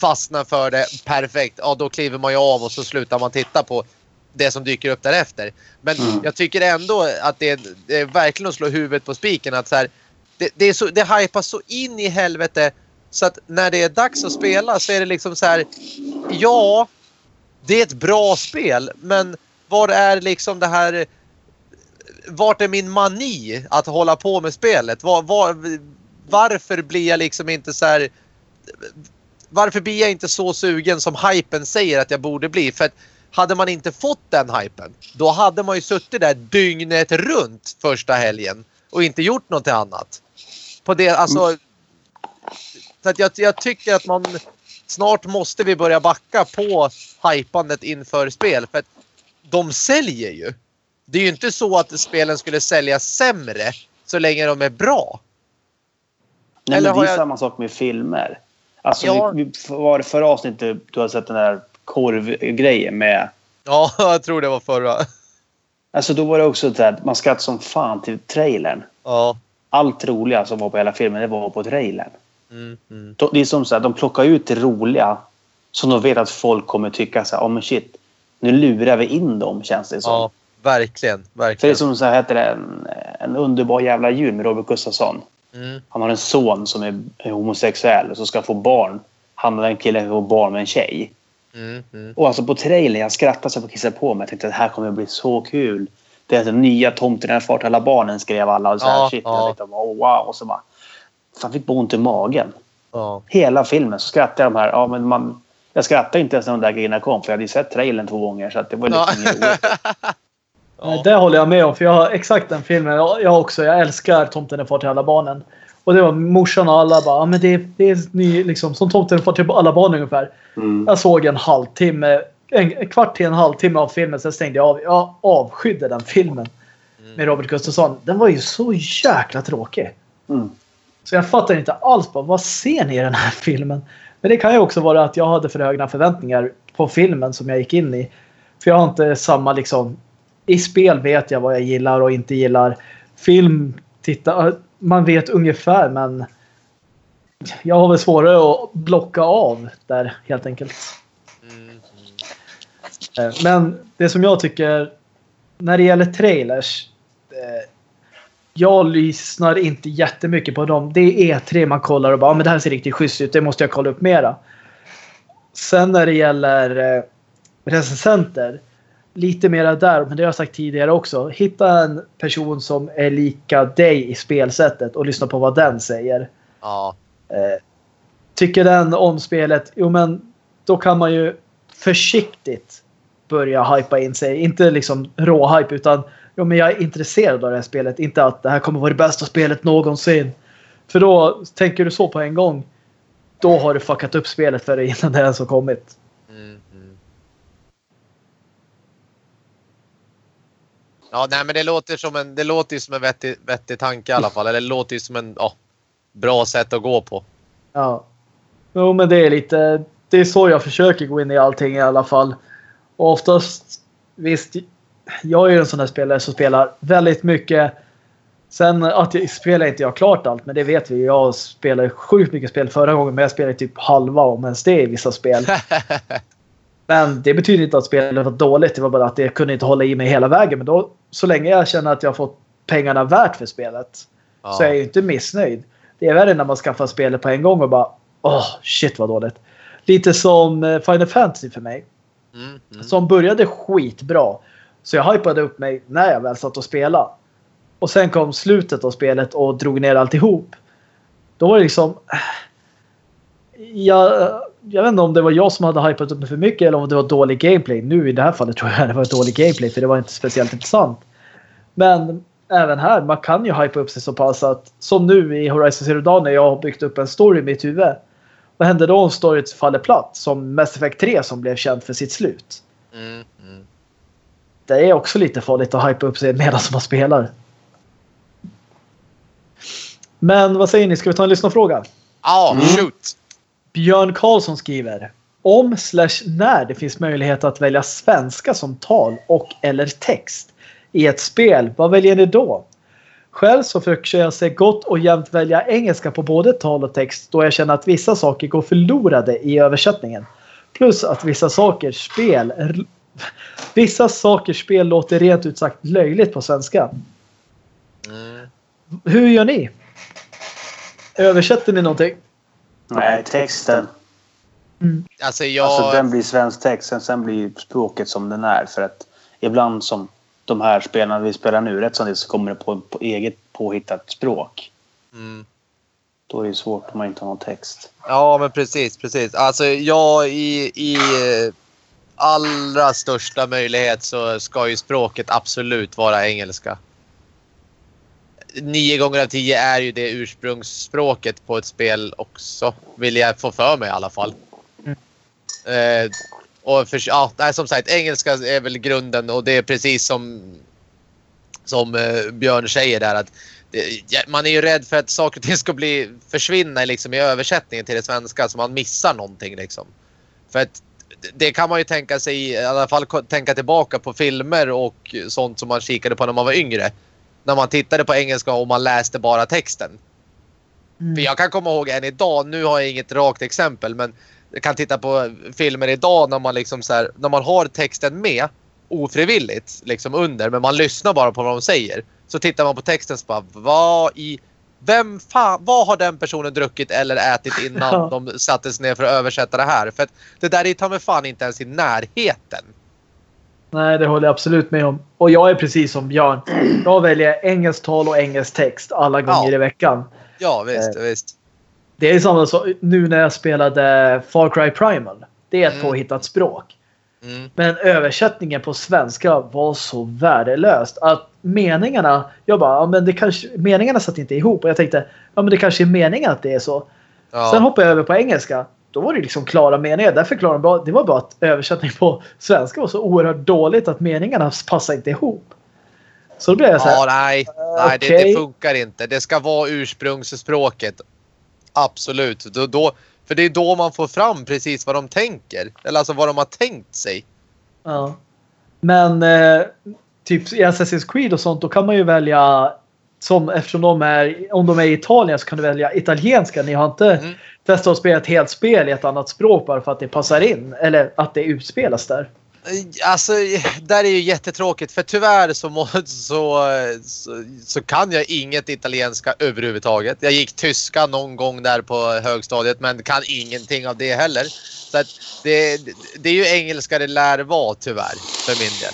fastnar för det, perfekt. Ja, då kliver man ju av och så slutar man titta på det som dyker upp därefter. Men Mm. jag tycker ändå att det är, det är verkligen att slå huvudet på spiken. Att så här, det, det, är så, det hypas så in i helvete så att när det är dags att spela så är det liksom så här. Ja, det är ett bra spel, men var är liksom det här... Vart är min mani att hålla på med spelet? Var, var, varför blir jag liksom inte så här... Varför blir jag inte så sugen som hypen säger att jag borde bli? För att hade man inte fått den hypen, då hade man ju suttit där dygnet runt första helgen och inte gjort något annat. På det, alltså... Så att jag, jag tycker att man... Snart måste vi börja backa på hypandet inför spel. För att de säljer ju. Det är ju inte så att spelen skulle sälja sämre så länge de är bra. Nej, Eller men det är jag- samma sak med filmer. Alltså, Ja. vi, var det förra avsnittet du har sett den där korvgrejen med... Ja, jag tror det var förra. Alltså då var det också så att man skrattade som fan till trailern. Ja. Allt roliga som var på hela filmen, det var på trailern. Mm, mm. De- Det är som så att de plockar ut det roliga som de vet att folk kommer tycka så här, oh, men shit, nu lurar vi in dem känns det som. Ja, verkligen. För det är verkligen. som så här, heter det, en, en underbar jävla jul med Robert Gustafsson. Mm. Han har en son som är är homosexuell och som ska få barn. Han och den killen ska få barn med en tjej. Mm, mm. Och alltså på trailern, jag skrattade så jag kissade på mig. Jag tänkte att det här kommer att bli så kul. Det är den nya tomten i fart alla barnen skrev alla. Och så här, Ja, shit, ja. jag tänkte, oh, wow. Och så bara... Fan, fick ont i magen. Ja. Hela filmen så skrattade jag de här. Ja, men man, jag skrattade inte ens när de där grejerna kom. För jag hade ju sett trailern två gånger. Så att det var Ja. liksom. Nej, det håller jag med om. För jag har exakt den filmen. Jag, jag också. Jag älskar Tomten är far till alla barnen. Och det var morsan och alla bara, ja men det, det är ny, liksom, som tomten får till alla barn ungefär. Mm. Jag såg en halvtimme, en, en kvart till en halvtimme av filmen, sen stängde jag av. Jag avskydde den filmen med Robert Gustafsson. Den var ju så jäkla tråkig. Mm. Så jag fattar inte alls bara, vad ser ni i den här filmen? Men det kan ju också vara att jag hade för höga förväntningar på filmen som jag gick in i. För jag har inte samma liksom... I spel vet jag vad jag gillar och inte gillar. Film, titta, man vet ungefär men... Jag har väl svårare att blocka av där helt enkelt. Mm. Eh, Men det som jag tycker när det gäller trailers. Jag lyssnar inte jättemycket på dem. Det är tre man kollar och bara "Ja, men det här ser riktigt schysst ut. Det måste jag kolla upp mera. Sen när det gäller eh, recensenter. Lite mera där, men det har jag sagt tidigare också. Hitta en person som är lika dig i spelsättet och lyssna på vad den säger. Ja. Eh, tycker den om spelet, jo men då kan man ju försiktigt börja hypa in sig. Inte liksom råhype utan jo men jag är intresserad av det här spelet. Inte att det här kommer vara det bästa spelet någonsin. För då tänker du så på en gång. Då har du fuckat upp spelet för dig innan det ens har kommit. Mm, mm. Ja, nej, men det låter som en, det låter som en vettig, vettig tanke i alla fall. Eller det låter som en ja, bra sätt att gå på. Ja. Jo men det är lite. Det är så jag försöker gå in i allting i alla fall. Och oftast. Visst. Jag är ju en sån där spelare som spelar väldigt mycket. Sen att jag spelar inte jag klart allt. Men det vet vi. Jag spelade sjukt mycket spel förra gången. Men jag spelade typ halva om ens det i vissa spel. Men det betyder inte att spelet var dåligt. Det var bara att det kunde inte hålla i mig hela vägen. Men då, så länge jag känner att jag har fått pengarna värt för spelet. Ja. Så är jag ju inte missnöjd. Det är värre när man skaffar spelet på en gång och bara åh shit vad dåligt. Lite som eh, Final Fantasy för mig. Mm, mm. Som började skitbra. Så jag hypade upp mig när jag väl satt och spelade. Och sen kom slutet av spelet och drog ner alltihop. Då var det liksom... Jag, jag vet inte om det var jag som hade hypat upp mig för mycket eller om det var dålig gameplay. Nu i det här fallet tror jag det var dålig gameplay för det var inte speciellt intressant. Men även här, man kan ju hypa upp sig så pass att som nu i Horizon Zero Dawn när jag har byggt upp en story i mitt huvud. Vad händer då om storyn faller platt? Som Mass Effect 3 som blev känd för sitt slut. Mm. Det är också lite farligt att hypa upp sig medan man spelar. Men vad säger ni? Ska vi ta en lyssnarfråga? Ja, Mm. shoot! Björn Karlsson skriver. Om slash när det finns möjlighet att välja svenska som tal och eller text i ett spel, vad väljer ni då? Själv så försöker jag se gott och jämnt välja engelska på både tal och text då jag känner att vissa saker går förlorade i översättningen. Plus att vissa saker spel Vissa saker spel låter rent ut sagt löjligt på svenska. Mm. Hur gör ni? Översätter ni någonting? Nej, texten. Alltså jag... Alltså den blir svensk text. Sen, sen blir språket som den är. För att ibland som de här spelarna vi spelar nu, rätt som det så kommer det på, på eget påhittat språk. Mm. Då är det svårt om man inte har någon text. Ja, men precis, precis. Alltså jag i, i eh, allra största möjlighet så ska ju språket absolut vara engelska. Nio gånger av tio är ju det ursprungsspråket på ett spel också. Vill jag få för mig i alla fall. Eh, och för, ja, nej, som sagt, engelska är väl grunden och det är precis som, som eh, Björn säger där att det, man är ju rädd för att saker och ting ska bli, försvinna liksom, i översättningen till det svenska så man missar någonting. Liksom. För att det kan man ju tänka sig, i alla fall tänka tillbaka på filmer och sånt som man kikade på när man var yngre. När man tittade på engelska och man läste bara texten. För jag kan komma ihåg än idag, nu har jag inget rakt exempel, men jag kan titta på filmer idag när man liksom så här, när man har texten med ofrivilligt liksom under, men man lyssnar bara på vad de säger. Så tittar man på texten och bara, vad i... Vem fan, vad har den personen druckit eller ätit innan Ja. de satte sig ner för att översätta det här? För det där är ta mig fan inte ens i närheten. Nej, det håller jag absolut med om. Och jag är precis som Björn. Jag väljer engelskt tal och engelsk text alla gånger Ja. i veckan. Ja, visst, Eh. visst. Det är samma så nu när jag spelade Far Cry Primal. Det är ett Mm. påhittat språk. Mm. Men översättningen på svenska var så värdelöst att meningarna, jag bara, ja, men det kanske, meningarna satt inte ihop och jag tänkte, ja men det kanske är meningen att det är så. Ja. Sen hoppade jag över på engelska. Då var det liksom klara meningar. Där förklarade de bra. Det var bara att översättningen på svenska var så oerhört dåligt att meningarna passade inte ihop. Så då blev jag så här. Ja, nej, nej det, okej. det funkar inte. Det ska vara ursprungsspråket. Absolut. Då, då, för det är då man får fram precis vad de tänker. Eller alltså vad de har tänkt sig. Ja. Men eh, typ i Assassin's Creed och sånt då kan man ju välja som eftersom de är om de är i Italien så kan du välja italienska. Ni har inte Mm. testat att spela ett helt spel i ett annat språk bara för att det passar in eller att det utspelas där. Alltså, där är ju jättetråkigt. För tyvärr så, må, så, så, så kan jag inget italienska överhuvudtaget. Jag gick tyska någon gång där på högstadiet men kan ingenting av det heller. Så att det, det är ju engelska det lär vara tyvärr för min del.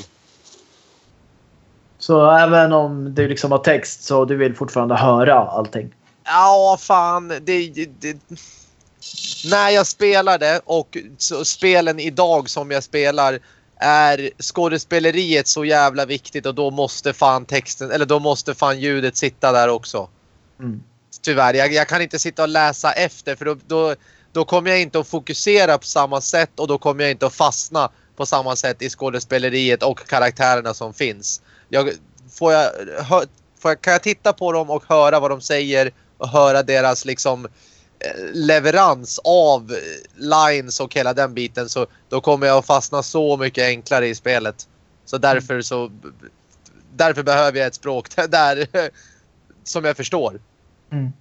Så även om du liksom har text så du vill fortfarande höra allting. Ja, fan. Det, det, när jag spelade och spelen idag som jag spelar är skådespeleriet så jävla viktigt och då måste fan texten eller då måste fan ljudet sitta där också. Mm. Tyvärr, jag, jag kan inte sitta och läsa efter för då, då, då kommer jag inte att fokusera på samma sätt och då kommer jag inte att fastna på samma sätt i skådespeleriet och karaktärerna som finns. Jag, får jag, hö, får jag, kan jag titta på dem och höra vad de säger och höra deras liksom leverans av lines och hela den biten så då kommer jag att fastna så mycket enklare i spelet. Så därför så därför behöver jag ett språk där som jag förstår. Mm.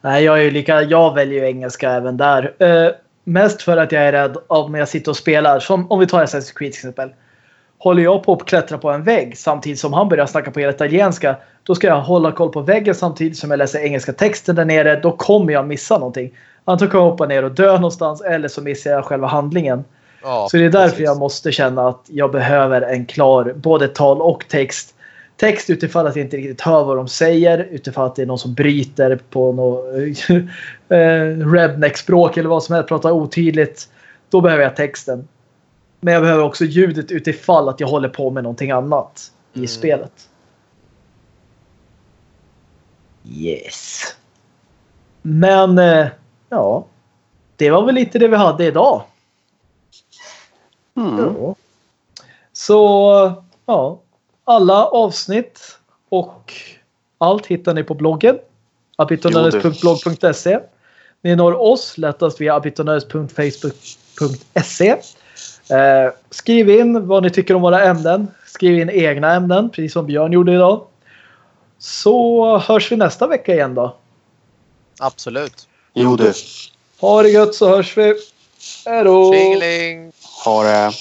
Nej, jag är ju lika. Jag väljer ju engelska även där. Uh, mest för att jag är rädd om jag sitter och spelar. Som om vi tar Assassin's Creed till exempel. Håller jag på att klättra på en vägg samtidigt som han börjar snacka på italienska. Då ska jag hålla koll på väggen samtidigt som jag läser engelska texten där nere. Då kommer jag missa någonting. Antingen kommer jag hoppa ner och dö någonstans eller så missar jag själva handlingen. Ja, Så det är därför precis. jag måste känna att jag behöver en klar både tal och text. Text utifall att jag inte riktigt hör vad de säger, utifall att det är någon som bryter på något eh, redneck-språk eller vad som helst, pratar otydligt. Då behöver jag texten. Men jag behöver också ljudet utifall att jag håller på med någonting annat i Mm. spelet. Yes. Men eh, ja, det var väl lite det vi hade idag. Mm. Ja. Så ja, alla avsnitt och allt hittar ni på bloggen. abitonördes.blogg.se Ni når oss lättast via abitonördes.facebook.se eh, Skriv in vad ni tycker om våra ämnen. Skriv in egna ämnen, precis som Björn gjorde idag. Så hörs vi nästa vecka igen då. Absolut. Jo du. Ha det gött så hörs vi. Hej då! Ha det.